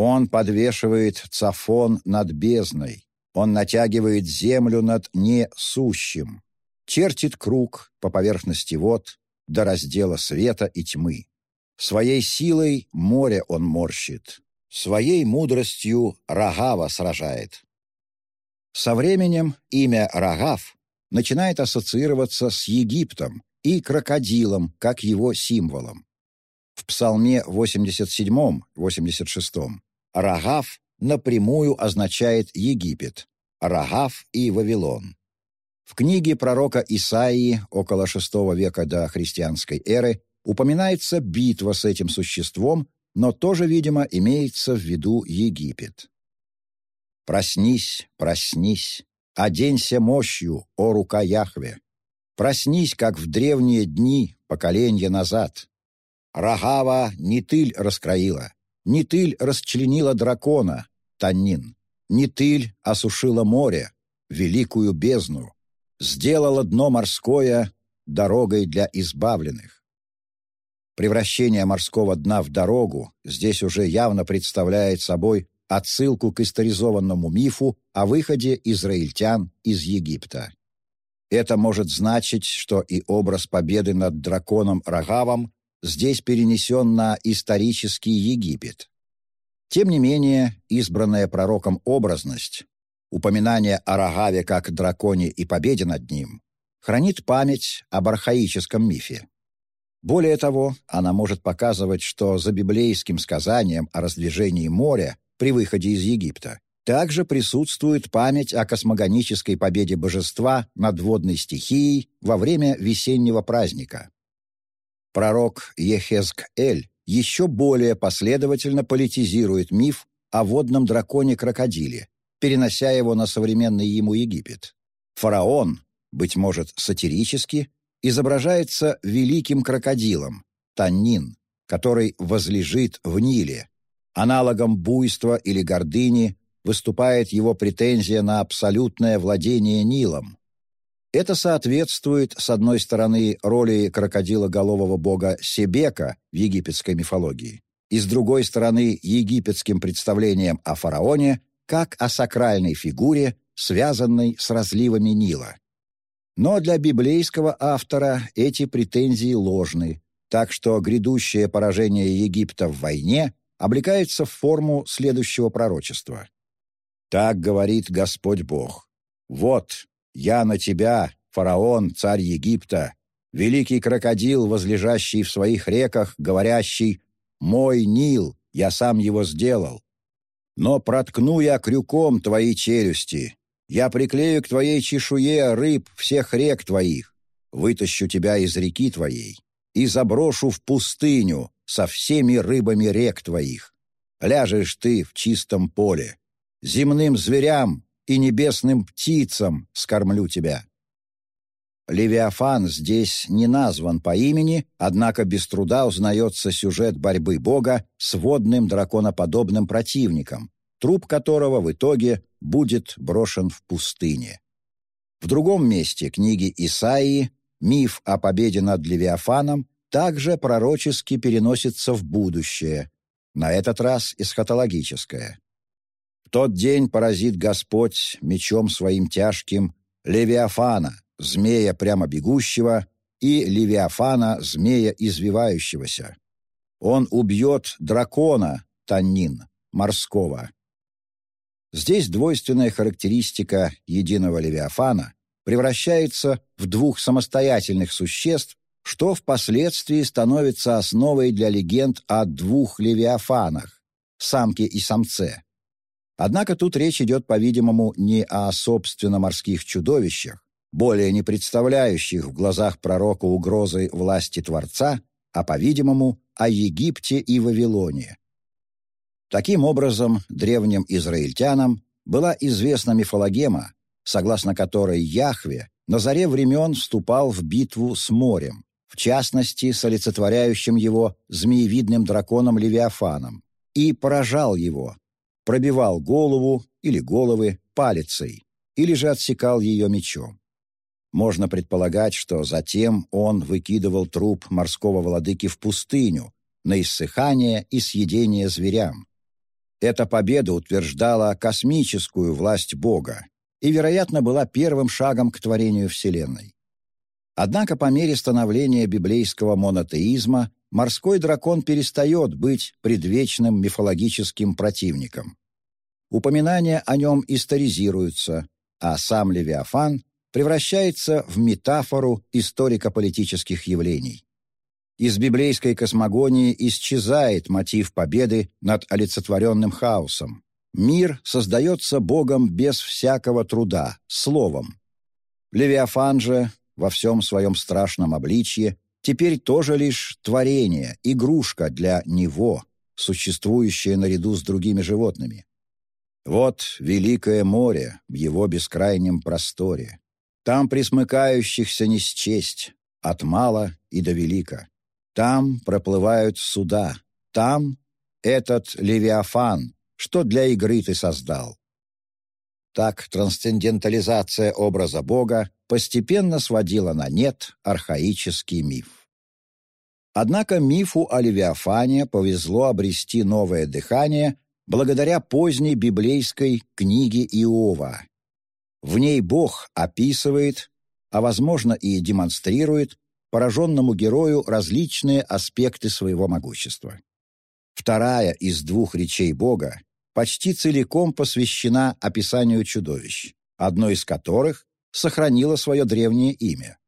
Он подвешивает цафон над бездной, он натягивает землю над несущим, чертит круг по поверхности вод до раздела света и тьмы. Своей силой море он морщит, своей мудростью Рагава сражает. Со временем имя Рагав начинает ассоциироваться с Египтом и крокодилом как его символом. В Псалме 87-86 Рагав напрямую означает Египет, Рагав и Вавилон. В книге пророка Исаии около VI века до христианской эры упоминается битва с этим существом, но тоже, видимо, имеется в виду Египет. Проснись, проснись, оденься мощью, о рука Яхве. Проснись, как в древние дни, поколенья назад. Рагава не тыль раскроила, не тыль расчленила дракона, Таннин, не тыль осушила море, великую бездну, сделала дно морское дорогой для избавленных. Превращение морского дна в дорогу здесь уже явно представляет собой отсылку к историзованному мифу о выходе израильтян из Египта. Это может значить, что и образ победы над драконом Рагавом здесь перенесен на исторический Египет. Тем не менее, избранная пророком образность, упоминание о Рагаве как драконе и победе над ним, хранит память об архаическом мифе. Более того, она может показывать, что за библейским сказанием о раздвижении моря при выходе из Египта также присутствует память о космогонической победе божества над водной стихией во время весеннего праздника. Пророк Ехезк-Эль еще более последовательно политизирует миф о водном драконе-крокодиле, перенося его на современный ему Египет. Фараон, быть может, сатирически, изображается великим крокодилом, Таннин, который возлежит в Ниле, аналогом буйства или гордыни, выступает его претензия на абсолютное владение Нилом. Это соответствует, с одной стороны, роли крокодилоголового бога Себека в египетской мифологии, и с другой стороны, египетским представлениям о фараоне как о сакральной фигуре, связанной с разливами Нила. Но для библейского автора эти претензии ложны, так что грядущее поражение Египта в войне облекается в форму следующего пророчества. Так говорит Господь Бог. Вот, я на тебя, фараон, царь Египта, великий крокодил, возлежащий в своих реках, говорящий «Мой Нил, я сам его сделал». Но проткну я крюком твои челюсти, я приклею к твоей чешуе рыб всех рек твоих, вытащу тебя из реки твоей и заброшу в пустыню со всеми рыбами рек твоих. Ляжешь ты в чистом поле, земным зверям и небесным птицам скормлю тебя». Левиафан здесь не назван по имени, однако без труда узнается сюжет борьбы Бога с водным драконоподобным противником, труп которого в итоге будет брошен в пустыне. В другом месте книги Исаии миф о победе над Левиафаном также пророчески переносится в будущее, на этот раз эсхатологическое тот день поразит Господь мечом своим тяжким Левиафана, змея прямо бегущего, и Левиафана, змея извивающегося. Он убьет дракона, Таннин, морского. Здесь двойственная характеристика единого Левиафана превращается в двух самостоятельных существ, что впоследствии становится основой для легенд о двух Левиафанах – самке и самце. Однако тут речь идет, по-видимому, не о собственно морских чудовищах, более не представляющих в глазах пророка угрозы власти Творца, а, по-видимому, о Египте и Вавилоне. Таким образом, древним израильтянам была известна мифологема, согласно которой Яхве на заре времен вступал в битву с морем, в частности, с олицетворяющим его змеевидным драконом Левиафаном, и поражал его, пробивал голову или головы палицей, или же отсекал ее мечом. Можно предполагать, что затем он выкидывал труп морского владыки в пустыню на иссыхание и съедение зверям. Эта победа утверждала космическую власть Бога и, вероятно, была первым шагом к творению Вселенной. Однако по мере становления библейского монотеизма морской дракон перестает быть предвечным мифологическим противником. Упоминания о нем историзируются, а сам Левиафан превращается в метафору историко-политических явлений. Из библейской космогонии исчезает мотив победы над олицетворенным хаосом. Мир создается Богом без всякого труда, словом. Левиафан же во всем своем страшном обличье теперь тоже лишь творение, игрушка для него, существующая наряду с другими животными. Вот великое море в его бескрайнем просторе. Там присмыкающихся не счесть, от мала и до велика. Там проплывают суда, там этот Левиафан, что для игры ты создал. Так трансцендентализация образа Бога постепенно сводила на нет архаический миф. Однако мифу о Левиафане повезло обрести новое дыхание благодаря поздней библейской книге Иова. В ней Бог описывает, а, возможно, и демонстрирует пораженному герою различные аспекты своего могущества. Вторая из двух речей Бога почти целиком посвящена описанию чудовищ, одно из которых сохранило свое древнее имя.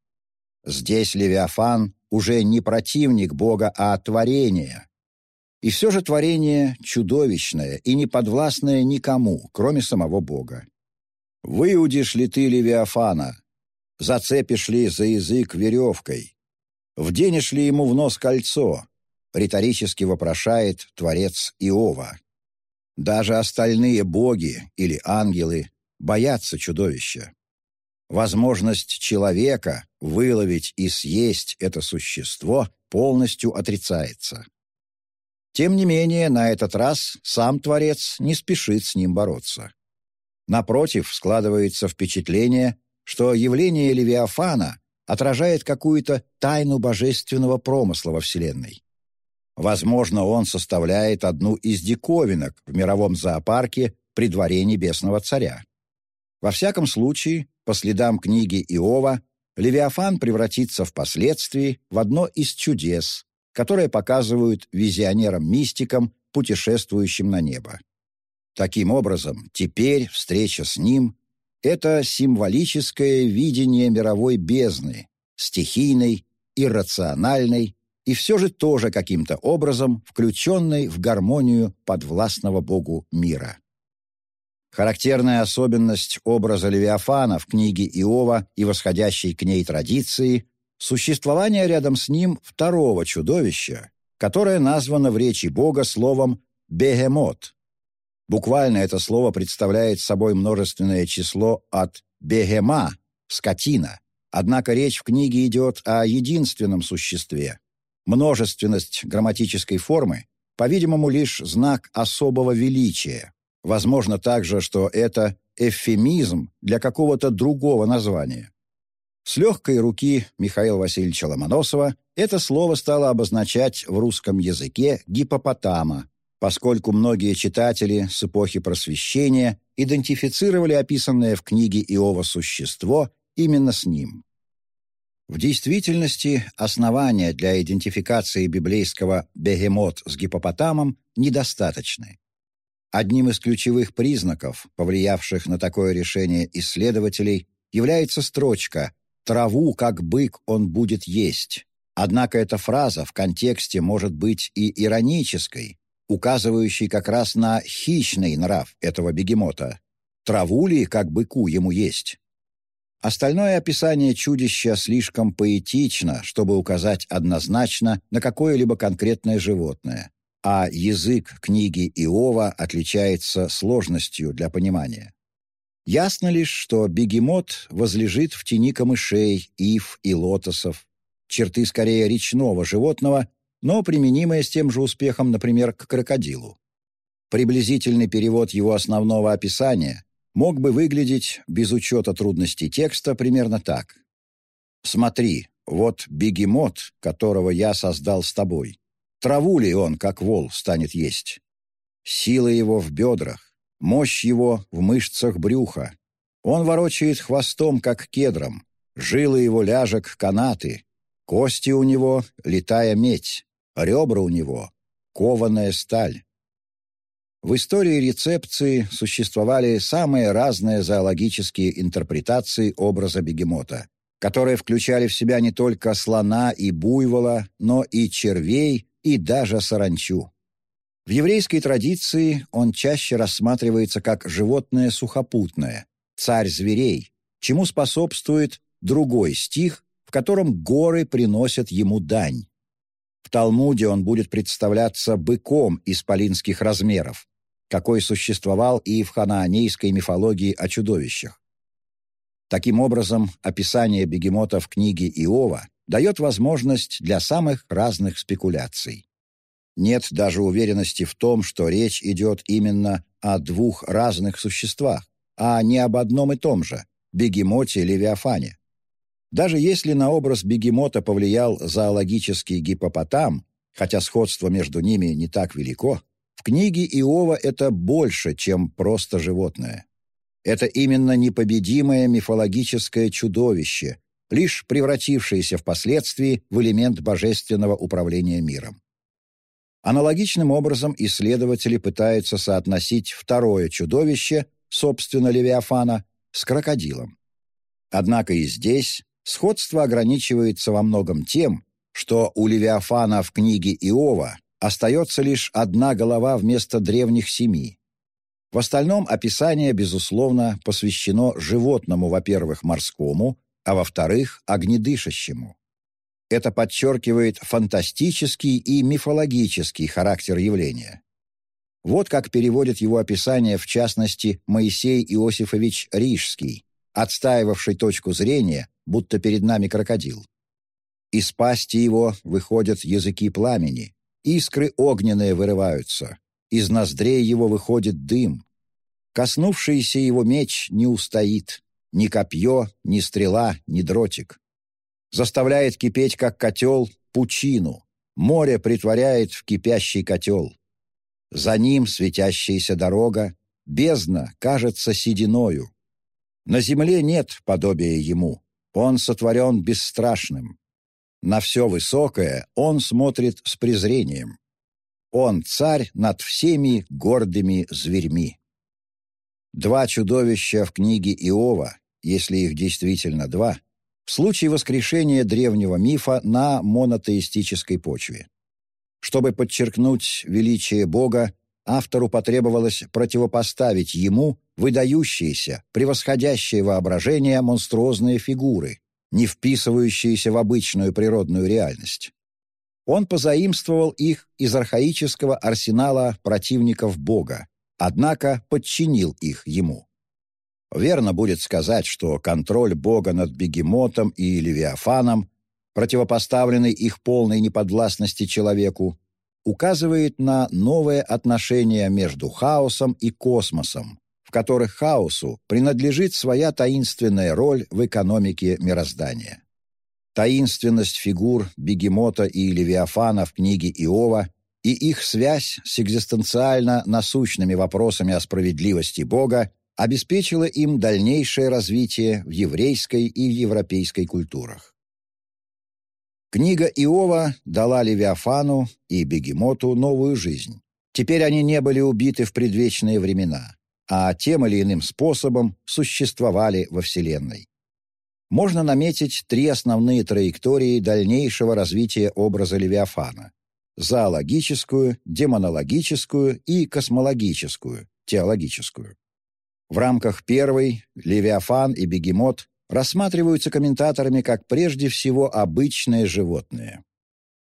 Здесь Левиафан уже не противник Бога, а творение. И все же творение чудовищное и не подвластное никому, кроме самого Бога. «Выудишь ли ты Левиафана? Зацепишь ли за язык веревкой? Вденешь ли ему в нос кольцо?» риторически вопрошает Творец Иова. Даже остальные боги или ангелы боятся чудовища. Возможность человека выловить и съесть это существо полностью отрицается. Тем не менее, на этот раз сам Творец не спешит с ним бороться. Напротив, складывается впечатление, что явление Левиафана отражает какую-то тайну божественного промысла во Вселенной. Возможно, он составляет одну из диковинок в мировом зоопарке при дворе Небесного Царя. Во всяком случае, по следам книги Иова, Левиафан превратится впоследствии в одно из чудес, которые показывают визионерам-мистикам, путешествующим на небо. Таким образом, теперь встреча с ним — это символическое видение мировой бездны, стихийной, иррациональной и все же тоже каким-то образом включенной в гармонию подвластного Богу мира. Характерная особенность образа Левиафана в книге Иова и восходящей к ней традиции – существование рядом с ним второго чудовища, которое названо в речи Бога словом «бегемот». Буквально это слово представляет собой множественное число от «бегема» – «скотина», однако речь в книге идет о единственном существе. Множественность грамматической формы, по-видимому, лишь знак особого величия, Возможно также, что это эвфемизм для какого-то другого названия. С легкой руки Михаила Васильевича Ломоносова это слово стало обозначать в русском языке гипопотама, поскольку многие читатели с эпохи Просвещения идентифицировали описанное в книге Иова существо именно с ним. В действительности основания для идентификации библейского бегемот с гипопотамом недостаточны. Одним из ключевых признаков, повлиявших на такое решение исследователей, является строчка «Траву, как бык, он будет есть». Однако эта фраза в контексте может быть и иронической, указывающей как раз на хищный нрав этого бегемота. Траву ли, как быку, ему есть? Остальное описание чудища слишком поэтично, чтобы указать однозначно на какое-либо конкретное животное а язык книги Иова отличается сложностью для понимания. Ясно лишь, что бегемот возлежит в тени камышей, ив и лотосов, черты скорее речного животного, но применимые с тем же успехом, например, к крокодилу. Приблизительный перевод его основного описания мог бы выглядеть, без учета трудностей текста, примерно так. «Смотри, вот бегемот, которого я создал с тобой. Траву ли он, как вол, станет есть? Сила его в бедрах, мощь его в мышцах брюха. Он ворочает хвостом, как кедром, жилы его ляжек канаты, кости у него — летая медь, ребра у него — кованая сталь. В истории рецепции существовали самые разные зоологические интерпретации образа бегемота, которые включали в себя не только слона и буйвола, но и червей, и даже саранчу. В еврейской традиции он чаще рассматривается как животное сухопутное, царь зверей, чему способствует другой стих, в котором горы приносят ему дань. В Талмуде он будет представляться быком исполинских размеров, какой существовал и в ханаанейской мифологии о чудовищах. Таким образом, описание бегемота в книге Иова дает возможность для самых разных спекуляций. Нет даже уверенности в том, что речь идет именно о двух разных существах, а не об одном и том же – бегемоте Левиафане. Даже если на образ бегемота повлиял зоологический гипопотам, хотя сходство между ними не так велико, в книге Иова это больше, чем просто животное. Это именно непобедимое мифологическое чудовище, лишь превратившееся впоследствии в элемент божественного управления миром. Аналогичным образом исследователи пытаются соотносить второе чудовище, собственно Левиафана, с крокодилом. Однако и здесь сходство ограничивается во многом тем, что у Левиафана в книге Иова остается лишь одна голова вместо древних семи. В остальном описание, безусловно, посвящено животному, во-первых, морскому, а во-вторых, огнедышащему. Это подчеркивает фантастический и мифологический характер явления. Вот как переводит его описание, в частности, Моисей Иосифович Рижский, отстаивавший точку зрения, будто перед нами крокодил. Из пасти его выходят языки пламени, искры огненные вырываются, из ноздрей его выходит дым. Коснувшийся его меч не устоит, ни копье, ни стрела, ни дротик заставляет кипеть, как котел, пучину, море притворяет в кипящий котел. За ним светящаяся дорога, бездна кажется сединою. На земле нет подобия ему, он сотворен бесстрашным. На все высокое он смотрит с презрением. Он царь над всеми гордыми зверьми. Два чудовища в книге Иова, если их действительно два — в случае воскрешения древнего мифа на монотеистической почве. Чтобы подчеркнуть величие Бога, автору потребовалось противопоставить ему выдающиеся, превосходящие воображение монструозные фигуры, не вписывающиеся в обычную природную реальность. Он позаимствовал их из архаического арсенала противников Бога, однако подчинил их ему. Верно будет сказать, что контроль Бога над бегемотом и левиафаном, противопоставленный их полной неподвластности человеку, указывает на новое отношение между хаосом и космосом, в которых хаосу принадлежит своя таинственная роль в экономике мироздания. Таинственность фигур бегемота и левиафана в книге Иова и их связь с экзистенциально насущными вопросами о справедливости Бога обеспечила им дальнейшее развитие в еврейской и европейской культурах. Книга Иова дала Левиафану и Бегемоту новую жизнь. Теперь они не были убиты в предвечные времена, а тем или иным способом существовали во Вселенной. Можно наметить три основные траектории дальнейшего развития образа Левиафана – зоологическую, демонологическую и космологическую, теологическую. В рамках первой Левиафан и Бегемот рассматриваются комментаторами как прежде всего обычные животные.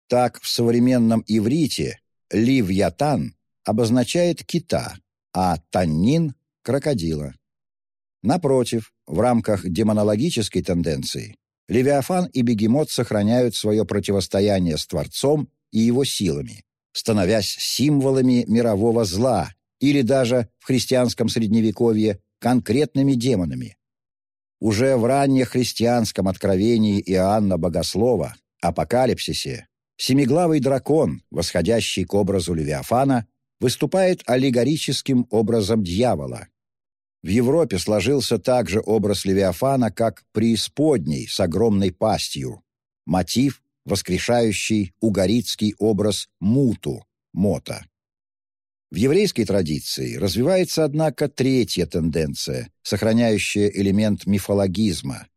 Так, в современном иврите «ливьятан» обозначает кита, а «таннин» — крокодила. Напротив, в рамках демонологической тенденции Левиафан и Бегемот сохраняют свое противостояние с Творцом и его силами, становясь символами мирового зла, или даже в христианском средневековье конкретными демонами. Уже в раннехристианском откровении Иоанна Богослова, Апокалипсисе, семиглавый дракон, восходящий к образу Левиафана, выступает аллегорическим образом дьявола. В Европе сложился также образ Левиафана как преисподней с огромной пастью, мотив, воскрешающий угорицкий образ Муту, Мота. В еврейской традиции развивается, однако, третья тенденция, сохраняющая элемент мифологизма.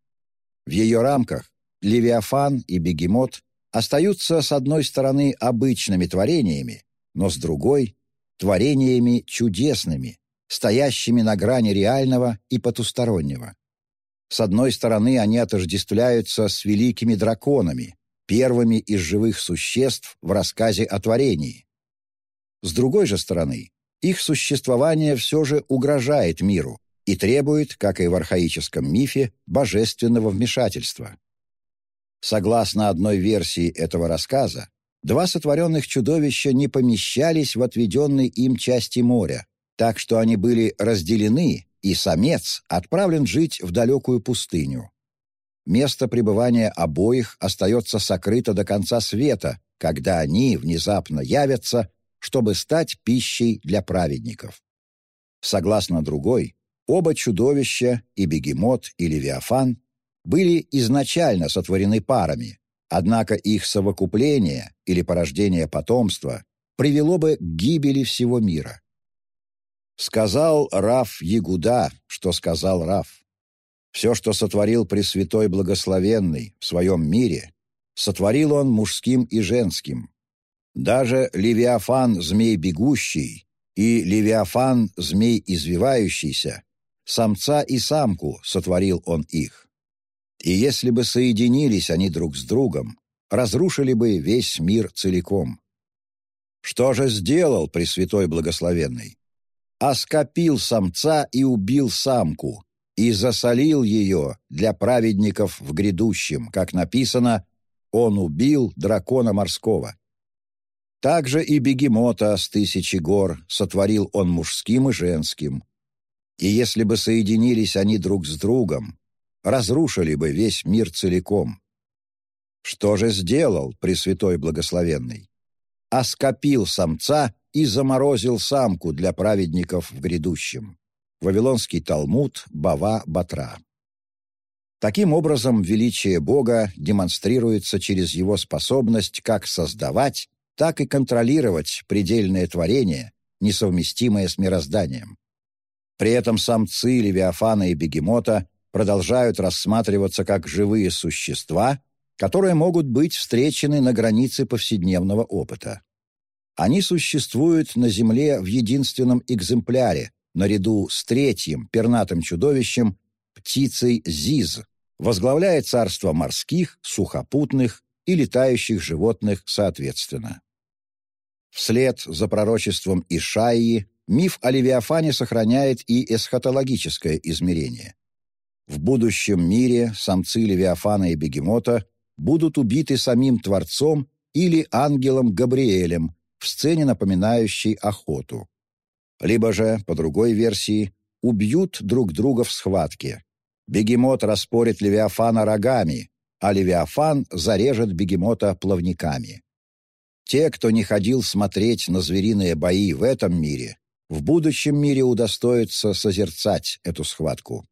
В ее рамках Левиафан и Бегемот остаются, с одной стороны, обычными творениями, но с другой — творениями чудесными, стоящими на грани реального и потустороннего. С одной стороны, они отождествляются с великими драконами, первыми из живых существ в рассказе о творении. С другой же стороны, их существование все же угрожает миру, и требует, как и в архаическом мифе, божественного вмешательства. Согласно одной версии этого рассказа, два сотворенных чудовища не помещались в отведенной им части моря, так что они были разделены, и самец отправлен жить в далекую пустыню. Место пребывания обоих остается сокрыто до конца света, когда они внезапно явятся, чтобы стать пищей для праведников. Согласно другой, оба чудовища, и бегемот, и левиафан, были изначально сотворены парами, однако их совокупление или порождение потомства привело бы к гибели всего мира. Сказал Раф Ягуда, что сказал Раф. Все, что сотворил Пресвятой Благословенный в своем мире, сотворил он мужским и женским. Даже Левиафан, змей бегущий, и Левиафан, змей извивающийся, самца и самку сотворил он их. И если бы соединились они друг с другом, разрушили бы весь мир целиком. Что же сделал Пресвятой Благословенный? Оскопил самца и убил самку, и засолил ее для праведников в грядущем, как написано «Он убил дракона морского». Также и бегемота с тысячи гор сотворил он мужским и женским. И если бы соединились они друг с другом, разрушили бы весь мир целиком. Что же сделал Пресвятой Благословенный? Оскопил самца и заморозил самку для праведников в грядущем. Вавилонский Талмуд, Бава, Батра. Таким образом, величие Бога демонстрируется через его способность как создавать, так и контролировать предельное творение, несовместимое с мирозданием. При этом самцы Левиафана и Бегемота продолжают рассматриваться как живые существа, которые могут быть встречены на границе повседневного опыта. Они существуют на Земле в единственном экземпляре, наряду с третьим пернатым чудовищем, птицей Зиз, возглавляя царство морских, сухопутных и летающих животных соответственно. Вслед за пророчеством Ишаии миф о Левиафане сохраняет и эсхатологическое измерение. В будущем мире самцы Левиафана и Бегемота будут убиты самим Творцом или ангелом Габриэлем в сцене, напоминающей охоту. Либо же, по другой версии, убьют друг друга в схватке. Бегемот распорит Левиафана рогами, а Левиафан зарежет бегемота плавниками. Те, кто не ходил смотреть на звериные бои в этом мире, в будущем мире удостоятся созерцать эту схватку.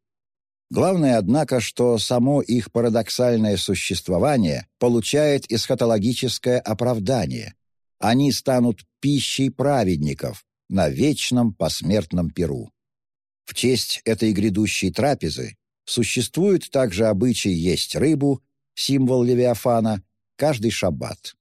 Главное, однако, что само их парадоксальное существование получает эсхатологическое оправдание. Они станут пищей праведников, на вечном посмертном перу. В честь этой грядущей трапезы существует также обычай есть рыбу, символ Левиафана, каждый шаббат.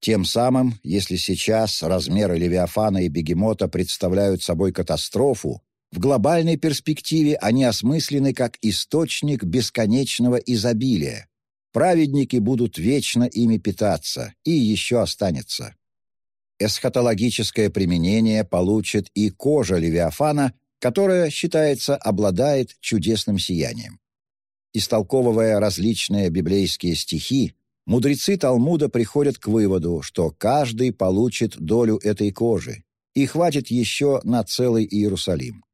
Тем самым, если сейчас размеры Левиафана и Бегемота представляют собой катастрофу, в глобальной перспективе они осмыслены как источник бесконечного изобилия. Праведники будут вечно ими питаться, и еще останется эсхатологическое применение получит и кожа Левиафана, которая, считается, обладает чудесным сиянием. Истолковывая различные библейские стихи, мудрецы Талмуда приходят к выводу, что каждый получит долю этой кожи, и хватит еще на целый Иерусалим.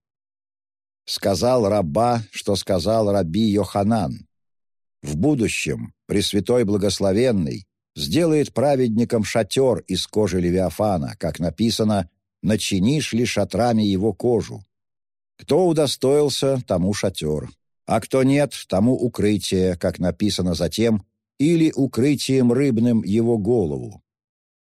Сказал раба, что сказал раби Йоханан. В будущем Пресвятой Благословенный сделает праведникам шатер из кожи Левиафана, как написано «начинишь ли шатрами его кожу». Кто удостоился, тому шатер, а кто нет, тому укрытие, как написано затем, или укрытием рыбным его голову.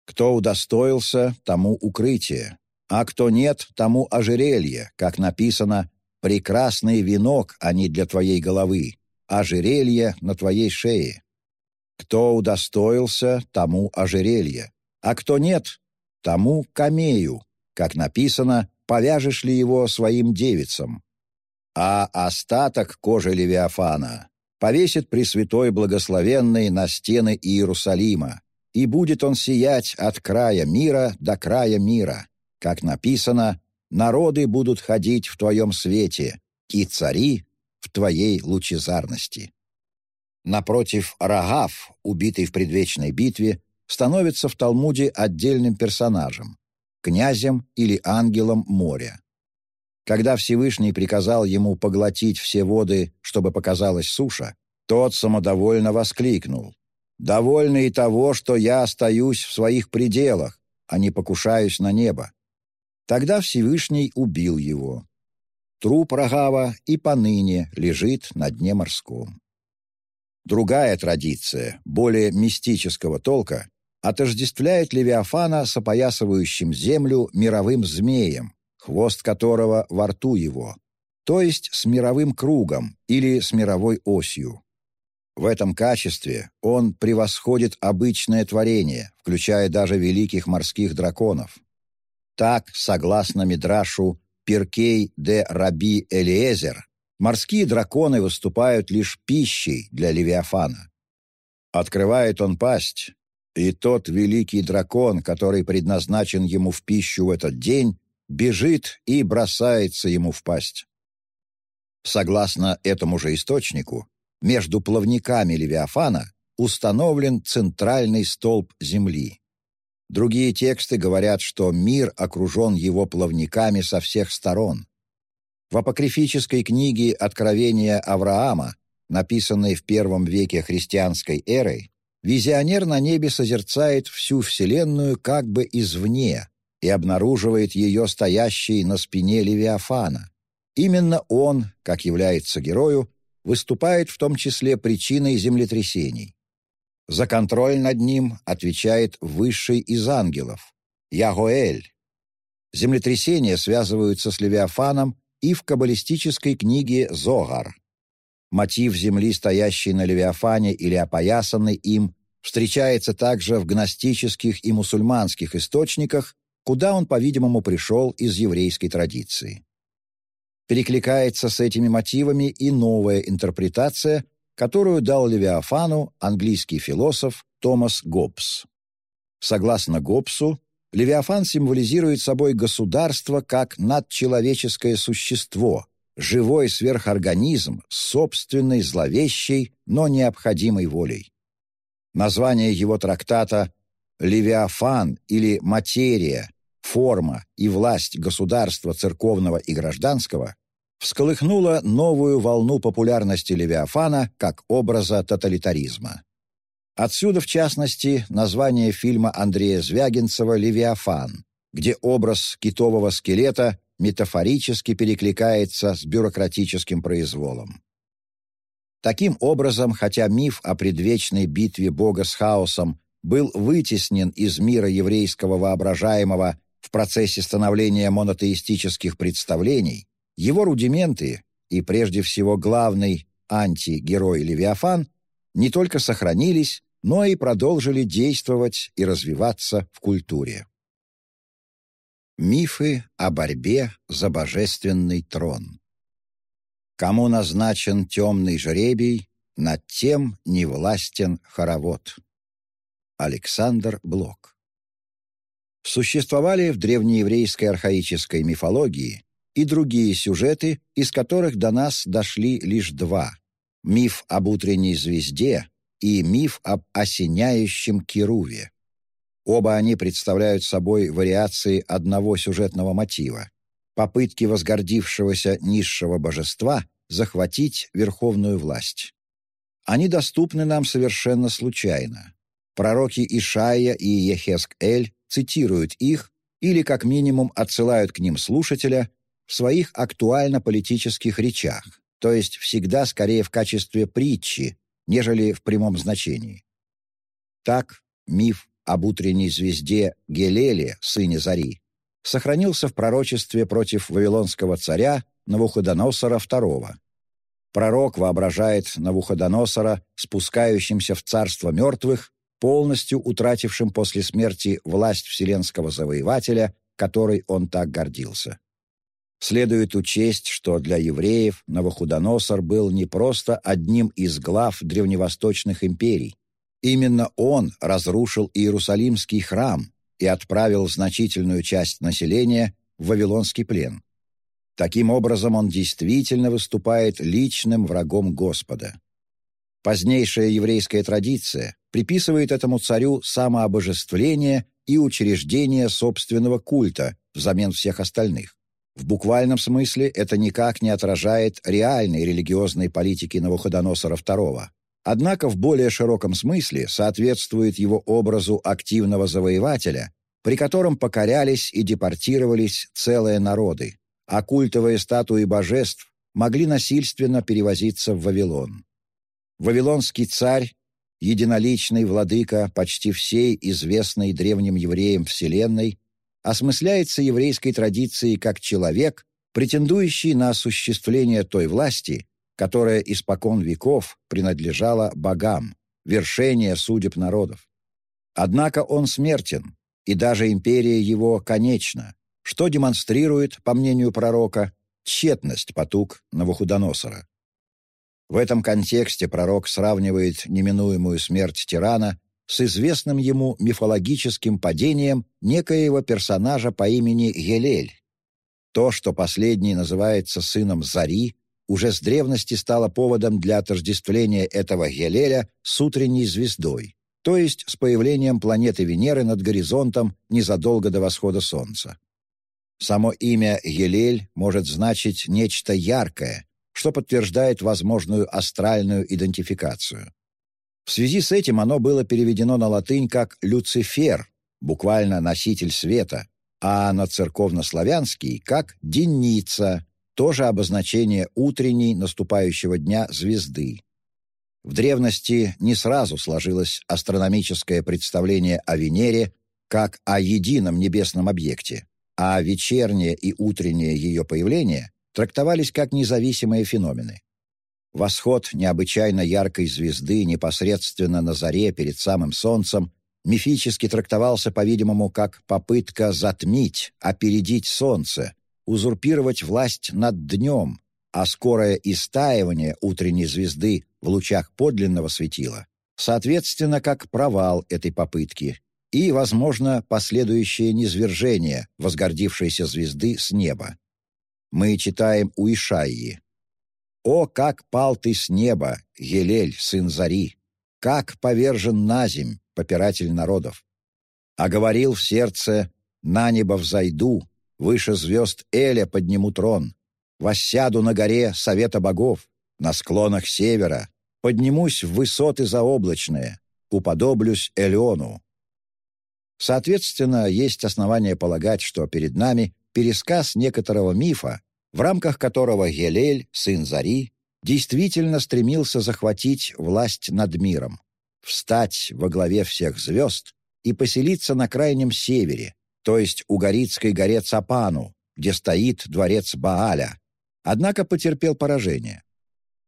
Кто удостоился, тому укрытие, а кто нет, тому ожерелье, как написано «прекрасный венок, а не для твоей головы, ожерелье на твоей шее». Кто удостоился, тому ожерелье, а кто нет, тому камею, как написано, повяжешь ли его своим девицам. А остаток кожи Левиафана повесит Пресвятой Благословенный на стены Иерусалима, и будет он сиять от края мира до края мира, как написано, народы будут ходить в твоем свете, и цари в твоей лучезарности. Напротив, Рагав, убитый в предвечной битве, становится в Талмуде отдельным персонажем, князем или ангелом моря. Когда Всевышний приказал ему поглотить все воды, чтобы показалась суша, тот самодовольно воскликнул. «Довольный того, что я остаюсь в своих пределах, а не покушаюсь на небо». Тогда Всевышний убил его. Труп Рогава и поныне лежит на дне морском. Другая традиция, более мистического толка, отождествляет Левиафана с опоясывающим землю мировым змеем, хвост которого во рту его, то есть с мировым кругом или с мировой осью. В этом качестве он превосходит обычное творение, включая даже великих морских драконов. Так, согласно Мидрашу Перкей де Раби Элиезер, морские драконы выступают лишь пищей для Левиафана. Открывает он пасть, и тот великий дракон, который предназначен ему в пищу в этот день, бежит и бросается ему в пасть. Согласно этому же источнику, между плавниками Левиафана установлен центральный столб Земли. Другие тексты говорят, что мир окружен его плавниками со всех сторон. В апокрифической книге «Откровения Авраама», написанной в первом веке христианской эры, визионер на небе созерцает всю Вселенную как бы извне и обнаруживает ее стоящей на спине Левиафана. Именно он, как является герою, выступает в том числе причиной землетрясений. За контроль над ним отвечает высший из ангелов – Ягоэль. Землетрясения связываются с Левиафаном и в каббалистической книге «Зогар». Мотив земли, стоящей на Левиафане или опоясанной им, встречается также в гностических и мусульманских источниках, куда он, по-видимому, пришел из еврейской традиции. Перекликается с этими мотивами и новая интерпретация, которую дал Левиафану английский философ Томас Гоббс. Согласно Гоббсу, Левиафан символизирует собой государство как надчеловеческое существо, живой сверхорганизм с собственной зловещей, но необходимой волей. Название его трактата «Левиафан» или «Материя», «Форма» и «Власть государства церковного и гражданского» всколыхнуло новую волну популярности Левиафана как образа тоталитаризма. Отсюда, в частности, название фильма Андрея Звягинцева «Левиафан», где образ китового скелета метафорически перекликается с бюрократическим произволом. Таким образом, хотя миф о предвечной битве Бога с хаосом был вытеснен из мира еврейского воображаемого в процессе становления монотеистических представлений, его рудименты и, прежде всего, главный антигерой Левиафан не только сохранились, но и продолжили действовать и развиваться в культуре. Мифы о борьбе за божественный трон. Кому назначен темный жребий, над тем не властен хоровод. Александр Блок Существовали в древнееврейской архаической мифологии и другие сюжеты, из которых до нас дошли лишь два – миф об утренней звезде и миф об осеняющем Кируве. Оба они представляют собой вариации одного сюжетного мотива – попытки возгордившегося низшего божества захватить верховную власть. Они доступны нам совершенно случайно. Пророки Ишая и Ехеск-Эль цитируют их или как минимум отсылают к ним слушателя в своих актуально-политических речах, то есть всегда скорее в качестве притчи, нежели в прямом значении. Так, миф об утренней звезде Гелеле, сыне Зари, сохранился в пророчестве против вавилонского царя Навуходоносора II. Пророк воображает Навуходоносора спускающимся в царство мертвых, полностью утратившим после смерти власть вселенского завоевателя, которой он так гордился. Следует учесть, что для евреев Навуходоносор был не просто одним из глав древневосточных империй. Именно он разрушил Иерусалимский храм и отправил значительную часть населения в Вавилонский плен. Таким образом, он действительно выступает личным врагом Господа. Позднейшая еврейская традиция приписывает этому царю самообожествление и учреждение собственного культа взамен всех остальных. В буквальном смысле это никак не отражает реальной религиозной политики Навуходоносора II. Однако в более широком смысле соответствует его образу активного завоевателя, при котором покорялись и депортировались целые народы, а культовые статуи божеств могли насильственно перевозиться в Вавилон. Вавилонский царь, единоличный владыка почти всей известной древним евреям Вселенной, осмысляется еврейской традицией как человек, претендующий на осуществление той власти, которая испокон веков принадлежала богам, вершение судеб народов. Однако он смертен, и даже империя его конечна, что демонстрирует, по мнению пророка, тщетность потуг Навуходоносора. В этом контексте пророк сравнивает неминуемую смерть тирана с известным ему мифологическим падением некоего персонажа по имени Гелель. То, что последний называется сыном Зари, уже с древности стало поводом для отождествления этого Гелеля с утренней звездой, то есть с появлением планеты Венеры над горизонтом незадолго до восхода Солнца. Само имя Гелель может значить нечто яркое, что подтверждает возможную астральную идентификацию. В связи с этим оно было переведено на латынь как «люцифер», буквально «носитель света», а на церковнославянский как «денница», тоже обозначение утренней наступающего дня звезды. В древности не сразу сложилось астрономическое представление о Венере как о едином небесном объекте, а вечернее и утреннее ее появление трактовались как независимые феномены. Восход необычайно яркой звезды непосредственно на заре перед самым солнцем мифически трактовался, по-видимому, как попытка затмить, опередить солнце, узурпировать власть над днем, а скорое истаивание утренней звезды в лучах подлинного светила, соответственно, как провал этой попытки и, возможно, последующее низвержение возгордившейся звезды с неба мы читаем у Ишаии. «О, как пал ты с неба, Елель, сын Зари! Как повержен на земь, попиратель народов! А говорил в сердце, на небо взойду, выше звезд Эля подниму трон, воссяду на горе совета богов, на склонах севера, поднимусь в высоты заоблачные, уподоблюсь Элеону». Соответственно, есть основания полагать, что перед нами пересказ некоторого мифа, в рамках которого Гелель, сын Зари, действительно стремился захватить власть над миром, встать во главе всех звезд и поселиться на крайнем севере, то есть у Горицкой горе Цапану, где стоит дворец Бааля, однако потерпел поражение.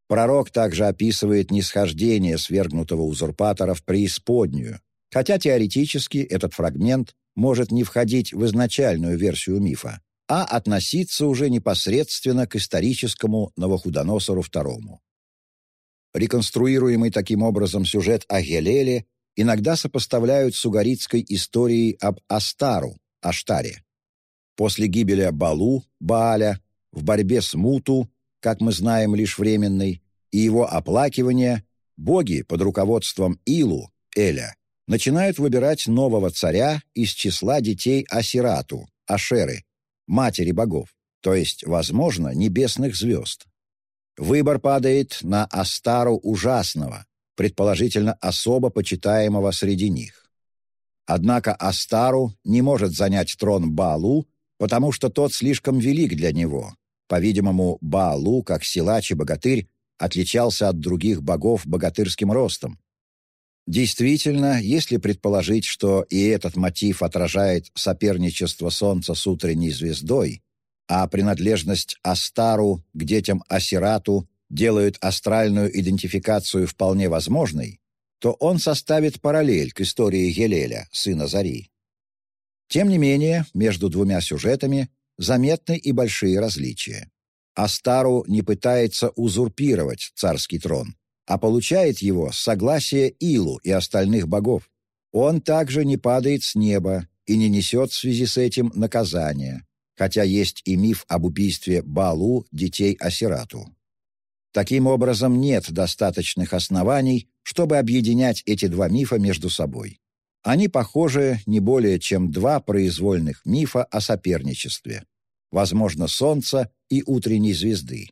Пророк также описывает нисхождение свергнутого узурпатора в преисподнюю, хотя теоретически этот фрагмент может не входить в изначальную версию мифа, а относиться уже непосредственно к историческому Новохудоносору II. Реконструируемый таким образом сюжет о Гелеле иногда сопоставляют с угаритской историей об Астару, Аштаре. После гибели Балу, Бааля, в борьбе с Муту, как мы знаем лишь временной, и его оплакивания, боги под руководством Илу, Эля, начинают выбирать нового царя из числа детей Асирату, Ашеры, матери богов, то есть, возможно, небесных звезд. Выбор падает на Астару Ужасного, предположительно особо почитаемого среди них. Однако Астару не может занять трон Баалу, потому что тот слишком велик для него. По-видимому, Баалу, как силач и богатырь, отличался от других богов богатырским ростом, Действительно, если предположить, что и этот мотив отражает соперничество Солнца с утренней звездой, а принадлежность Астару к детям Асирату делают астральную идентификацию вполне возможной, то он составит параллель к истории Гелеля, сына Зари. Тем не менее, между двумя сюжетами заметны и большие различия. Астару не пытается узурпировать царский трон, а получает его с согласия Илу и остальных богов. Он также не падает с неба и не несет в связи с этим наказания. хотя есть и миф об убийстве Балу детей Асирату. Таким образом, нет достаточных оснований, чтобы объединять эти два мифа между собой. Они похожи не более чем два произвольных мифа о соперничестве, возможно, Солнца и утренней звезды.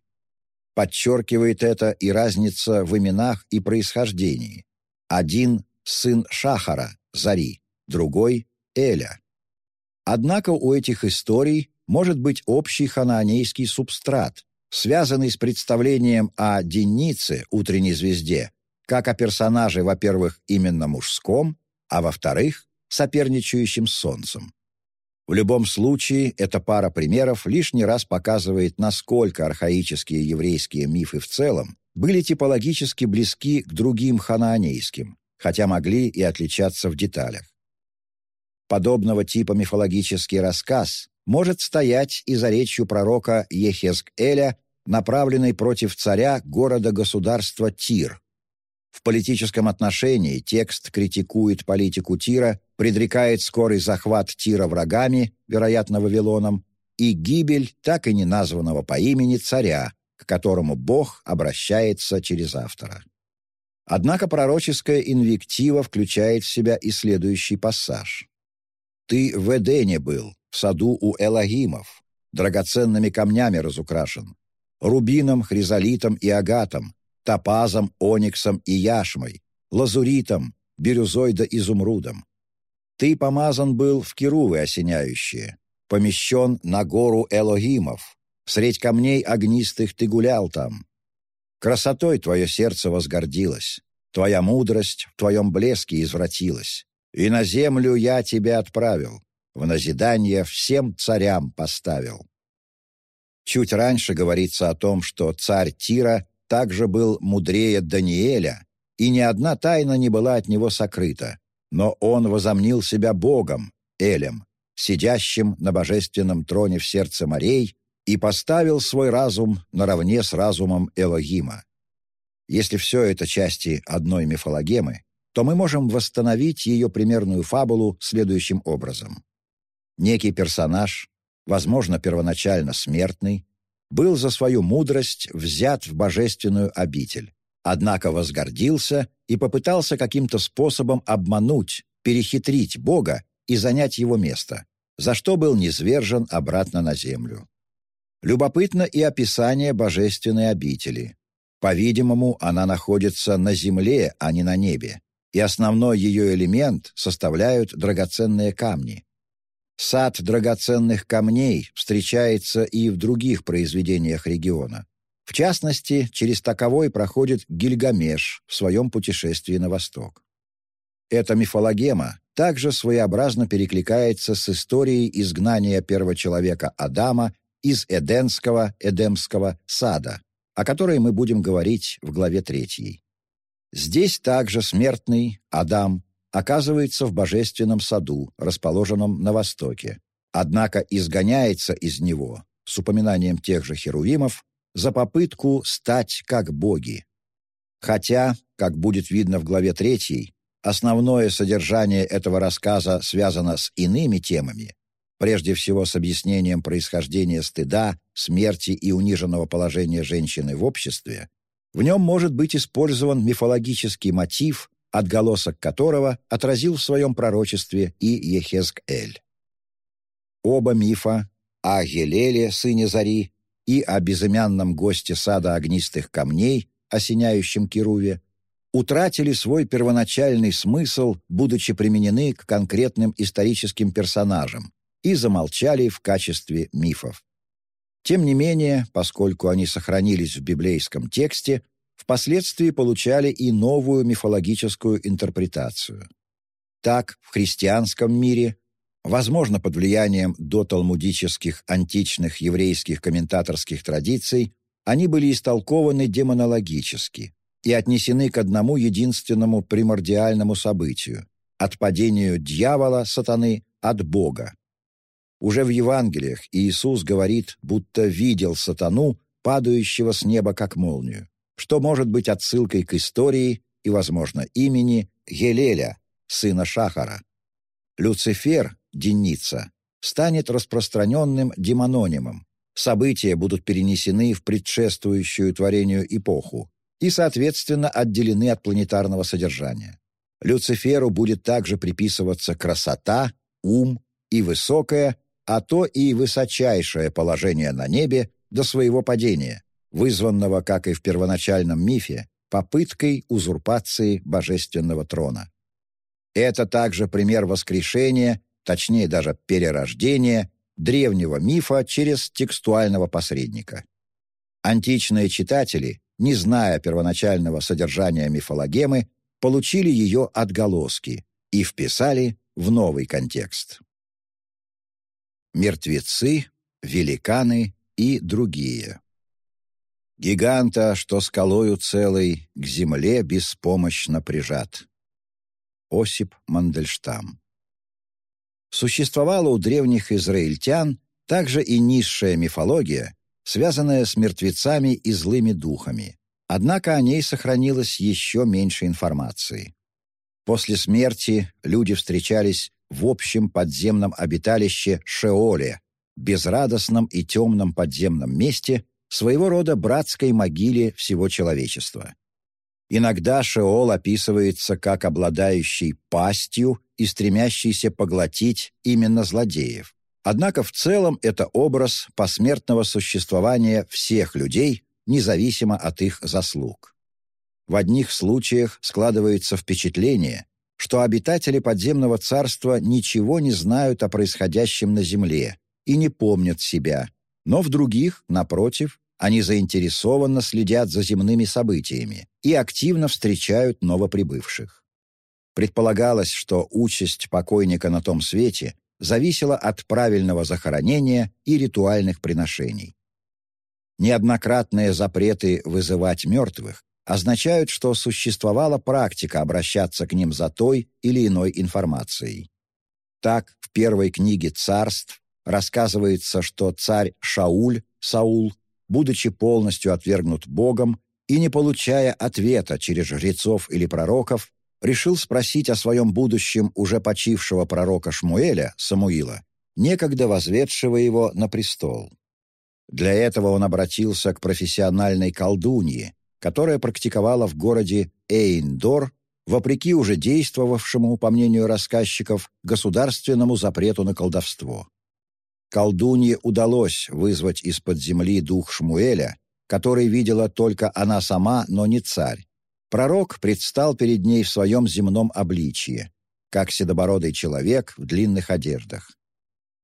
Подчеркивает это и разница в именах и происхождении. Один — сын Шахара, Зари, другой — Эля. Однако у этих историй может быть общий ханаанейский субстрат, связанный с представлением о Денице, утренней звезде, как о персонаже, во-первых, именно мужском, а во-вторых, соперничающим с Солнцем. В любом случае, эта пара примеров лишний раз показывает, насколько архаические еврейские мифы в целом были типологически близки к другим ханаанейским, хотя могли и отличаться в деталях. Подобного типа мифологический рассказ может стоять и за речью пророка Ехезк-Эля, направленной против царя города-государства Тир. В политическом отношении текст критикует политику Тира, предрекает скорый захват Тира врагами, вероятно, Вавилоном, и гибель так и не названного по имени царя, к которому Бог обращается через автора. Однако пророческая инвектива включает в себя и следующий пассаж. «Ты в Эдене был, в саду у Элогимов, драгоценными камнями разукрашен, рубином, хризолитом и агатом, топазом, ониксом и яшмой, лазуритом, бирюзой да изумрудом. Ты помазан был в керувы осеняющие, помещен на гору Элогимов, средь камней огнистых ты гулял там. Красотой твое сердце возгордилось, твоя мудрость в твоем блеске извратилась, и на землю я тебя отправил, в назидание всем царям поставил. Чуть раньше говорится о том, что царь Тира также был мудрее Даниэля, и ни одна тайна не была от него сокрыта, но он возомнил себя Богом, Элем, сидящим на божественном троне в сердце морей, и поставил свой разум наравне с разумом Элогима. Если все это части одной мифологемы, то мы можем восстановить ее примерную фабулу следующим образом. Некий персонаж, возможно, первоначально смертный, был за свою мудрость взят в божественную обитель, однако возгордился и попытался каким-то способом обмануть, перехитрить Бога и занять его место, за что был низвержен обратно на землю. Любопытно и описание божественной обители. По-видимому, она находится на земле, а не на небе, и основной ее элемент составляют драгоценные камни. Сад драгоценных камней встречается и в других произведениях региона. В частности, через таковой проходит Гильгамеш в своем путешествии на восток. Эта мифологема также своеобразно перекликается с историей изгнания первого человека Адама из Эденского, Эдемского сада, о которой мы будем говорить в главе 3. Здесь также смертный Адам оказывается в божественном саду, расположенном на востоке, однако изгоняется из него, с упоминанием тех же херувимов, за попытку стать как боги. Хотя, как будет видно в главе 3, основное содержание этого рассказа связано с иными темами, прежде всего с объяснением происхождения стыда, смерти и униженного положения женщины в обществе, в нем может быть использован мифологический мотив отголосок которого отразил в своем пророчестве и Ехезк-Эль. Оба мифа о Гелеле, сыне Зари, и о безымянном госте сада огнистых камней, осеняющем Кируве, утратили свой первоначальный смысл, будучи применены к конкретным историческим персонажам, и замолчали в качестве мифов. Тем не менее, поскольку они сохранились в библейском тексте, впоследствии получали и новую мифологическую интерпретацию. Так, в христианском мире, возможно, под влиянием доталмудических античных еврейских комментаторских традиций, они были истолкованы демонологически и отнесены к одному единственному примордиальному событию – отпадению дьявола, сатаны, от Бога. Уже в Евангелиях Иисус говорит, будто видел сатану, падающего с неба как молнию что может быть отсылкой к истории и, возможно, имени Гелеля, сына Шахара. Люцифер, Деница, станет распространенным демононимом. События будут перенесены в предшествующую творению эпоху и, соответственно, отделены от планетарного содержания. Люциферу будет также приписываться красота, ум и высокое, а то и высочайшее положение на небе до своего падения, вызванного, как и в первоначальном мифе, попыткой узурпации божественного трона. Это также пример воскрешения, точнее даже перерождения, древнего мифа через текстуального посредника. Античные читатели, не зная первоначального содержания мифологемы, получили ее отголоски и вписали в новый контекст. Мертвецы, великаны и другие. Гиганта, что скалою целой, к земле беспомощно прижат. Осип Мандельштам Существовала у древних израильтян также и низшая мифология, связанная с мертвецами и злыми духами. Однако о ней сохранилось еще меньше информации. После смерти люди встречались в общем подземном обиталище Шеоле, безрадостном и темном подземном месте, своего рода братской могиле всего человечества. Иногда Шеол описывается как обладающий пастью и стремящийся поглотить именно злодеев. Однако в целом это образ посмертного существования всех людей, независимо от их заслуг. В одних случаях складывается впечатление, что обитатели подземного царства ничего не знают о происходящем на Земле и не помнят себя, но в других, напротив, они заинтересованно следят за земными событиями и активно встречают новоприбывших. Предполагалось, что участь покойника на том свете зависела от правильного захоронения и ритуальных приношений. Неоднократные запреты вызывать мертвых означают, что существовала практика обращаться к ним за той или иной информацией. Так, в первой книге «Царств» рассказывается, что царь Шауль, Саул, будучи полностью отвергнут Богом и не получая ответа через жрецов или пророков, решил спросить о своем будущем уже почившего пророка Шмуэля, Самуила, некогда возведшего его на престол. Для этого он обратился к профессиональной колдунье, которая практиковала в городе Эйндор, вопреки уже действовавшему, по мнению рассказчиков, государственному запрету на колдовство. Колдунье удалось вызвать из-под земли дух Шмуэля, который видела только она сама, но не царь. Пророк предстал перед ней в своем земном обличье, как седобородый человек в длинных одеждах.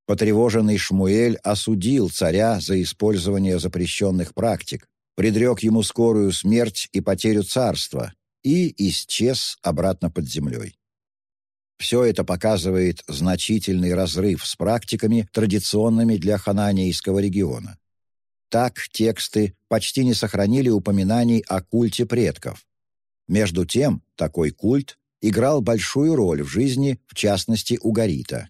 Потревоженный Шмуэль осудил царя за использование запрещенных практик, предрек ему скорую смерть и потерю царства и исчез обратно под землей. Все это показывает значительный разрыв с практиками, традиционными для хананейского региона. Так тексты почти не сохранили упоминаний о культе предков. Между тем, такой культ играл большую роль в жизни, в частности, у Гарита.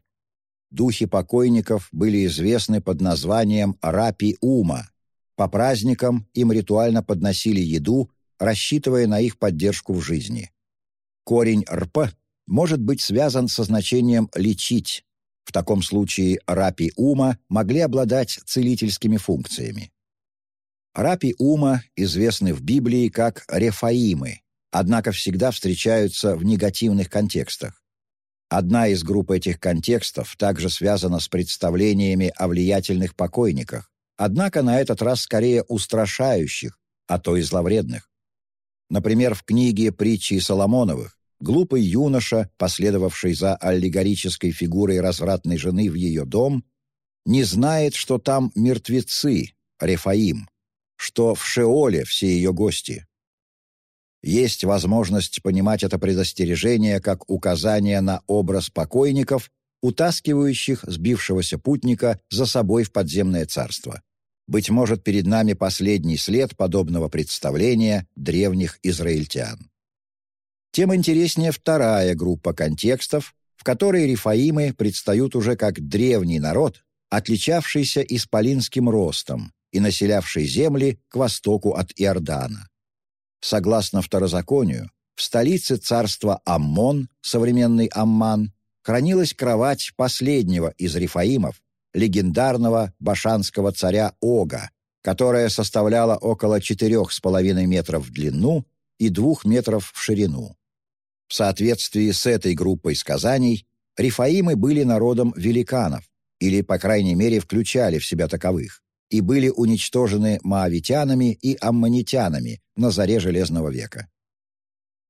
Духи покойников были известны под названием Рапи-Ума. По праздникам им ритуально подносили еду, рассчитывая на их поддержку в жизни. Корень «рп» может быть связан со значением «лечить». В таком случае Рапи-Ума могли обладать целительскими функциями. Рапи-Ума известны в Библии как Рефаимы, однако всегда встречаются в негативных контекстах. Одна из групп этих контекстов также связана с представлениями о влиятельных покойниках, однако на этот раз скорее устрашающих, а то и зловредных. Например, в книге «Притчи Соломоновых» глупый юноша, последовавший за аллегорической фигурой развратной жены в ее дом, не знает, что там мертвецы, Рефаим, что в Шеоле все ее гости, есть возможность понимать это предостережение как указание на образ покойников, утаскивающих сбившегося путника за собой в подземное царство. Быть может, перед нами последний след подобного представления древних израильтян. Тем интереснее вторая группа контекстов, в которой рифаимы предстают уже как древний народ, отличавшийся исполинским ростом и населявший земли к востоку от Иордана. Согласно второзаконию, в столице царства Аммон, современный Амман, хранилась кровать последнего из рифаимов, легендарного башанского царя Ога, которая составляла около четырех с половиной метров в длину и двух метров в ширину. В соответствии с этой группой сказаний, рифаимы были народом великанов, или, по крайней мере, включали в себя таковых, и были уничтожены маавитянами и аммонитянами на заре Железного века.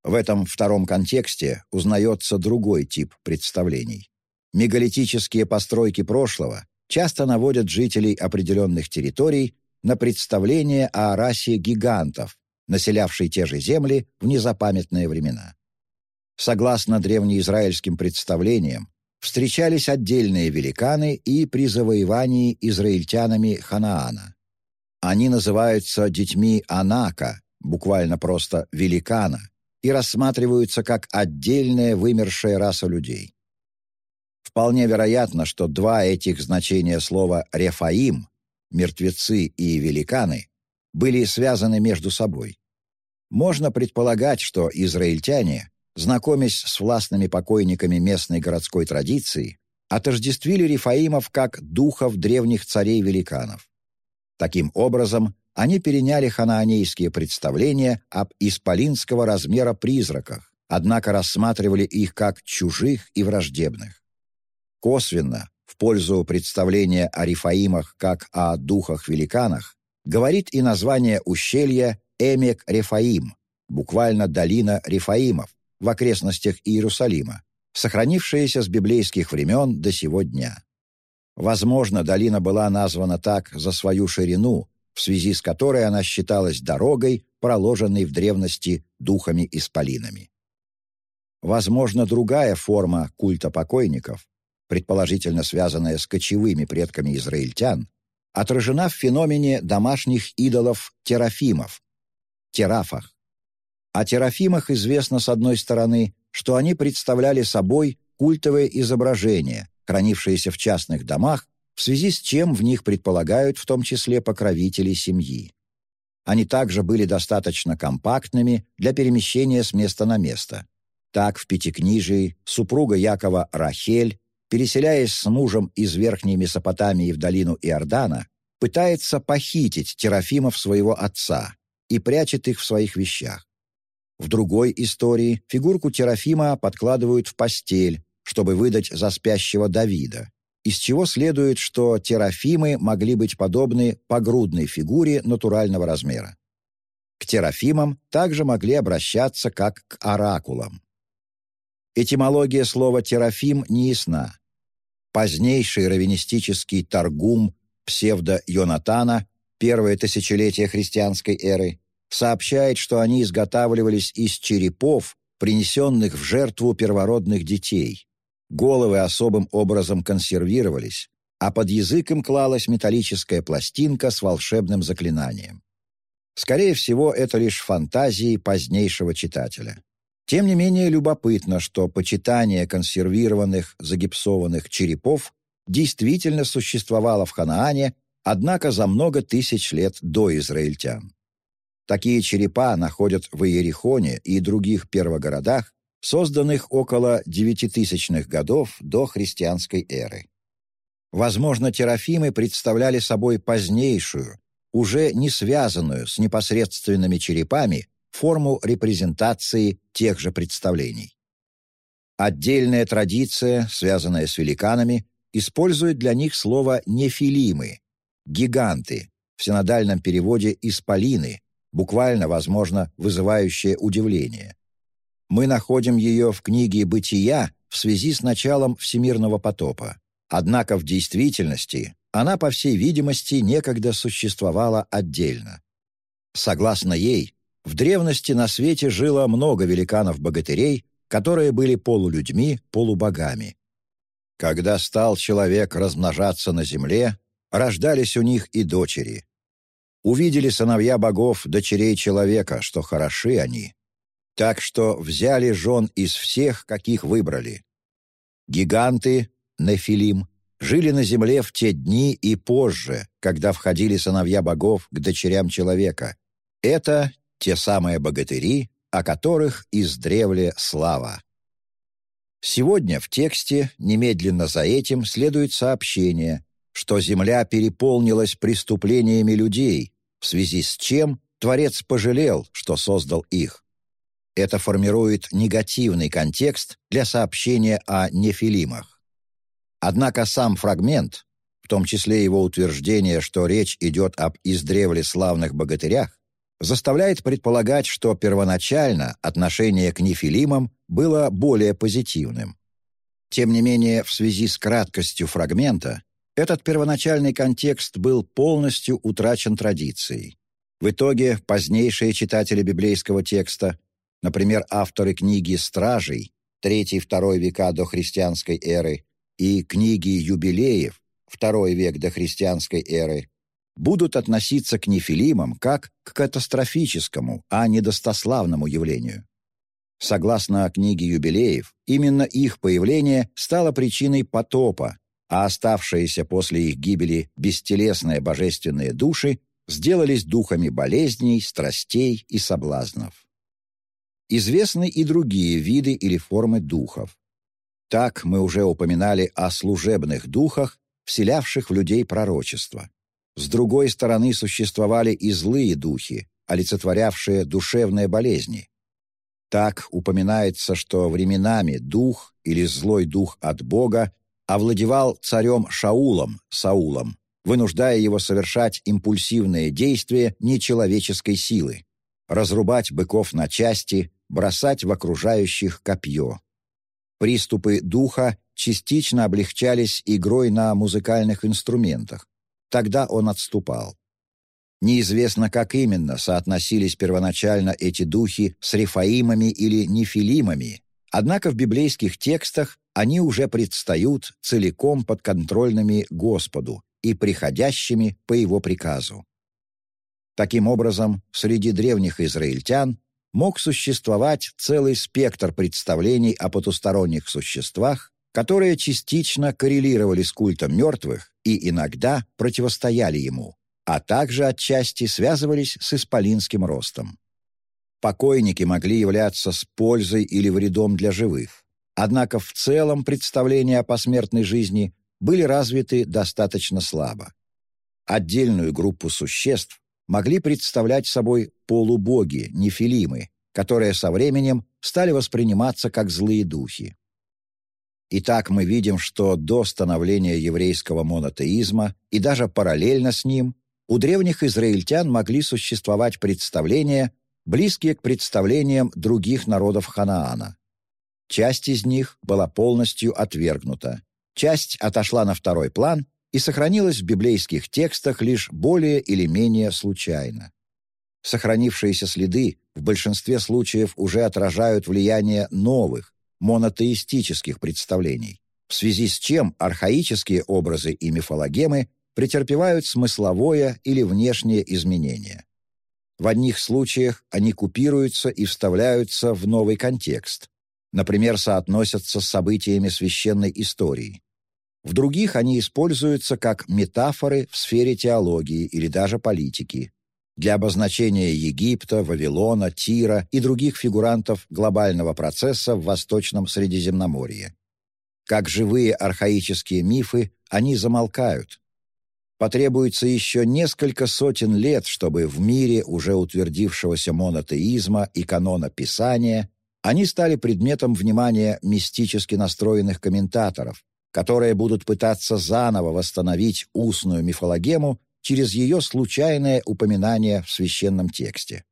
В этом втором контексте узнается другой тип представлений. Мегалитические постройки прошлого часто наводят жителей определенных территорий на представление о расе гигантов, населявшей те же земли в незапамятные времена. Согласно древнеизраильским представлениям, встречались отдельные великаны и при завоевании израильтянами Ханаана. Они называются детьми Анака, буквально просто «великана», и рассматриваются как отдельная вымершая раса людей. Вполне вероятно, что два этих значения слова «рефаим» — мертвецы и великаны — были связаны между собой. Можно предполагать, что израильтяне знакомясь с властными покойниками местной городской традиции, отождествили рифаимов как духов древних царей-великанов. Таким образом, они переняли ханаанейские представления об исполинского размера призраках, однако рассматривали их как чужих и враждебных. Косвенно, в пользу представления о рифаимах как о духах-великанах, говорит и название ущелья Эмек-Рефаим, буквально «долина Рефаимов», в окрестностях Иерусалима, сохранившаяся с библейских времен до сего дня. Возможно, долина была названа так за свою ширину, в связи с которой она считалась дорогой, проложенной в древности духами-исполинами. Возможно, другая форма культа покойников, предположительно связанная с кочевыми предками израильтян, отражена в феномене домашних идолов терафимов, терафах, о терафимах известно, с одной стороны, что они представляли собой культовое изображение, хранившееся в частных домах, в связи с чем в них предполагают в том числе покровители семьи. Они также были достаточно компактными для перемещения с места на место. Так, в Пятикнижии супруга Якова Рахель, переселяясь с мужем из Верхней Месопотамии в долину Иордана, пытается похитить терафимов своего отца и прячет их в своих вещах. В другой истории фигурку Терафима подкладывают в постель, чтобы выдать за спящего Давида, из чего следует, что терафимы могли быть подобны погрудной фигуре натурального размера. К терафимам также могли обращаться как к оракулам. Этимология слова «терафим» не ясна. Позднейший раввинистический торгум псевдо-Йонатана, первое тысячелетие христианской эры, сообщает, что они изготавливались из черепов, принесенных в жертву первородных детей. Головы особым образом консервировались, а под язык им клалась металлическая пластинка с волшебным заклинанием. Скорее всего, это лишь фантазии позднейшего читателя. Тем не менее, любопытно, что почитание консервированных загипсованных черепов действительно существовало в Ханаане, однако за много тысяч лет до израильтян. Такие черепа находят в Иерихоне и других первогородах, созданных около девятитысячных годов до христианской эры. Возможно, терафимы представляли собой позднейшую, уже не связанную с непосредственными черепами, форму репрезентации тех же представлений. Отдельная традиция, связанная с великанами, использует для них слово «нефилимы» — «гиганты», в синодальном переводе «исполины», буквально, возможно, вызывающее удивление. Мы находим ее в книге «Бытия» в связи с началом всемирного потопа. Однако в действительности она, по всей видимости, некогда существовала отдельно. Согласно ей, в древности на свете жило много великанов-богатырей, которые были полулюдьми, полубогами. Когда стал человек размножаться на земле, рождались у них и дочери, увидели сыновья богов дочерей человека, что хороши они, так что взяли жен из всех, каких выбрали. Гиганты, Нефилим, жили на земле в те дни и позже, когда входили сыновья богов к дочерям человека. Это те самые богатыри, о которых издревле слава. Сегодня в тексте немедленно за этим следует сообщение, что земля переполнилась преступлениями людей, в связи с чем Творец пожалел, что создал их. Это формирует негативный контекст для сообщения о нефилимах. Однако сам фрагмент, в том числе его утверждение, что речь идет об издревле славных богатырях, заставляет предполагать, что первоначально отношение к нефилимам было более позитивным. Тем не менее, в связи с краткостью фрагмента, этот первоначальный контекст был полностью утрачен традицией. В итоге позднейшие читатели библейского текста, например, авторы книги «Стражей» III-II века до христианской эры и книги «Юбилеев» II век до христианской эры, будут относиться к нефилимам как к катастрофическому, а не достославному явлению. Согласно книге юбилеев, именно их появление стало причиной потопа, а оставшиеся после их гибели бестелесные божественные души сделались духами болезней, страстей и соблазнов. Известны и другие виды или формы духов. Так мы уже упоминали о служебных духах, вселявших в людей пророчество. С другой стороны существовали и злые духи, олицетворявшие душевные болезни. Так упоминается, что временами дух или злой дух от Бога овладевал царем Шаулом, Саулом, вынуждая его совершать импульсивные действия нечеловеческой силы, разрубать быков на части, бросать в окружающих копье. Приступы духа частично облегчались игрой на музыкальных инструментах. Тогда он отступал. Неизвестно, как именно соотносились первоначально эти духи с рефаимами или нефилимами, однако в библейских текстах они уже предстают целиком подконтрольными Господу, и приходящими по его приказу. Таким образом, среди древних израильтян мог существовать целый спектр представлений о потусторонних существах, которые частично коррелировали с культом мертвых и иногда противостояли ему, а также отчасти связывались с исполинским ростом. Покойники могли являться с пользой или вредом для живых, однако в целом представления о посмертной жизни были развиты достаточно слабо. Отдельную группу существ могли представлять собой полубоги, нефилимы, которые со временем стали восприниматься как злые духи. Итак, мы видим, что до становления еврейского монотеизма и даже параллельно с ним у древних израильтян могли существовать представления, близкие к представлениям других народов Ханаана. Часть из них была полностью отвергнута, Часть отошла на второй план и сохранилась в библейских текстах лишь более или менее случайно. Сохранившиеся следы в большинстве случаев уже отражают влияние новых, монотеистических представлений, в связи с чем архаические образы и мифологемы претерпевают смысловое или внешнее изменение. В одних случаях они купируются и вставляются в новый контекст, например, соотносятся с событиями священной истории. В других они используются как метафоры в сфере теологии или даже политики для обозначения Египта, Вавилона, Тира и других фигурантов глобального процесса в Восточном Средиземноморье. Как живые архаические мифы, они замолкают. Потребуется еще несколько сотен лет, чтобы в мире уже утвердившегося монотеизма и канона Писания они стали предметом внимания мистически настроенных комментаторов, которые будут пытаться заново восстановить устную мифологему через ее случайное упоминание в священном тексте.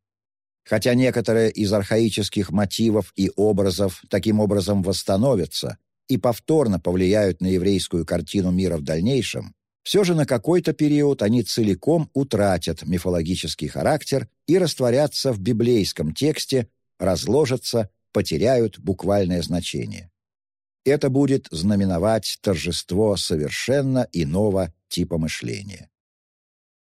Хотя некоторые из архаических мотивов и образов таким образом восстановятся и повторно повлияют на еврейскую картину мира в дальнейшем, все же на какой-то период они целиком утратят мифологический характер и растворятся в библейском тексте, разложатся, потеряют буквальное значение. Это будет знаменовать торжество совершенно иного типа мышления.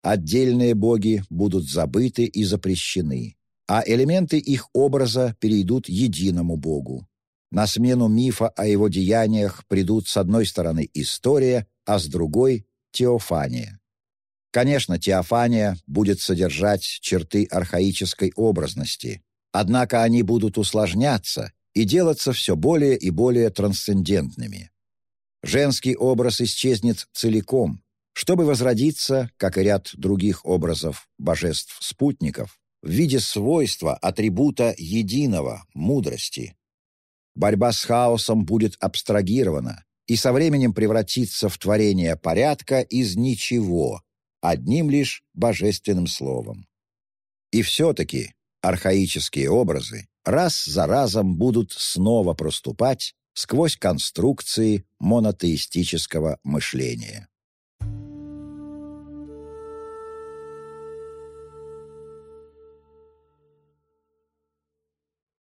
Отдельные боги будут забыты и запрещены, а элементы их образа перейдут единому богу. На смену мифа о его деяниях придут с одной стороны история, а с другой — теофания. Конечно, теофания будет содержать черты архаической образности, однако они будут усложняться и делаться все более и более трансцендентными. Женский образ исчезнет целиком, чтобы возродиться, как и ряд других образов божеств-спутников, в виде свойства, атрибута единого, мудрости. Борьба с хаосом будет абстрагирована и со временем превратится в творение порядка из ничего, одним лишь божественным словом. И все-таки архаические образы раз за разом будут снова проступать сквозь конструкции монотеистического мышления.